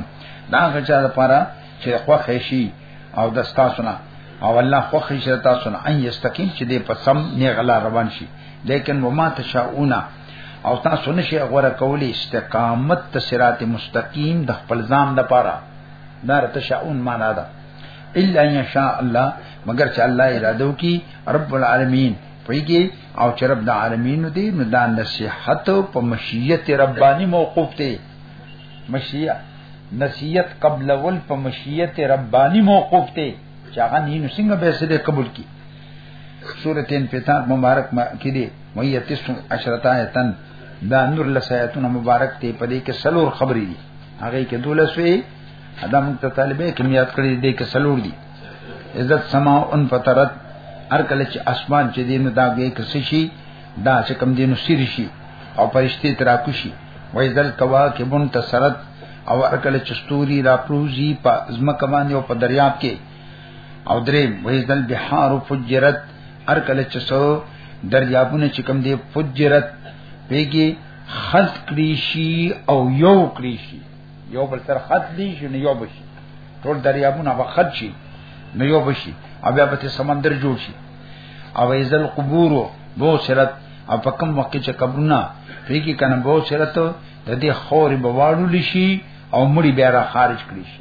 دا غچا لپاره چې خوښ شي او د تاسو نه او الله خوښ شي تاسو نه ان یستقیم چې دې په سم نه غلا روان شي لیکن وما تشاؤون او تاسو نشي غوړه کولی استقامت ته صراط مستقیم د خپل ځان د پاره دا تشاؤن معنا ده الا ان شاء الله مگر چې الله اراده وکي رب العالمین پویږي او چې رب د عالمین دی نو دا نصیحت په مشیت ربانی موقوف دی مشیت نصیحت قبل ول په مشیت ربانی موقوف دی چې هغه نین څنګه به سره قبول کی سورۃ انفطار مبارک کې دی وایي تیس عشرتا ایتن دا نور لسایتونه مبارک دی په دې کې سلور خبرې دي هغه کې دولس وی ادم ته طالبې کې یاد کړې دې کې سلور دي عزت سما ان فطرت هر کله چې اسمان چې دین دا به کې شي دا چې کم دین سیر شي او پرشتي ترا کوشي وای ذل کوا کې بن تسرت او هر کله چې ستوري را پروزي په زمکه باندې او په دریاب کې او درې وېدل بحار فجرت هر کله چې سو دریابونه چې کم دی فجرت پیګي خلق کړی شي او یو کړی شي یو بل سره خط دی شي نو یو بشي ټول دریابونه به خط شي نو یو بشي او بیا به سمندر جوړ شي او ایزل قبور بو سرت او په کوم وخت چې قبرونه پیګي کنه بو سرت د دې خوري بواړو لشي او مړي بیا را خارج کړی شي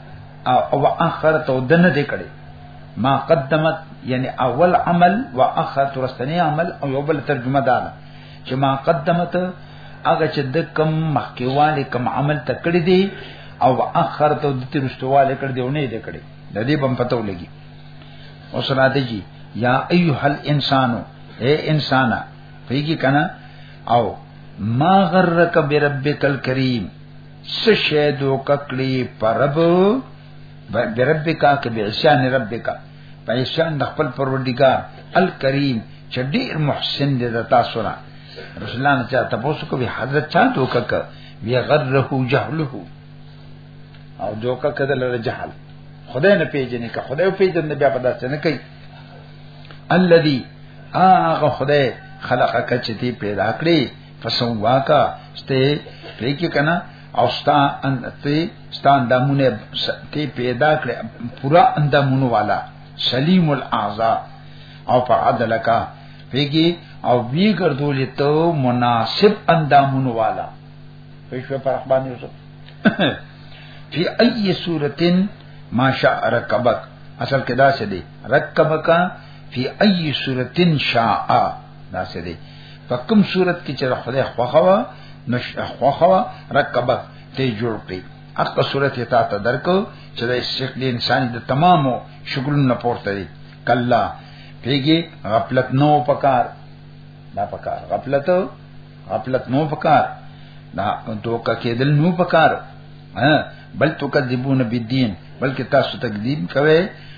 او اخرت او دنه دې کړي ما قدمت یعنی اول عمل و اخر ترستنی عمل او یو بل ترجمه ده چې ما قدمت هغه چې د کم مخکیواله کم عمل تکړه دي او اخر ته د ترستواله کړ دی ونه دې کړي د دې بم پته ولګي او سناته جی یا ایها الانسانو اے انسانا پیږي کنه او ما غرک بربک الکریم سشه دوک کړی پرب بربک که به عصیان ربک په عصیان د خپل پروردګار الکریم چې ډیر محسن دی د تاسو را رسولان چې تاسو کو به حضرت چا دوک ک بیا غره جهله او دوک کده لره جهل خدای نه پیژنې که خدای پیژنې بیا په داسې نه کوي الذي هغه خدای خلقک چې پیدا کړی فسواکا سته پریکی کنا او ستا ان ته ستا اندامونه ته پیدا کړ پورا اندامونه والا سلیم الاعضاء او په عدل کا پیګي او وی ګرځول ته مناسب اندامونه والا پښه پر رحمان یوسف فی ای صورتن ما شاء رکبک اصل کې دا څه دی رکبک فی ای صورتن شاء دا څه دی په کوم صورت کې چې خدای خوخوا نش خوخوا رکبت ته جوړ کړي اقا صورت ته تا درکو چې د شکل انسان د تمامو شکلونو نه پورته دي کلا پیږي غفلت نو پکار دا پکار غفلت غفلت نو پکار دا دوکا کېدل نو پکار ها بل تو کذبون بالدین بلکې تاسو تکذیب کوئ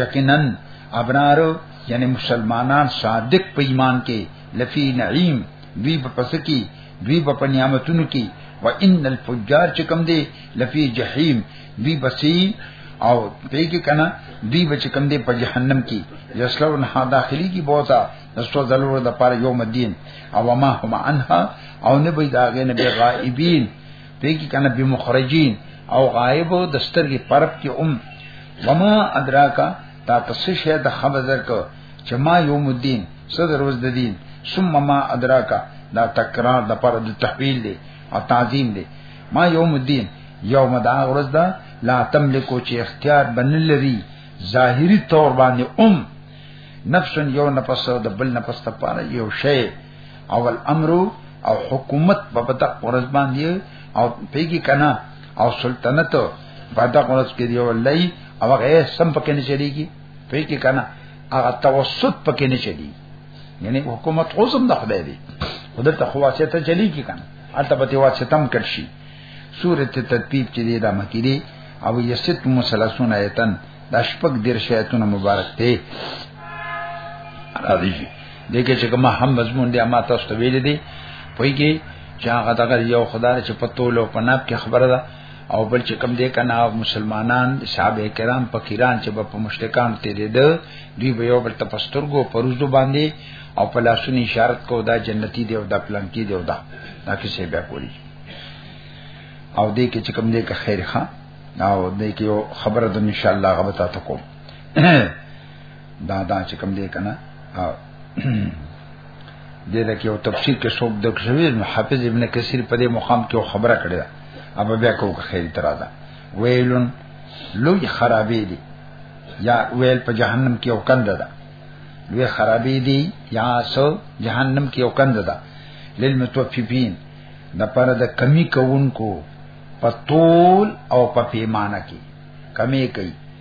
یقینا ابرارو یعنی مسلمانان صادق په ایمان کې لفی نعیم دوی په پس کې دوی په نعمتونو کې و ان الفجار چې کوم دی لفی جهنم دوی بسی او پیګه کنا دوی بچ کوم دی په جهنم کې یسلو نه داخلي کې بوتا نسو ضرور د پاره یوم الدین او ما هم عنها او نه به دا غنه به غائبین پیګه کنا به مخرجین او غائب د سترګې پرب کې ام وما ادراکا تا تسشه د خبر درکو چې ما یوم الدین صدر روز د دین ثم ما ادراکا دا تکرار د پر د تحویل دی او تعظیم دی ما یوم الدین یوم دا ورځ دا لا تملکو چې اختیار بنلري ظاهری طور باندې ام نفس یو نفس د بل نفس ته پاره یو شی اول امر او حکومت په بده ورځ باندې او پیګی کنا او سلطنت په دا قرص کې دی ولای او هغه سم پکې نه چلیږي په کې کنه هغه توسط پکې نه چلیږي یعنی حکومت خو زم د خدای دی خدای ته خو واسطه ته چلیږي کنه البته به واسطه تم کړشي سورته تطبیب چې دی دا مکی دی او یست مسلسون ایتن دا شپږ دیر شیتون مبارک دی راځي دغه چې کوم هم مضمون دی ما تاسو ته ویل دي پوي کې چې هغه دغه یو خدای چې پتو لو پناب کې خبره ده او بل چې کم دی کنه مسلمانان صحابه کرام فقیران چې په مشرکان تیرې ده دوی به یو بل تپسترګو پروزو باندې او په لاسونو اشاره کو دا جنتی دی او دا پلان کې دی او دا دا کې څه بیا کولی او دې کې چې کم دی که خیر ښه او دې کې خبره ده ان شاء الله غبطه تکوم دا دا چې کوم دی کنه او دې دا کې او تفسیر کې څوک د کښوی حافظ ابن کثیر په دې مقام کې خبره کړې ده ابا بیا کو خیر تر ده ویلون لوی خرابې دي یا ویل په جهنم کې او کند ده لوی خرابې دي یا سو جهنم کې او کند ده للمتوففین د پر د کمی کوونکو په طول او په پیمانه کې کمی کوي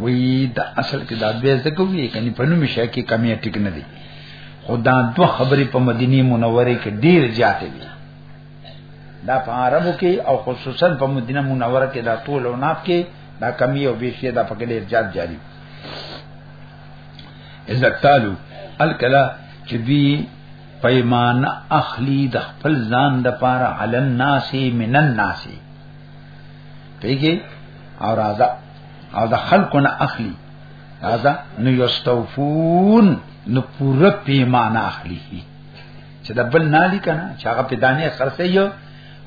وی دا اصل کې دا دوی زکو وی کني په نوم شي کې کمی ټیک نه دي خدا دوه خبرې په مدینه منوره کې ډیر زیاتې دي دا په عربو کې او خصوصا په مدینه منوره کې دا ټول او ناب کې دا کمی او بیشی دا پکې ډیر زیات جاری اذا قالو الکلا چې دوی پیمان اخلی د خپل ځان د پاره علن ناسی منن ناسی پیږي او راځه او د خلکو نه اخلي دا نو یستوفون نو پوره پیمانه اخلي چې د بل نالی کنه چې هغه په دانه خرڅي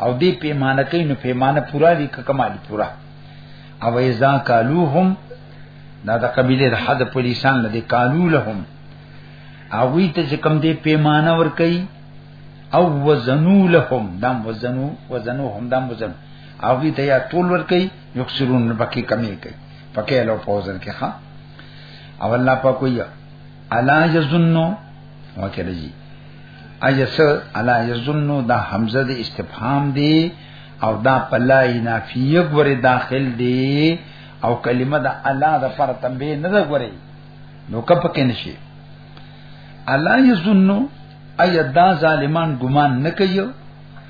او دې پیمانه کوي نو پیمانه پورا دي کمالي پورا او اذا قالوهم دا د قبيله د حد پولیسان لدی قالو لهم او وی ته چې کم دې پیمانه ور کوي او وزنو لهم دام وزنو وزنو هم دام وزن او وی ته یا طول ور کوي یخسرون بکی کمی کوي پکې له فوزن کې ښا او الله په کوی الا یظنو وکړه جی اجس الا یظنو دا حمزه د استفهام دی او دا پلا نافیه غره داخل دی او کلمه د الله د پر تنبیه نه ده غره نو کپ کې نشي الا یظنو ایا دا ظالمان ګمان نه کوي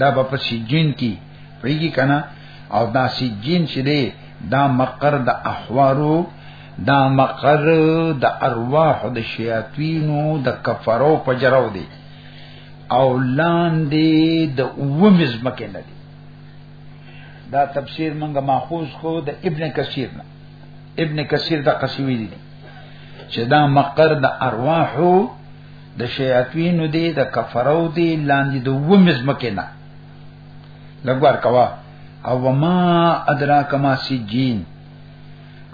دا به په سجین کې پیږي کنه او دا سجین چې دی دا مقر د احوارو دا مقر د ارواح د شیاطینو د کفرو پجرو دی او لاندې د اومز مکه نه دی دا تفسیر منګه ماخوذ خو د ابن کثیر نه ابن کثیر دا قصوی دی چې دا مقر د ارواحو د شیاطین دی د کفرو دی لاندې د ومز مکینا لګوار کوا او ما ادراک ما سجین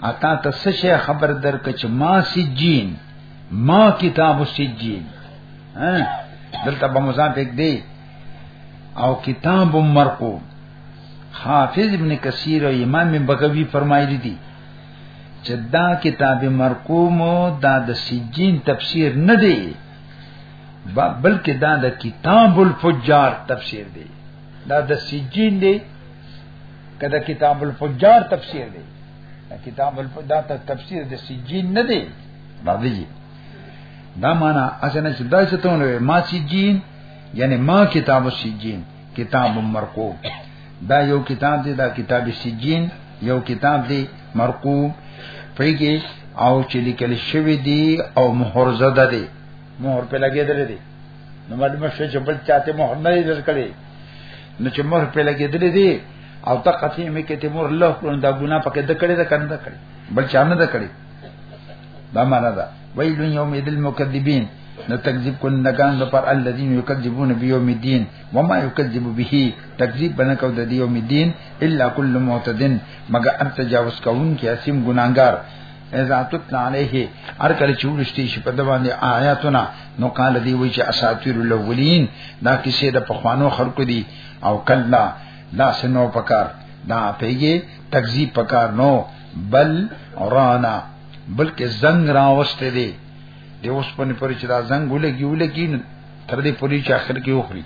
اتا ته څه شی خبر درک چې ما سجین ما کتاب سجین ها دلته به مزان پک دی او کتاب مرقوم حافظ ابن کثیر او امام بغوی فرمایلی دي چې دا کتاب مرقوم دا د سجین تفسیر نه دی بلکې دا د کتاب الفجار تفسیر دی دا د سجین دی کدا کتاب الفجار تفسیر دی دا کتاب الفجار تفسیر د سجین نه دی باندې جی دا معنا اسنه چې دا څه ته ما سجین یعنی ما کتاب سجین کتاب مرقوم دا یو کتاب دی دا کتاب سجین یو کتاب دی مرقوم پیږي او چې لیکل شوی دی او مهر زده دی مهر په لګیدل دی نو مدمه شو چې بل چاته مهر نه دی درکړي نو چې مهر په لګیدل دی او تا قسم کې ته مور له کړو دا ګنا پکې د کړي دا کنده کړي بل چا نه د کړي دا معنا ده ویل یوم یدل مکذبین نو تکذیب کنندگان د پر الذين يكذبون بيوم الدين وما يكذب به تکذیب بنه کو د یوم الدين الا كل معتد مگر ان تجاوز کون کی اسیم ګناګار اذا تطلع عليه هر کله چې ولشتي شي په دباندې آیاتنا نو قال دی وی چې اساطیر الاولین دا کیسه د پخوانو خلقو دی او کلا دا سنو پکار دا پیګه تکذیب پکار نو بل رانا بلکې زنګ راوسته دی د اوس په نپر چې دا زنګ ولګي ولګي تر دې پوری چې اخر کې وخري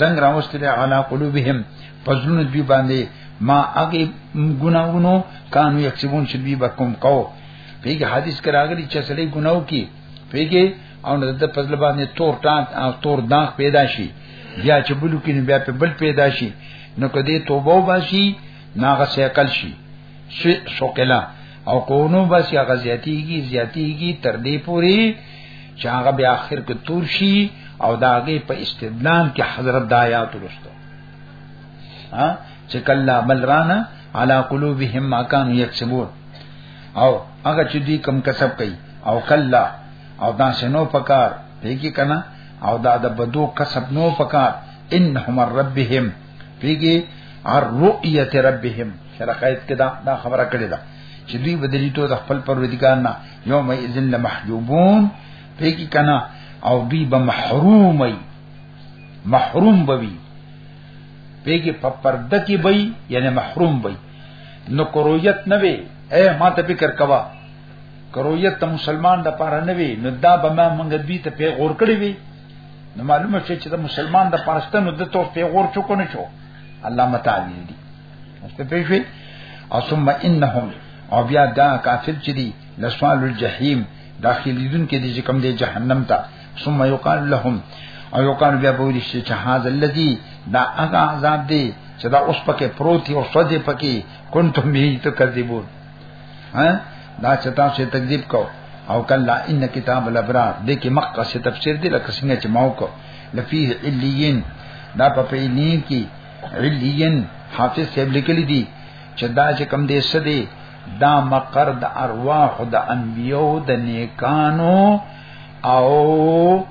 زنګ راوسته دی علا قلوبهم پزلون دوی باندې ما هغه ګناونو کانو یکسبون چې دوی بکم کو پیګه حدیث کرا غلی چې سړی ګناو کی پیګه او نه د پزل باندې تور ټان او تور داغ پیدا شي یا چې بلو کې بیا په بل پیدا شي نو کدی توبه وباسي ناغه سیکل شي شي شوکلا او کونو بس یا غزیاتیږي زیاتیږي تر دې پوري چې هغه بیا اخر کې تور شي او داګه په استدلال کې حضرت دایات ورسته ها چې کلا بلرانا علی قلوبهم ما كانوا یکسبون او هغه چې دوی کم کسب کوي او کلا او دا شنو پکار دیږي کنه او دا د بدو کسب نو پکار انهم ربهم پیږي ار رؤیت ربهم شرقایت کې دا دا خبره کړې ده چې دوی بدلی ته د خپل پروردګار نه یوم اذن لمحجوبون پیږي کنا او دوی به محروم وي محروم بوي پیږي په پرده کې وي یعنی محروم وي نو کرویت نه وي اے ما ته فکر کوا کرویت ته مسلمان د پاره نه وي نو دا به ما منګ دوی ته پیغور کړی وي نو معلومه شي چې د مسلمان د پرستنو د تو پیغور چوکو نه شو الله متعالی دی مست پیښوي او ثم انهم او بیا دا کافر چې دی لسوال الجحیم داخلیدون کې دي چې کوم دی جهنم ته ثم یقال لهم او یقال بیا به دي چې هاذ الذی دا هغه عذاب دی چې دا اوس پکې پروتي او سوځي پکې کنتم به تکذبون ها دا چې تاسو تکذیب کو او کلا ان کتاب الابرار دې کې مخکې څه تفسیر دی لکه څنګه چې ماو کو لفیه الیین دا په پیلین کې الیین حافظ صاحب لیکلی دی چې دا چې کم دې څه دی دا مقر د ارواح د انبیو د نیکانو او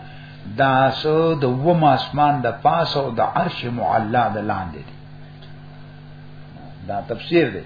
دا سو د و ماسمان د پاس او د عرش معلا د لاندې دی دا تفسیر دی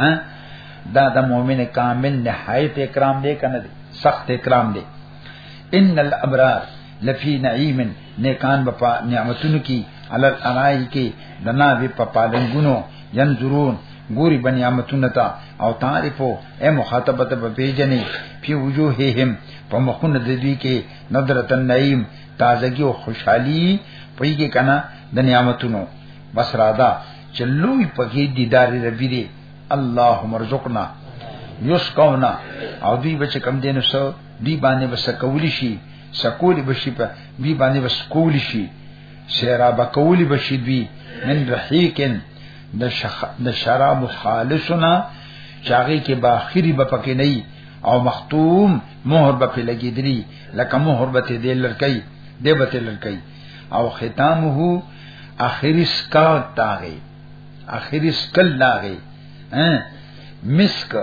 ها دا د مؤمن کامل نهایت اکرام دی کنه دی سخت اکرام دی ان الابرار لفی نعیم نیکان په نعمتونو کې علل ارای کې دنا وی په پالنګونو ينظرون ګوري بنی امتون تا او تعرفو اے مخاطبت په پیجنې په وجوههم په مخونه د دوی کې ندرت النعیم تازگی او خوشحالی پېږي کنا د نعمتونو بس رادا چلوی پکې دیدار ربی دی الله مرزقنا یسقونا او دی بچ کم دینو سو دی باندې بس کولی شي سکولی بشي په دی باندې بس کولی شي شراب کولی بشي دی من رحیکن د شخ د شراب خالصنا چاغي کې باخري به پکې نه او مختوم مہر به لګیدلی لکه مہر به دې لړکې دې به لړکې او ختمه اخری سکا داغي اخری سکل داغي ها مسک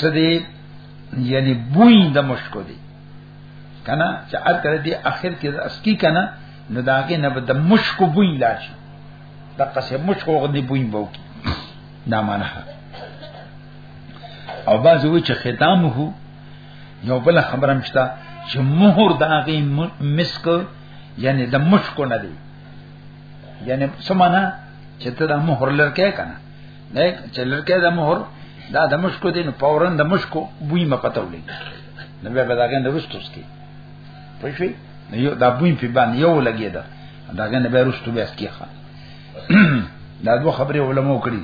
سدي یعنی بوی د مشکو دی کنه چې ار کړه دی اخر کې اسکی کنه نو داګه نه د مشکو بوی لاشي د قصه مشکو غدي بوی بو کی دا معنی او باز وی چې ختم هو یو بل خبره مشته چې مهر د هغه مسک یعنی د مشکو نه دی یعنی سمانا چې ته د مهر لرکې کنه نه چې لرکې د مهر دا د مشکو دی نو پورن د مشکو بوی ما پته ولې نو بیا به دا غن رستوس کی پښې نو یو دا بوی په باندې یو لګی دا دا غن به رستو بیا سکیخه دا دوه خبره علماو کړی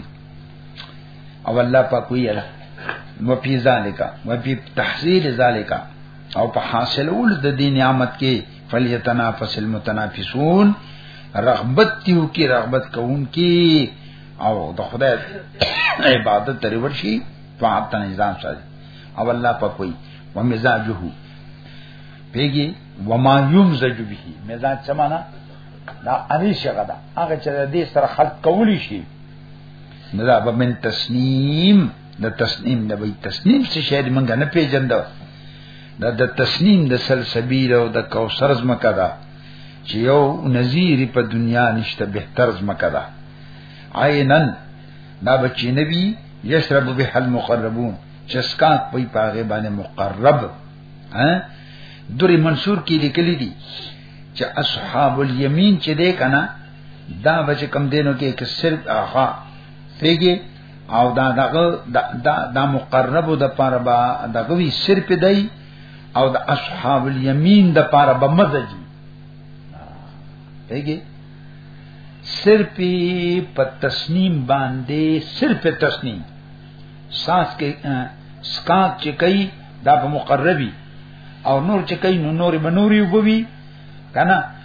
او الله په کوی اله و پی ذالک و پی تحصیل ذالک او په حاصل اول د دین نعمت کې فلیتنافس المتنافسون رغبت تیو کی رغبت کون کی او د خدای عبادت تری ورشي طاعت ته نظام سره او الله په کوی و مزاجه پیږي و ما یمزج به مزاج څه معنا دا اوی شغه دا هغه چې دې سره خلق کولی شي نه دا به من تسنیم د تسنیم د وی تسنیم څه شی دی مونږ نه پیژند دا د تسنیم د سلسبیل او د کوثر زمکه ده چې یو نذیر په دنیا نشته بهتر زمکه ده عینن دا بچی نبی یشرب به المقربون چسکات پي پاغه باندې مقرب ها دوری منصور کې لیکلي دي چې اصحاب الیمین چې ده کنه دا بچ کم دینو کې کې صرف اخا پیګي او دا دغه دا دا مقربو د پاره با دغه وی صرف دی او د اصحاب الیمین د پاره به مزجی پیګي صرف په تسنیم باندې صرف تسنیم ساس کې سکات چې کوي دا په مقربي او نور چې کوي نو نور منوري وبوي کنه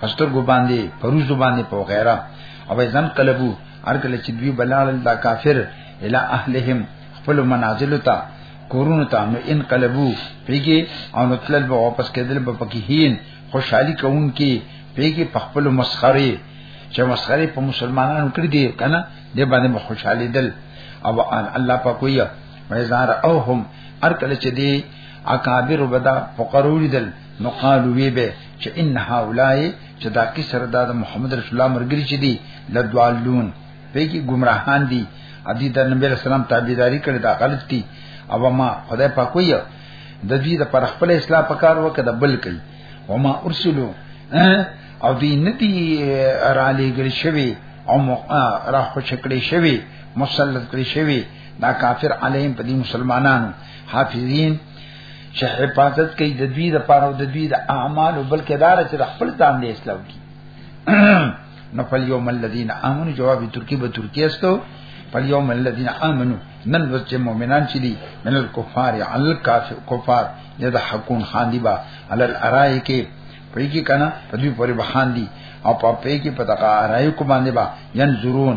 پستر ګو باندې پروز باندې په غیره او ځن قلبو هر کله چې دوی بلال دا کافر اله اهلهم خپل منازل ته کورونو ته نو ان قلبو پیګي او نو تلل به واپس کېدل به پکې هین خوشحالي کوون کې پیګي په خپل مسخره چې مسخره په مسلمانانو کړی دی کنه دې باندې به خوشحالي دل او ان الله په کوی مې زار او هم هر کله چې دی اکابر وبدا فقرو لیدل نو قالو وی به چې ان هؤلاء چې دا کسر دا د محمد رسول الله مرګري چې دي لدوالون په کې گمراهان دي ادي د نبی رسول الله تابعداري کړې دا غلط دي او ما خدای په کوی د دې د پر خپل اسلام په کار وکړه د بل کوي او ما ارسلو او دې ندي را لېګل شوی او را خو شکړې شوی مسلط کړې شوی دا کافر علیهم په دې مسلمانانو حافظین چې حفاظت کوي د دوی د پاره او د دوی د اعمال او بلکې دار چې د خپل ځان دې اسلام کی نو فل یوم الذین امنو جواب ترکی به ترکی استو فل یوم الذین امنو نن ورځ چې مؤمنان چې دي من الکفار عل کافر کفار یدا حقون خان دی با عل الارای کې پرې کې کنه په دې پورې بخان دي او په پې کې په دغه ارای کو باندې با ینظرون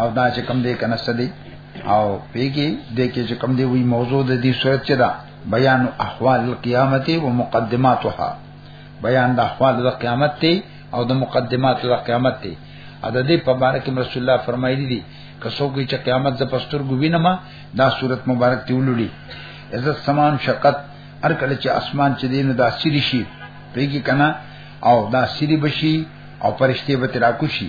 او دا چې کم دې کنه سدي او پیګي دې کې چې کم دې وی موضوع د دې صورت چې دا بیان احوال القیامت و مقدماتها بیان د احوال د قیامت ته او د مقدمات د قیامت ته ا د دې په اړه کې رسول الله فرمایلی دي که څوک چې قیامت د پستر ګوینما دا صورت مبارک ته ولړي عزت سمان شقت هر کله چې اسمان چې دین دا سری شي پیګي کنه او دا سری بشي او پرشته به تراکو شي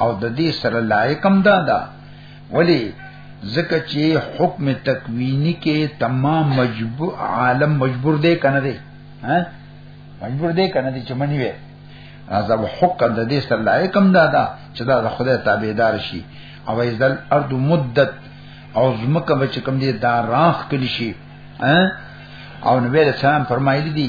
او د دې سره لایقم دا ده ولی ځکه چې حکم تکوینی کې تمام مجبور عالم مجبور دی کنه دی ها مجبور دی کنه دی چې منی وي عذاب حق د دې سره لایقم دا ده چې دا د خدای تابعدار شي او ایزل ارض مدت او زمکه بچ کم دي دا راخ کلی شي او نبی رسول فرمایلی دي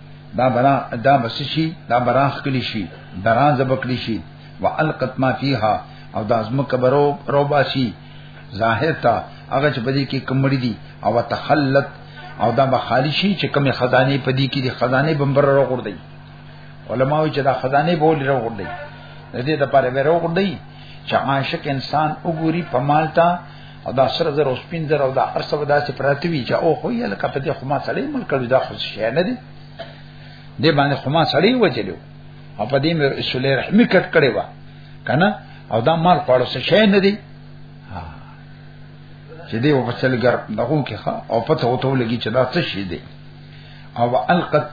دا برا دا بس شي دا برا خکلی شي درا زبکلی شي والقت ما فيها او دا زم کبرو روبا شي ظاهر تا هغه چې بدی کې کمړی دي او تخلت او دا به خالی شي چې کمی خزانه پدی کې دي خزانه بمبر رو ور دی علماوی چې دا خزانه بول رو ور دی د دې لپاره ورو ور دی چې عاشق انسان وګوري په مالتا او دا سره زر او سپین زر او دا هر څه به داسې پراته وي چې او خو یې لکه په دې خو ما سړی ملک کړی دا خو شي نه دی دې باندې خو ما سړی وجلو او په دې مې رسول رحمی کټ کړی و کنه او دا مال پاړو څه شي نه دی چې دې په څلګر دغه کې ښه او پته وته لګي چې دا څه شي دی او القت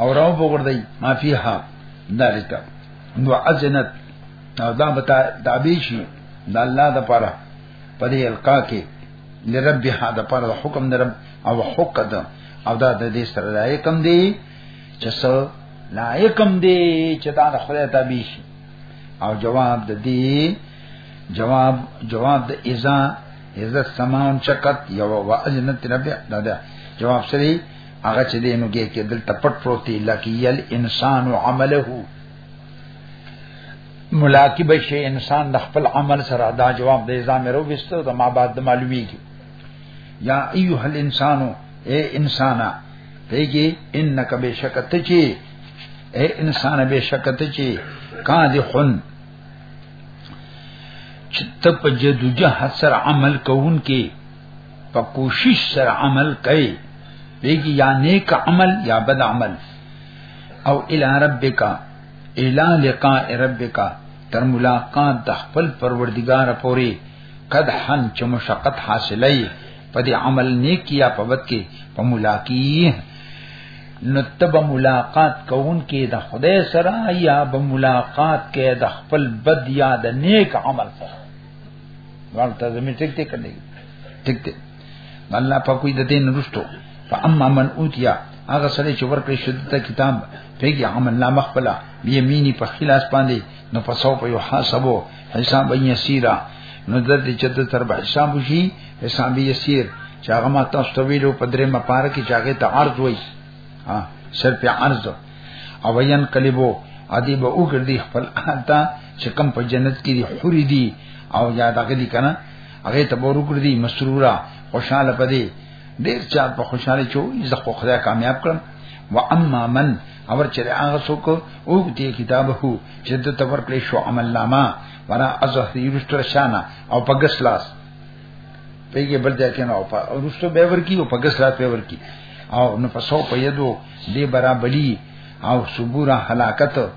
او راو بغردای ما فيها دارته نو ازنت دا بتا دابیشی د الله د پاره په دې القا کې لرب ها د پاره د حکم درب او حق ده او دا د دې سره لایقم دی چې سو لایقم دی چې دا د خدای تابع شي او جواب د دې جواب جواب د اذا اذا سماون چکت یو واجنت رب دا دا جواب سری هغه چې دینو کې کې دل تپټ پروتي لکیل انسان عمله ملاکی بشي انسان د خپل عمل سره دا جواب د ځان مرو وستو د ما بعد معلومیږي یا ایه الانسانو اے انسانا تیږي انک بشکت چی اے انسان بشکت چی قادحن چت په جدوجہد سره عمل کوون کې په کوشش سره عمل کوي بیگی یا نیک عمل یا بد عمل او الى ربک الا لقاء ربک تر ملاقات د خپل پروردگار پوري قد حن چې مشقت حاصلې په دې عمل نیک یا په بد کې په ملاقات نتب ملاقات کون کې د خدای سره یا به ملاقات کې د خپل بد یا د نیک عمل سره ورته زمي ټیک ټیک کړی ټیک ټیک الله په کوی د دین رښتو فاما من اوتیا هغه سره چې ورکړي شدت کتاب پیږي عمل نامه خپل بیمینی په خلاص باندې نو په سو په یو حسابو حساب یسیرا نو د دې چې د تر به حساب شي حساب یسیر چې هغه ما تاسو ته ویلو په درې مپاره کې چې هغه ته عرض وای ها سر په عرض او وین کلیبو ادی به وګرځي خپل احتا چې کم په جنت کې حوري دي او یاد غلي کنه هغه ته بور کړ دي مسرورا خوشاله پدې ډیر چا په خوشاله چو زه خو خدای کامیاب کړم و اما من اور چې هغه څوک او دې کتاب هو چې د تور کړې شو عمل نامه ورا ازه یوستر شانا او په ګسلاس پیګه بل ځای کې نو په ورستو به ورکی او په ګسلاس به ورکی او نو په سو په یدو دې برابرلی او صبورا هلاکت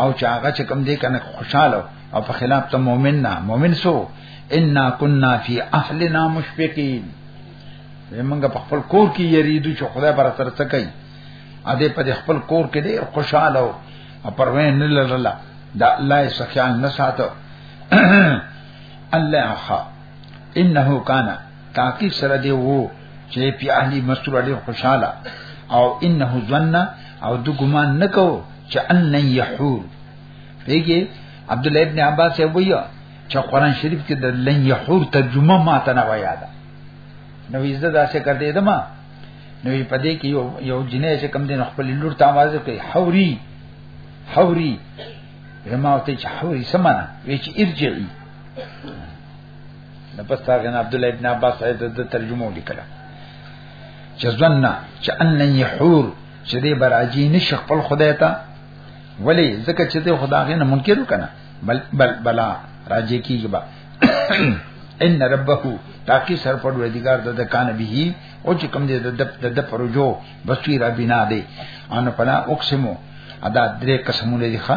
او چې هغه چې کم دی کنه خوشاله او په خلاف ته مؤمن نه مؤمن سو ان كنا في اهلنا مشفقين موږ په خپل کور کې یریدو چې خدای پر سره څه کوي ا دې په خپل کور کې ډېر خوشاله او پروايي نه لرله دا الله یې سخیان نه ساتو الله خا انه کان تحقیق سره دی وو چې په اهلی مسرور ډیر خوشاله او انه ظن او د ګمان نکو چې ان یحول پیګه عبد الله ابن عباس یې ویو چې قران شریف کې د لن یحول ترجمه ما ته نه ویا ده نو عزت داسې کړ دې دما نو په دې کې یو یو جنې چې کم دین خپل لور ته आवाज کوي حوري حوري زما ته چې حوري سمانه وی چې ارجعي نه پس هغه عبد الله ابن عباس صاحب د ترجمه وکړه چې ځنه چې ان يحور چې دې براجي نشه خپل خدای ته ولی ځکه چې دې خدای نه منکر کنه بل بل بلا راجي کیږي با ان ربه تاکي سر پر ودیګار د کان به او چې کم دې د د پروجو بصیر بنا دې ان پنا اقسمو ادا درې قسمونه دي ښا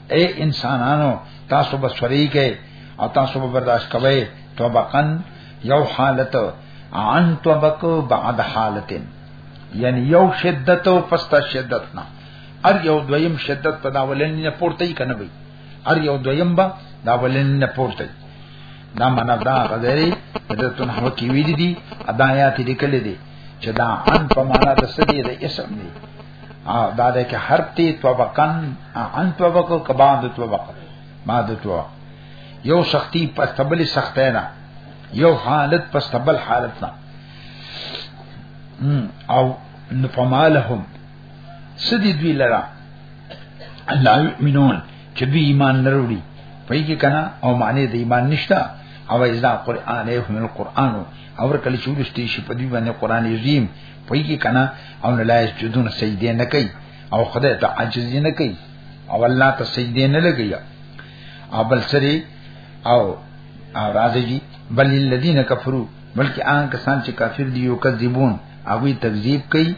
اے انسانانو تاسو به سوري کې او تاسو به برداشت کوئ توبقن یو حالت عن توبق بعد حالتن یعنی یو شدت او پستا شدت نه ار یو دویم شدت په داولن نه پورته یې کنه وي ار یو دویم با داولن نه پورته دا معنا دا غزري د تنحو کې ویل دي ادايات لیکل دي چې دا ان په معنا د سدي د اسم دي او دا ده کې هر تی طبقن ان طبقو کبان د طبق ما د تو یو سختی پس تبل سخته نه یو حالت پس تبل حالت نه او نفمالهم سدی دوی لرا الله یؤمنون چې دوی ایمان نه وروړي پای کې کنه او معنی د ایمان نشتا او اذا قران له القران او ور کله چې ورستي شي په دې باندې قران عظیم پویږي کنه او نه لایس جدون سجده نه کوي او خدای ته عاجز نه کوي او الله ته سجده نه لګي او بل سری او راځي جی بل الذين كفروا بلکې ان کسان چې کافر دي یو کذبون هغه تکذیب کوي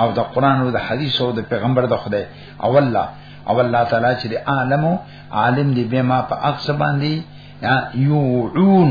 او د قران او د حدیث او د پیغمبر د خدای او الله او الله تعالی چې عالم عالم دی به ما په اقص باندې یعون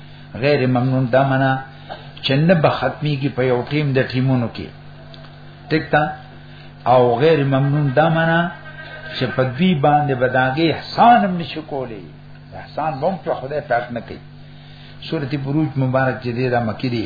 غیر ممنون دا معنا چې نه به ختميږي په یو ټیم د ټیمونو کې ټیک تا او غیر ممنون دا معنا چې په دې باندې بداګي احسان هم نشو کولی احسان هم په خدای پاک نه کوي سورته بروج مبارک چې دې دا مکی دي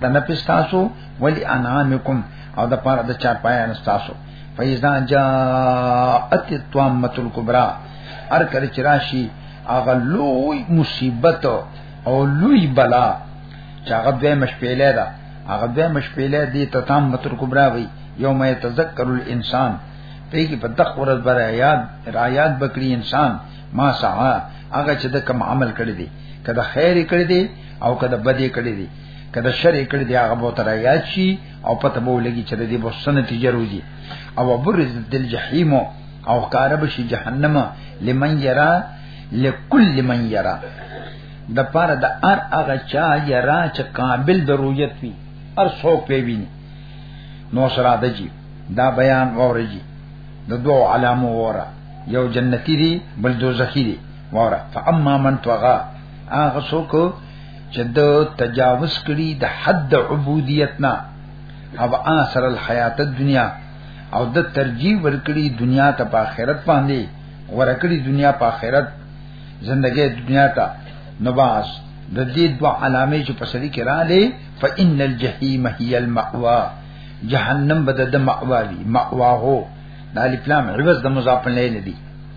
د نفس تاسو ولی انعامکم او د پاره د چار پایان تاسو فیزا جاءت الطامه الكبرى ار کله چراشی اغه لوی مصیبت او لوی بلا چې هغه به مشپېلې ده هغه به مشپېلې دي ته تام متر کبرا وي یوم یتذکر الانسان ته کی په دغه ورځ بر یاد را یاد بکری انسان ما سعا هغه چې د کم عمل کړی دی کله خیر کړی دی او کله بدی کړی دی کله شر کړی دی هغه به تر یا چی او پته به ولګي چې د دې بوسنه نتیجه روزي او برز دل جهنم او قارب شي جهنم لمن یرا لکل من یرا د پاره د ار هغه چا یرا چې قابل د رؤیت وي ار څوک په ویني نو سره د جی دا بیان غورجی د دوه علامو وره یو جنتی دی بل دوزخی دی وره فاما من طغى هغه څوک چې د تجاوز کړي د حد عبودیت نه او اثر الحیات الدنیا او د ترجیح ورکړي دنیا ته په آخرت باندې ورکړي دنیا په آخرت زندګي دنیا ته نباس د دې دوه علامې چې په سړي کې را لې فإن الجحیم هی المأوا جهنم بد د مأوا وی مأوا هو د الف لام عوض د مضاف نه لدی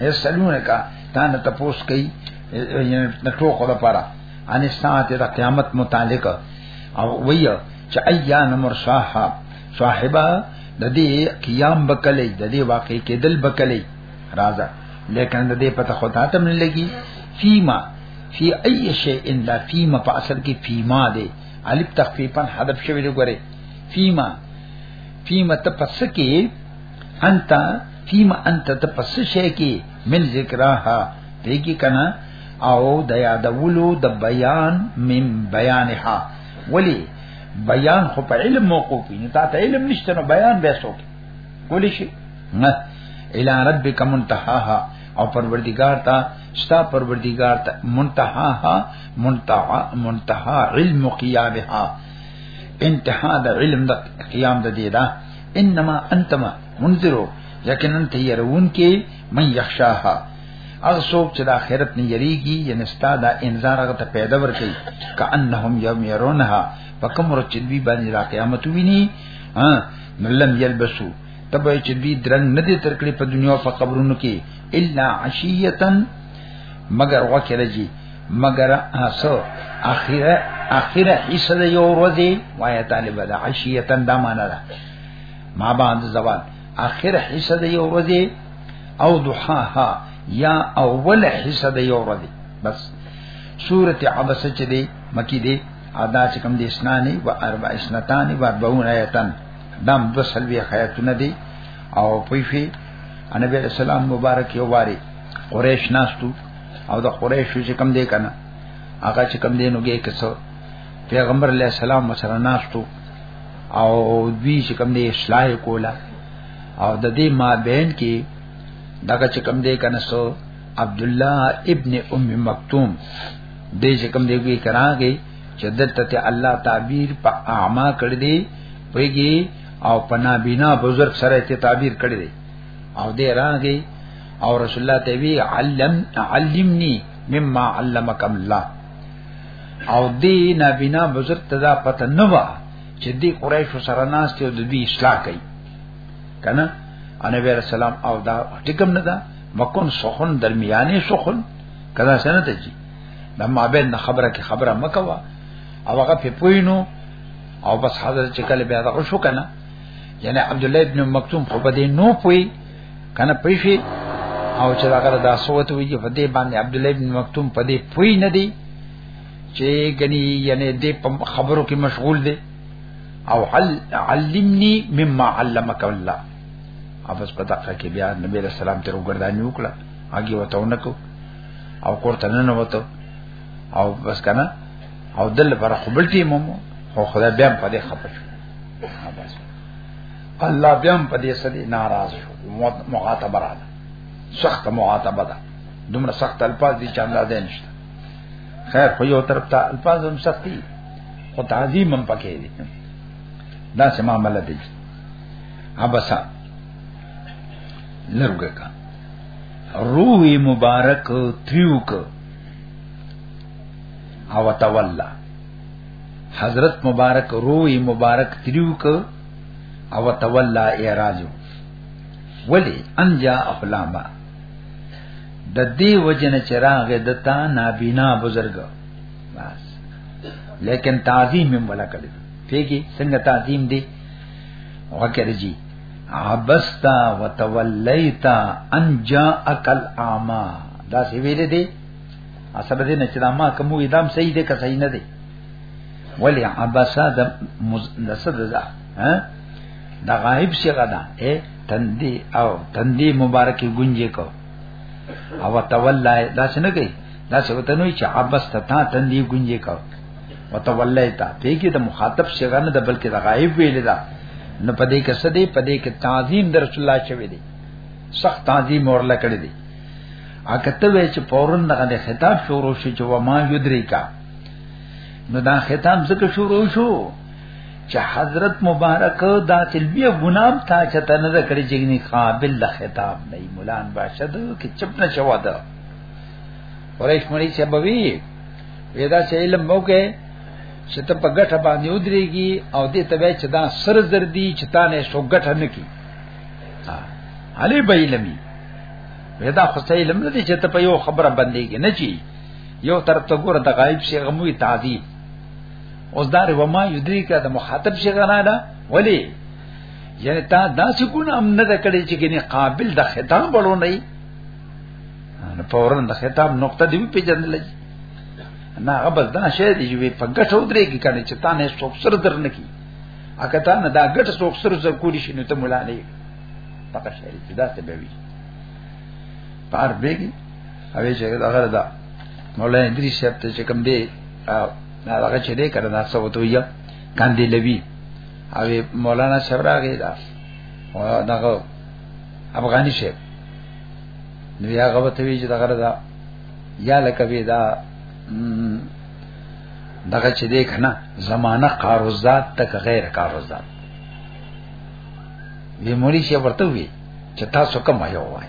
یسلونه کا تا نه تپوس کوي نه ټوکو لپاره ان ساعت د قیامت متعلق او ویو چې ایان مرصاحه صاحبہ د دې قیام بکلې د دې واقع کېدل بکلې راځه لیکن د دې پته خو تاسو نه لګي فیما فی ای شیء ان لا فیما په اصل کې فیما دی الف تخفیفا حذف شوی دی ګوره فیما فیما ته پس کې انت کیم انت ته پس شي کې من ذکرها پیګی کنا او د یادولو د بیان من بیانها ولی بیان خو په علم موقوف نه تا ته علم نشته نو بیان به سو کولی شي نه الی ربک منتهاها او پروردگار تا ستا پروردگار تا منتهاها منتها منتها علم قیامها انتها د علم د قیام د دی دا انما انتما منذرو یقینا ته يرون کې من یخشاها هغه څوک چې د آخرت نه یریږي یعنی ستا دا انذار هغه ته پیدا ورکړي کأنهم یوم يرونها فکم رچدوی باندې را قیامت ویني ها لم یلبسو تبه چې دوی درنګ نه دي ترکړي په دنیا او په قبرونو کې الا عشیتن مگر وکړه جی مگر اسو اخیره اخیره حصہ یو ورځي وای طالب دا عشیتن دا معنا ده ما باندې زوال اخر حصہ د یو ورځې او ضحاها یا اول حصہ د یو ورځې بس سورته عبس چې دی مکی دی ادا چې کوم د اسنانې و اربع اسنتان و اربعون ایتن دام دو سلوی خیاتونه دی او پیفی انبی علیہ السلام مبارک یو واری قریش ناستو او د قریش چې کوم دی کنه هغه چې کوم دی نوګه کسو پیغمبر علیہ السلام مسره ناستو او دوی چې کوم دی اصلاح کولا او د دې ما بین کې دغه چې کوم دی کنه سو عبد الله ابن ام مکتوم دې چې کوم دی کې کراږي چې دته ته الله تعبیر په اعما کړ دی پېږي او پنا بنا بزرگ سره ته تعبیر کړ دی او دې راغی او رسول الله ته وی علم علمني مما علمک الله او دی نابینا بزرگ تدا پته نه و چې دی قریش سره ناس ته د دوی اصلاح کوي کنه ان نبی رسول الله او دا ټکم نه دا مکن سخن درمیانه سخن کدا سنت جی د ما بین خبره کې خبره مکوا او هغه په پوینو او بس حضرت چکل بیا دا شو کنه یعنی عبد الله ابن مکتوم خو بده نو پوی کنه پېښې او چې دا غره دا سوت وی چې په دې باندې عبد الله بن مکتوم په دې پوی نه دی چې غني یعنی دې خبرو کې مشغول دی او حل علمني مما علمك الله اوس په دقه کې بیا نبی رسول سلام ته وګردانی وکړه هغه وته ونکو او کوړه نه وته او بس کنه او دل پر خپل ټیم مو خو خدای بیا په دې خپه شو الله بیا په دې سره ناراض شو مخاطبه رااله سخت مخاطبه ده دومره سخت الفاظ دي چې اندازې نشته خیر خو یو طرف ته الفاظ هم سختي خو تعظیم هم پکې دي دا څه معاملې دي ابسا لرګه کا روح مبارک تریوک او تولا حضرت مبارک روح مبارک تریوک او تولا اعراضو ولی ان جا افلاما د دې وجن چراغ دتا نابینا بزرګ بس لیکن تعظیم هم ولا کړی پیږي څنګه تعظیم دی وکړه جی عبستا وتولیتا ان جا اکل اعما دا سی ویل دی اصل دې نه چې دا ما کوم ادم صحیح دی که صحیح نه دی ولی عبسا د مزدسد ده ها دا غائب شغه ده اے تندی او تندی مبارکی گنجی کو او تولای دا څنګه کوي دا څه وته نوې چې عبس ته تا تندی گنجی کو او تولای تا په کې د مخاطب شغه نه ده بلکې د غائب ویل ده نو پدې کې سدې پدې کې تعظیم در رسول الله چوي دي سخت تعظیم اور لکړې دي اګه ته وې چې پورن دغه خطاب شروع شي چې و ما یدریکا نو دا ختم څخه شروع شو چې حضرت مبارک دا تلبیه غنام تا چته نه کړی چې نه قابل د خطاب نه مولان باشد کې چپ نه شوا ده قریش مری چې بوي ودا چې علم موکه چې ته په ګټه باندې ودرېږي او دې ته به چې دا سر زردي چې تا نه شو ګټه نه کی علي به علمي ودا خو علم نه دي چې ته په یو خبره باندې کې نه چی یو طرف ته ګور د غایب شي غموي تعذیب اوس دار و ما یدری کا د مخاطب شي غنا ده ولی یعنی تا دا سکون هم نه کړی چې ګنې قابل د خطاب بلو نه نه پورن د خطاب نقطه دی په جن لګي نه غبل دا شی دی چې په ګټو درې کې کنه چې تا نه څوک سر در نه کی اګه تا نه دا ګټ څوک سر زر کولی شي نو ته مولا نه پکې شي دا څه به وي پار بهږي اوی چې هغه دا مولانا ادریس صاحب ته چې کوم دی دا هغه چې دی کړه دا څه وته یا کاندې لوي او مولانا صاحب راغی دا او دغه افغاني شه نو یا هغه ته وی چې دا غره دا یا لکه وی دا دغه چې دی کنه زمانہ قاروزات تک غیر قاروزات وی مولوی شه ورته وی چې تاسو کوم یو وای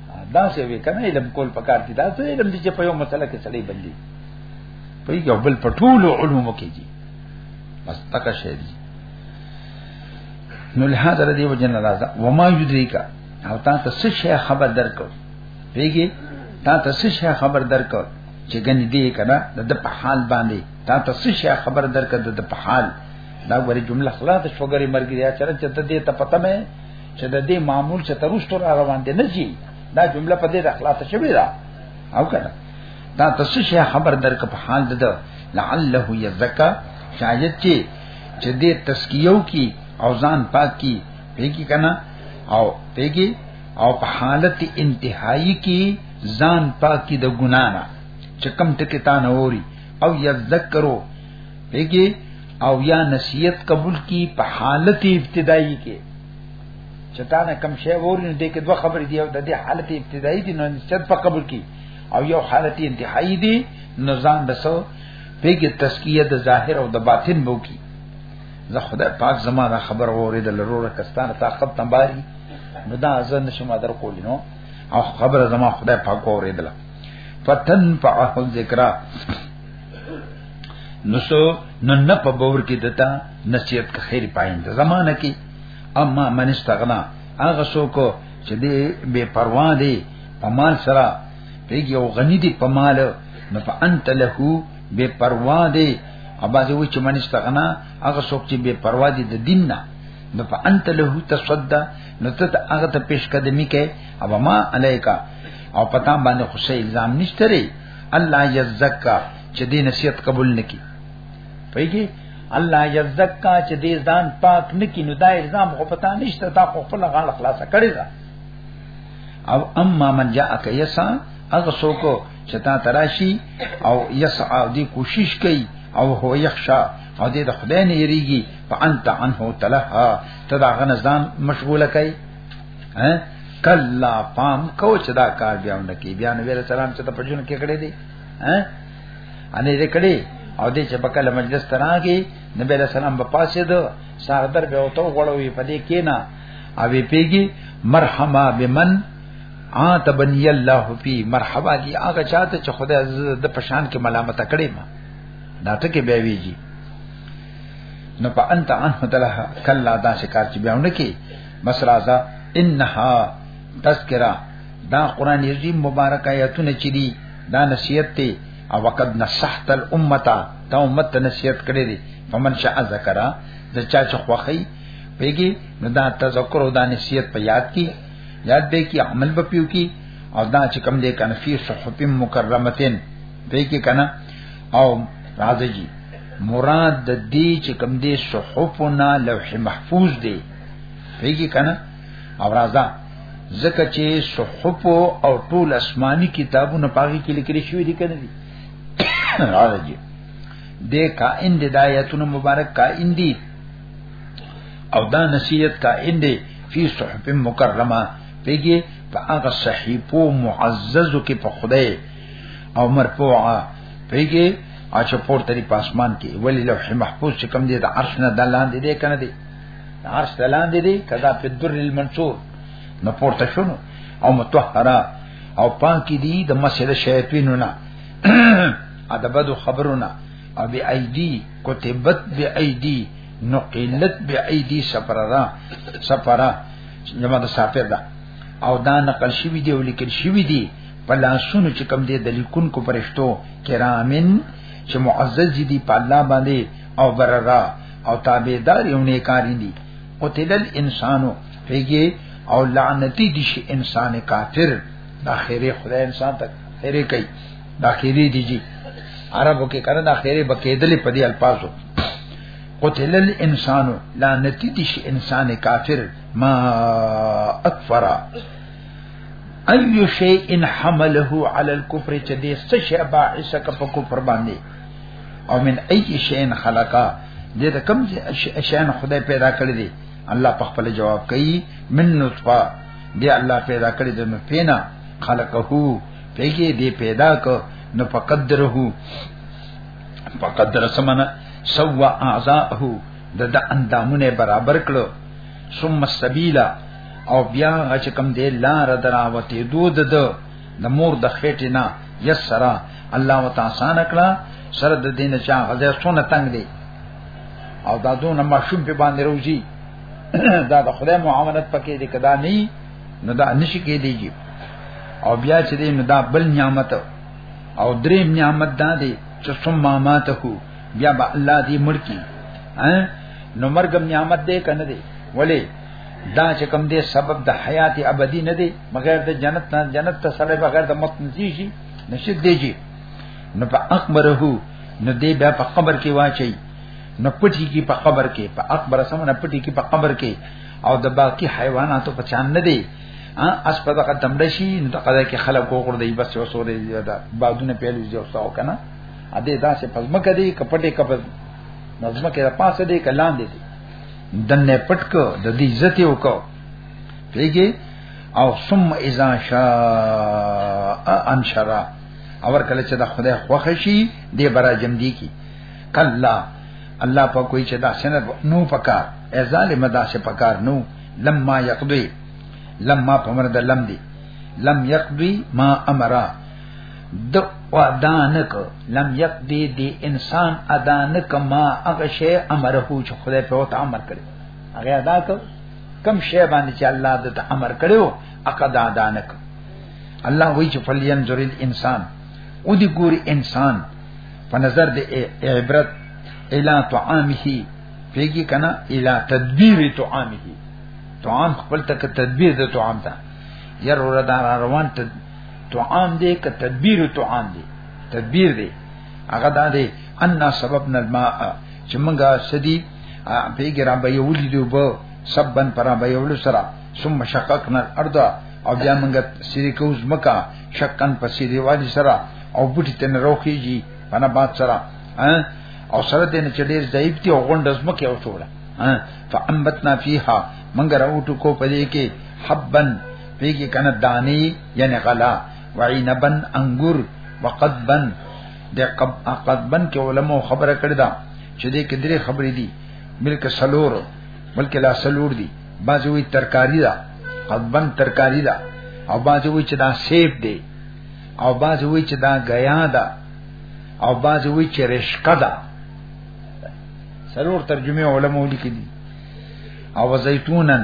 دا څه وی کنه علم کول پکار دي دا څه علم دي چې په یو مسله کې سړی بندي په یو بل پټول علوم کې دي بس تک شي دي نو له هغه ردی وجن راځه و ما یدریکا او تا ته څه شی خبر درکو پیږي تا ته څه شی خبر درکو چې ګنې دی کنه د په حال باندې تا ته څه شی خبر درکو د په حال دا غوري جمله خلاص شوګری مرګ دی چې ته دې ته پته مې چې د دې معمول چې تروستو را روان دي نه جی دا جمله په دې اخلاص شوی دا او کړه دا تاسو شه خبر درک په حال ده لعله یزکا شاید چې چې دې تسکیو کی او ځان پاک کی پیګی کنا او پیګی او په حالت انتهایی کی ځان پاک کی د ګنا نه چې کم ټکی تا نه وری او یذکرو پیګی او یا نصیحت قبول کی په حالت ابتدایي کې چتا نه کم شی ورنه دې کې دوه خبرې دی او د دې حالت ابتدایي دی نو نصیحت په قبول کی او یو حالت انتهایی دی نو ځان بسو په کې تزکیه د ظاهر او د باطن بو کی زه خدای پاک زمانہ خبر وره د لروره کستان طاقت تنباری نو دا ځن نشم در کول نو او خبر زما خدای پاک وره دلا فتن فعه ذکرہ نو سو نو نه په باور کې دتا نصیحت که خیر پایند زمانہ کې اما من استغنا هغه څوک چې دې بے پروا دی په مال سره پیږي او غنی دی په مال نو فانت له بے پروا دی اباځه و چې من استغنا هغه څوک چې بے پروا دی د دین نه نو فانت له تصدا نو ته هغه ته پیش قدمی کې او ما علیکا او پتا باندې خو الزام نشته الله یزکا چې دې نصیحت قبول نکي پیږي الله یزکا چې دې ځان پاک نکي نو دا الزام خو پتا نشته تا خو خپل غاړه خلاصه کړی دا او اما من جاء کیسا هغه څوک چې تا تراشی او یسعا دې کوشش کوي او هو یخشا او دې د خدای نه یریږي په انت عنه تلها تدا غنزان مشغوله کوي ها کلا پام کو چې دا کار بیا نه کی بیا نبی علیہ السلام چې ته پجن کې کړې دي ها ان دې کړې او دې چې بکله مجلس ترانګي نبی علیہ السلام په پاسه دو ساغدر به اوته غړوي پدې کې نه او پیږي مرحما بمن آ تبنی الله فی مرحبا دی هغه چاته چې خدای د پشان کې ملامت کړي ما دا ټکي به ویږي نو په انت عنه تلها کلا دا شکار چې بیاونه کې بس راځه انها تذکرہ دا قران عظیم مبارک آیاتونه چې دي دا نصیحت ته او وقد نصحت الامه دا امت نصیحت کړې دي فمن شاء ذکر د چا چې خوخی پیږي نو دا تذکر او دا نصیحت په یاد کی یاد به کی عمل به پیو کی او دا چې کم دې کنه فی صحف مکرمتین پیږي کنه او راځي جی مراد د دې چې کوم دې صحفنا لوح محفوظ دی پیږي کنه او راځه ځکه چې صحف او ټول آسماني کتابونه پاږي کې لیکل شوی دي کنه دي راځي د کائن د دایتونو مبارک کائن دي او دا نصیحت کائن دي فی صحف مکرمه پیږي په هغه صحیفو معززو کې په خدای او مرفوعه پیږي او چې پور تری پاسمان کې ولی لوح محفوظ چې کم دی د عرش نه د لاندې دی کنه دی عرش د لاندې دی کدا په در المنصور نو پورته شونو او متطهره او پاکي دی د مسجد شیاطینو نه ادبدو خبرونه او بی ایدی کتبت بی ایدی نقلت بی ایدی سفررا سفرا جمع د سافر دا او دا نقل شوی دی او لیکل شوی دی په لاسونو چې کم دې د لیکونکو پرشتو کرامن چې معزز دي په الله باندې او بررا او تابعدار یو نه کاری دي قتل الانسانو پیږي او لعنتی دي شي انسان کافر دا خیره خدای انسان ته خیره کوي دا خیره دي جی عربو کې کنه دا خیره بکیدلې په دې الفاظو قتل الانسان لعنتی دي شي انسان کافر ما اکفرا اي شيء ان حمله على الكفر چې دې څه شی باعث ک په کفر باندې او من اي شيء خلقا دې ته کوم شي خدای پیدا کړی دی الله په خپل جواب کوي من نطفه دې الله پیدا کړی د نطفه نه خلقه پیګه دې پیدا ک نو فقدره فقدر سمنا سوا اعضاءه د د اندامونه برابر کړو ثم السبيلا او بیا چې کم دی لار دراوته دود د د مور د خېټې نه یسرا الله وتعالى آسان کړه سره د دین چا غزه سونه تنگ دی او دا دون ماشوم په باندې روزي دا د خدای معاونت پکې دې کدا نه نه دا نشي کې دیږي او بیا چې دې نه دا بل نعمت او درې نعمت دا دی چې ثم ماماته بیا به الله دې مړ کی نو مرګم نعمت دې کنه دې ولی دا چې کوم دې سبب د حیات ابدی نه دی مګر د جنت نه جنت ته سره بغیر د موت نزي شي نشد دیږي نو په اکبره نو دې بیا په قبر کې واچي نو پټي کې په قبر کې په اکبر سم نه پټي کې په قبر کې او د باقی حیواناتو په چان نه دی ا اس په دغه تمړشي نو دغه کې خلک وګور دی بس یو سورې دا بادونه پیل دی او څاو کنه ا دې دا چې پزمکه دی کپټه کپ نظم کې را پاسه دی کلان دی دنه پټ کو د دې عزت یو کو پیږي او ثم اذا شاء انشرا اور کله چې د خدای خوښ شي د برا جمع دي کی کلا الله په کوئی چې دا سن نو پکار ای ظالم دا سه پکار نو لما یقضي لما پمر د لم دي لم یقضي ما امرا د ودانک لم یک دی دی انسان ادانک ما هغه شی امر هو چې خدای په وته امر کړی هغه ادا کو کم شی باندې چې الله د امر کړو اقدا ادانک الله وی چې فلین ذرل انسان او دی ګوري انسان په نظر د عبرت الا طعامه پیږي کنه الا تدبیر طعامه طعام خپل تک تدبیر د طعام ته ير وردا روان ته طعام دې ک تدبیر طعام دې تدبیر دې هغه دا دې ان سببنا الماء چې موږ سدي پیګرا به یو لیدو به سبن پرا به یو سره ثم شققنا الارض او بیا موږ سری کوز مکا شقن پسې دی والی سره او بوټی تن روخیږي انا باد سره او سره دې نه چې ډیر ضعیف دی او غونډز مکه او ټوله فانبتنا فیها منګه راوټو کو پدې کې حبن پیږي کنه دانی یعنی غلا وعینبن انګور وقدبن د قدبن کې علماء خبره کړې ده چې دې کې درې خبرې دي ملک سلور ملک لا سلور دي بازو وی ترکاری ده قدبن ترکاری ده او بازو وی چې دا سیب دی او بازو وی چې دا غیا ده او بازو وی چې رشقه ده سلور ترجمه علماء لیکلي او زيتونن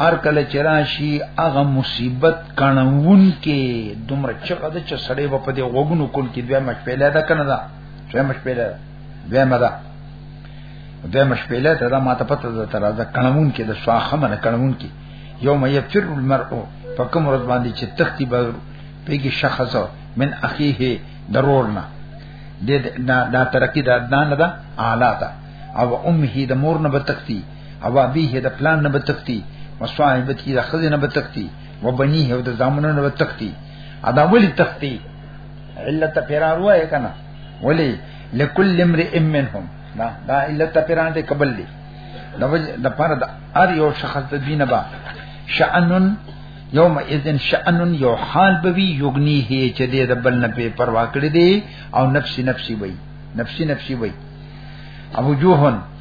ار کله چراشی هغه مصیبت کڼون کې دومره چغه د چ سړې په پدې وګونو کول کې بیا مخ پیله ده کنه دا چې مخ پیله ده بیا مدا بیا مخ پیله ده ما ته پته ده تر دا کڼون کې د شاخه من کڼون کې یوم یفر المرء فکم رز باندې چې تختی به پیګي شخص من اخیه ضرورنا د دا ترقی د ادنان ده اعلی ده او امه د مور نه به تختی او ابيه د پلان نه بتختی وصاحبتی د خزنه بتختی وبنيه او د زامنو نه بتختی ادا ولی تختی علت پیرار وای کنه ولی لکل امرئ منهم دا دا علت پیران دې قبل دي د پاره د ار یو شخص د دینه با شأنن یوم اذن شأنن یو حال بوي یغنی هي چې دې د بل نه په پروا کړی دی او نفسي نفسي وای نفسي نفسي وای ابو جوهن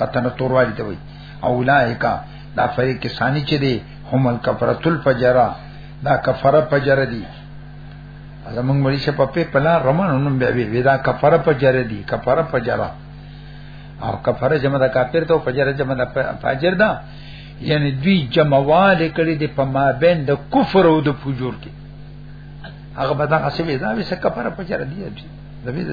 قطنه توروالی ته وي اولائکا دا فریق ثانی چې دی هم الکفرۃ الفجرا دا کفره فجر دی زمونږ مړي شه په پلا رمن نوم بیا وی دا کفره فجر دی کفره فجرا او کفره جمع د کافر ته فجر جمع د فاجر دا یعنی دوی جمعوال کړي د په مابین د کفر او د فجور کې هغه بدن اسې وی دا وی څه کفره فجر دی دا وی د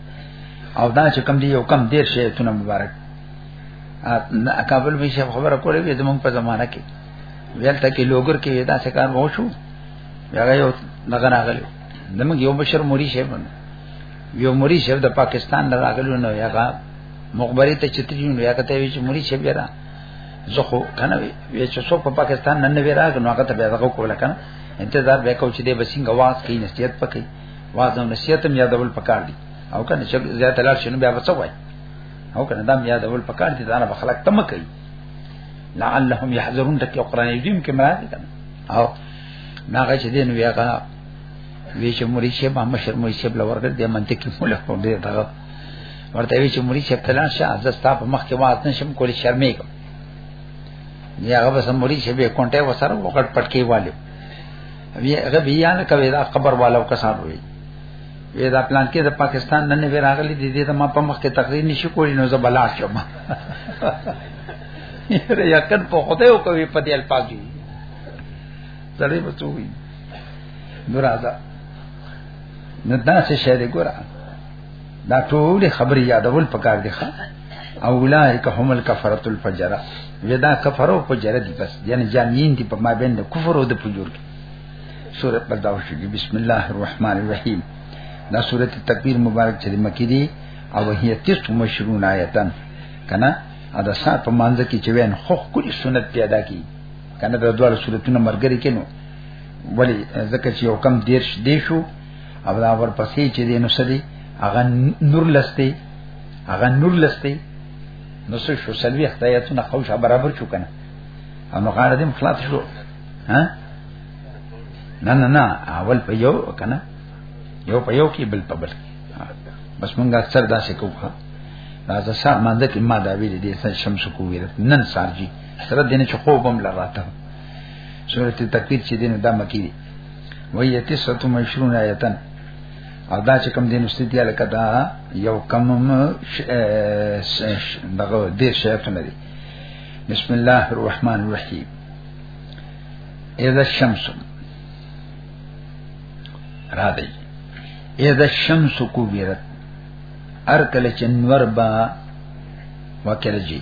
او دا چې کم دی یو کم دیر شي تونه مبارک ا کابل به شي خبره کولې وي زمونږ په زمانہ کې ویل تا کې لوګر کې دا څه کار وو شو هغه یو دغه راغلی زمونږ یو بشر موري شي باندې یو موري شي د پاکستان نه راغلی نو هغه مخبري ته چتري نو هغه ته وی چې موري شي بیا زه خو کنه وی چې څوک په پاکستان نه نه راغلی نو هغه ته بیا هغه کوله کنه انتظار وکاو چې د بسنګ واس کې نصیحت پکې واعظ او نصیحت هم یادول پکار دي او کنه چې زیات لار شنو بیا وڅ وای او کنه دا بیا یادول پکار دي دا نه بخلق تم کوي لعلهم يحذرون تک قرآن عظیم کې مراد کنه او ناغه چې دین بیا کا وی چې مری شه ما مشر مری شه بل ورګر د منطق کې مولا کو دې دا ورته وی چې مری شه تلان شه از ستا په مخ کې وات نشم کولی شرمې کو یا هغه بس مری شه به کونټه وسره وکټ پټکی والو هغه بیا نه کوي دا خبر والو کسان وي وی دا پلان کې د پاکستان نن نه راغلي دي دې ته ما په مخ کې تقریر نشي کولی نو زه بلا شم یره یقین په خدای او کوي په دې الفاظ دي زړه بچوي نورازا نه دا څه شی دی ګوره دا ټول خبري یادول پکار دي ښا او اولائک هم الکفرۃ الفجر ودا کفر او فجر دي بس یعنی جامعین دي په ما بین د کفر او د فجر کې سورۃ بداو شي بسم الله الرحمن الرحیم دا سورۃ تکبیر مبارک چې مکی دي او هي 29 آیتن کنه ا د سات په مانځ کې چې وین خو کل سنت پیدا کی کنه د دوه سورتونو مرګري کینو ولی ځکه چې یو کم دیرش دی شو او دا ورپسې چې دینو سړي هغه نور لسته هغه نور لسته نو څه شو سلوي اختیاتونه خو شا برابر شو کنه نو غاړه دې مخلاص شو ها نه نه نه اول په یو کنه یو په یو کې بل په بل بس مونږه اکثر داسې کوو راځه سار مانده کې ما دا ویل دي سن شمس کو ویل نن سارجی سره دینه چې خوب هم لراته سورته تکویر چې دینه دا مکی وی یتی ستو مشرون آیتن او دا چې کم دین واستي دی لکه دا یو کم دغه دې شیف نه دی بسم الله الرحمن الرحیم اذا الشمس را دی اذا الشمس کوبرت ار کله چې نور با وکړي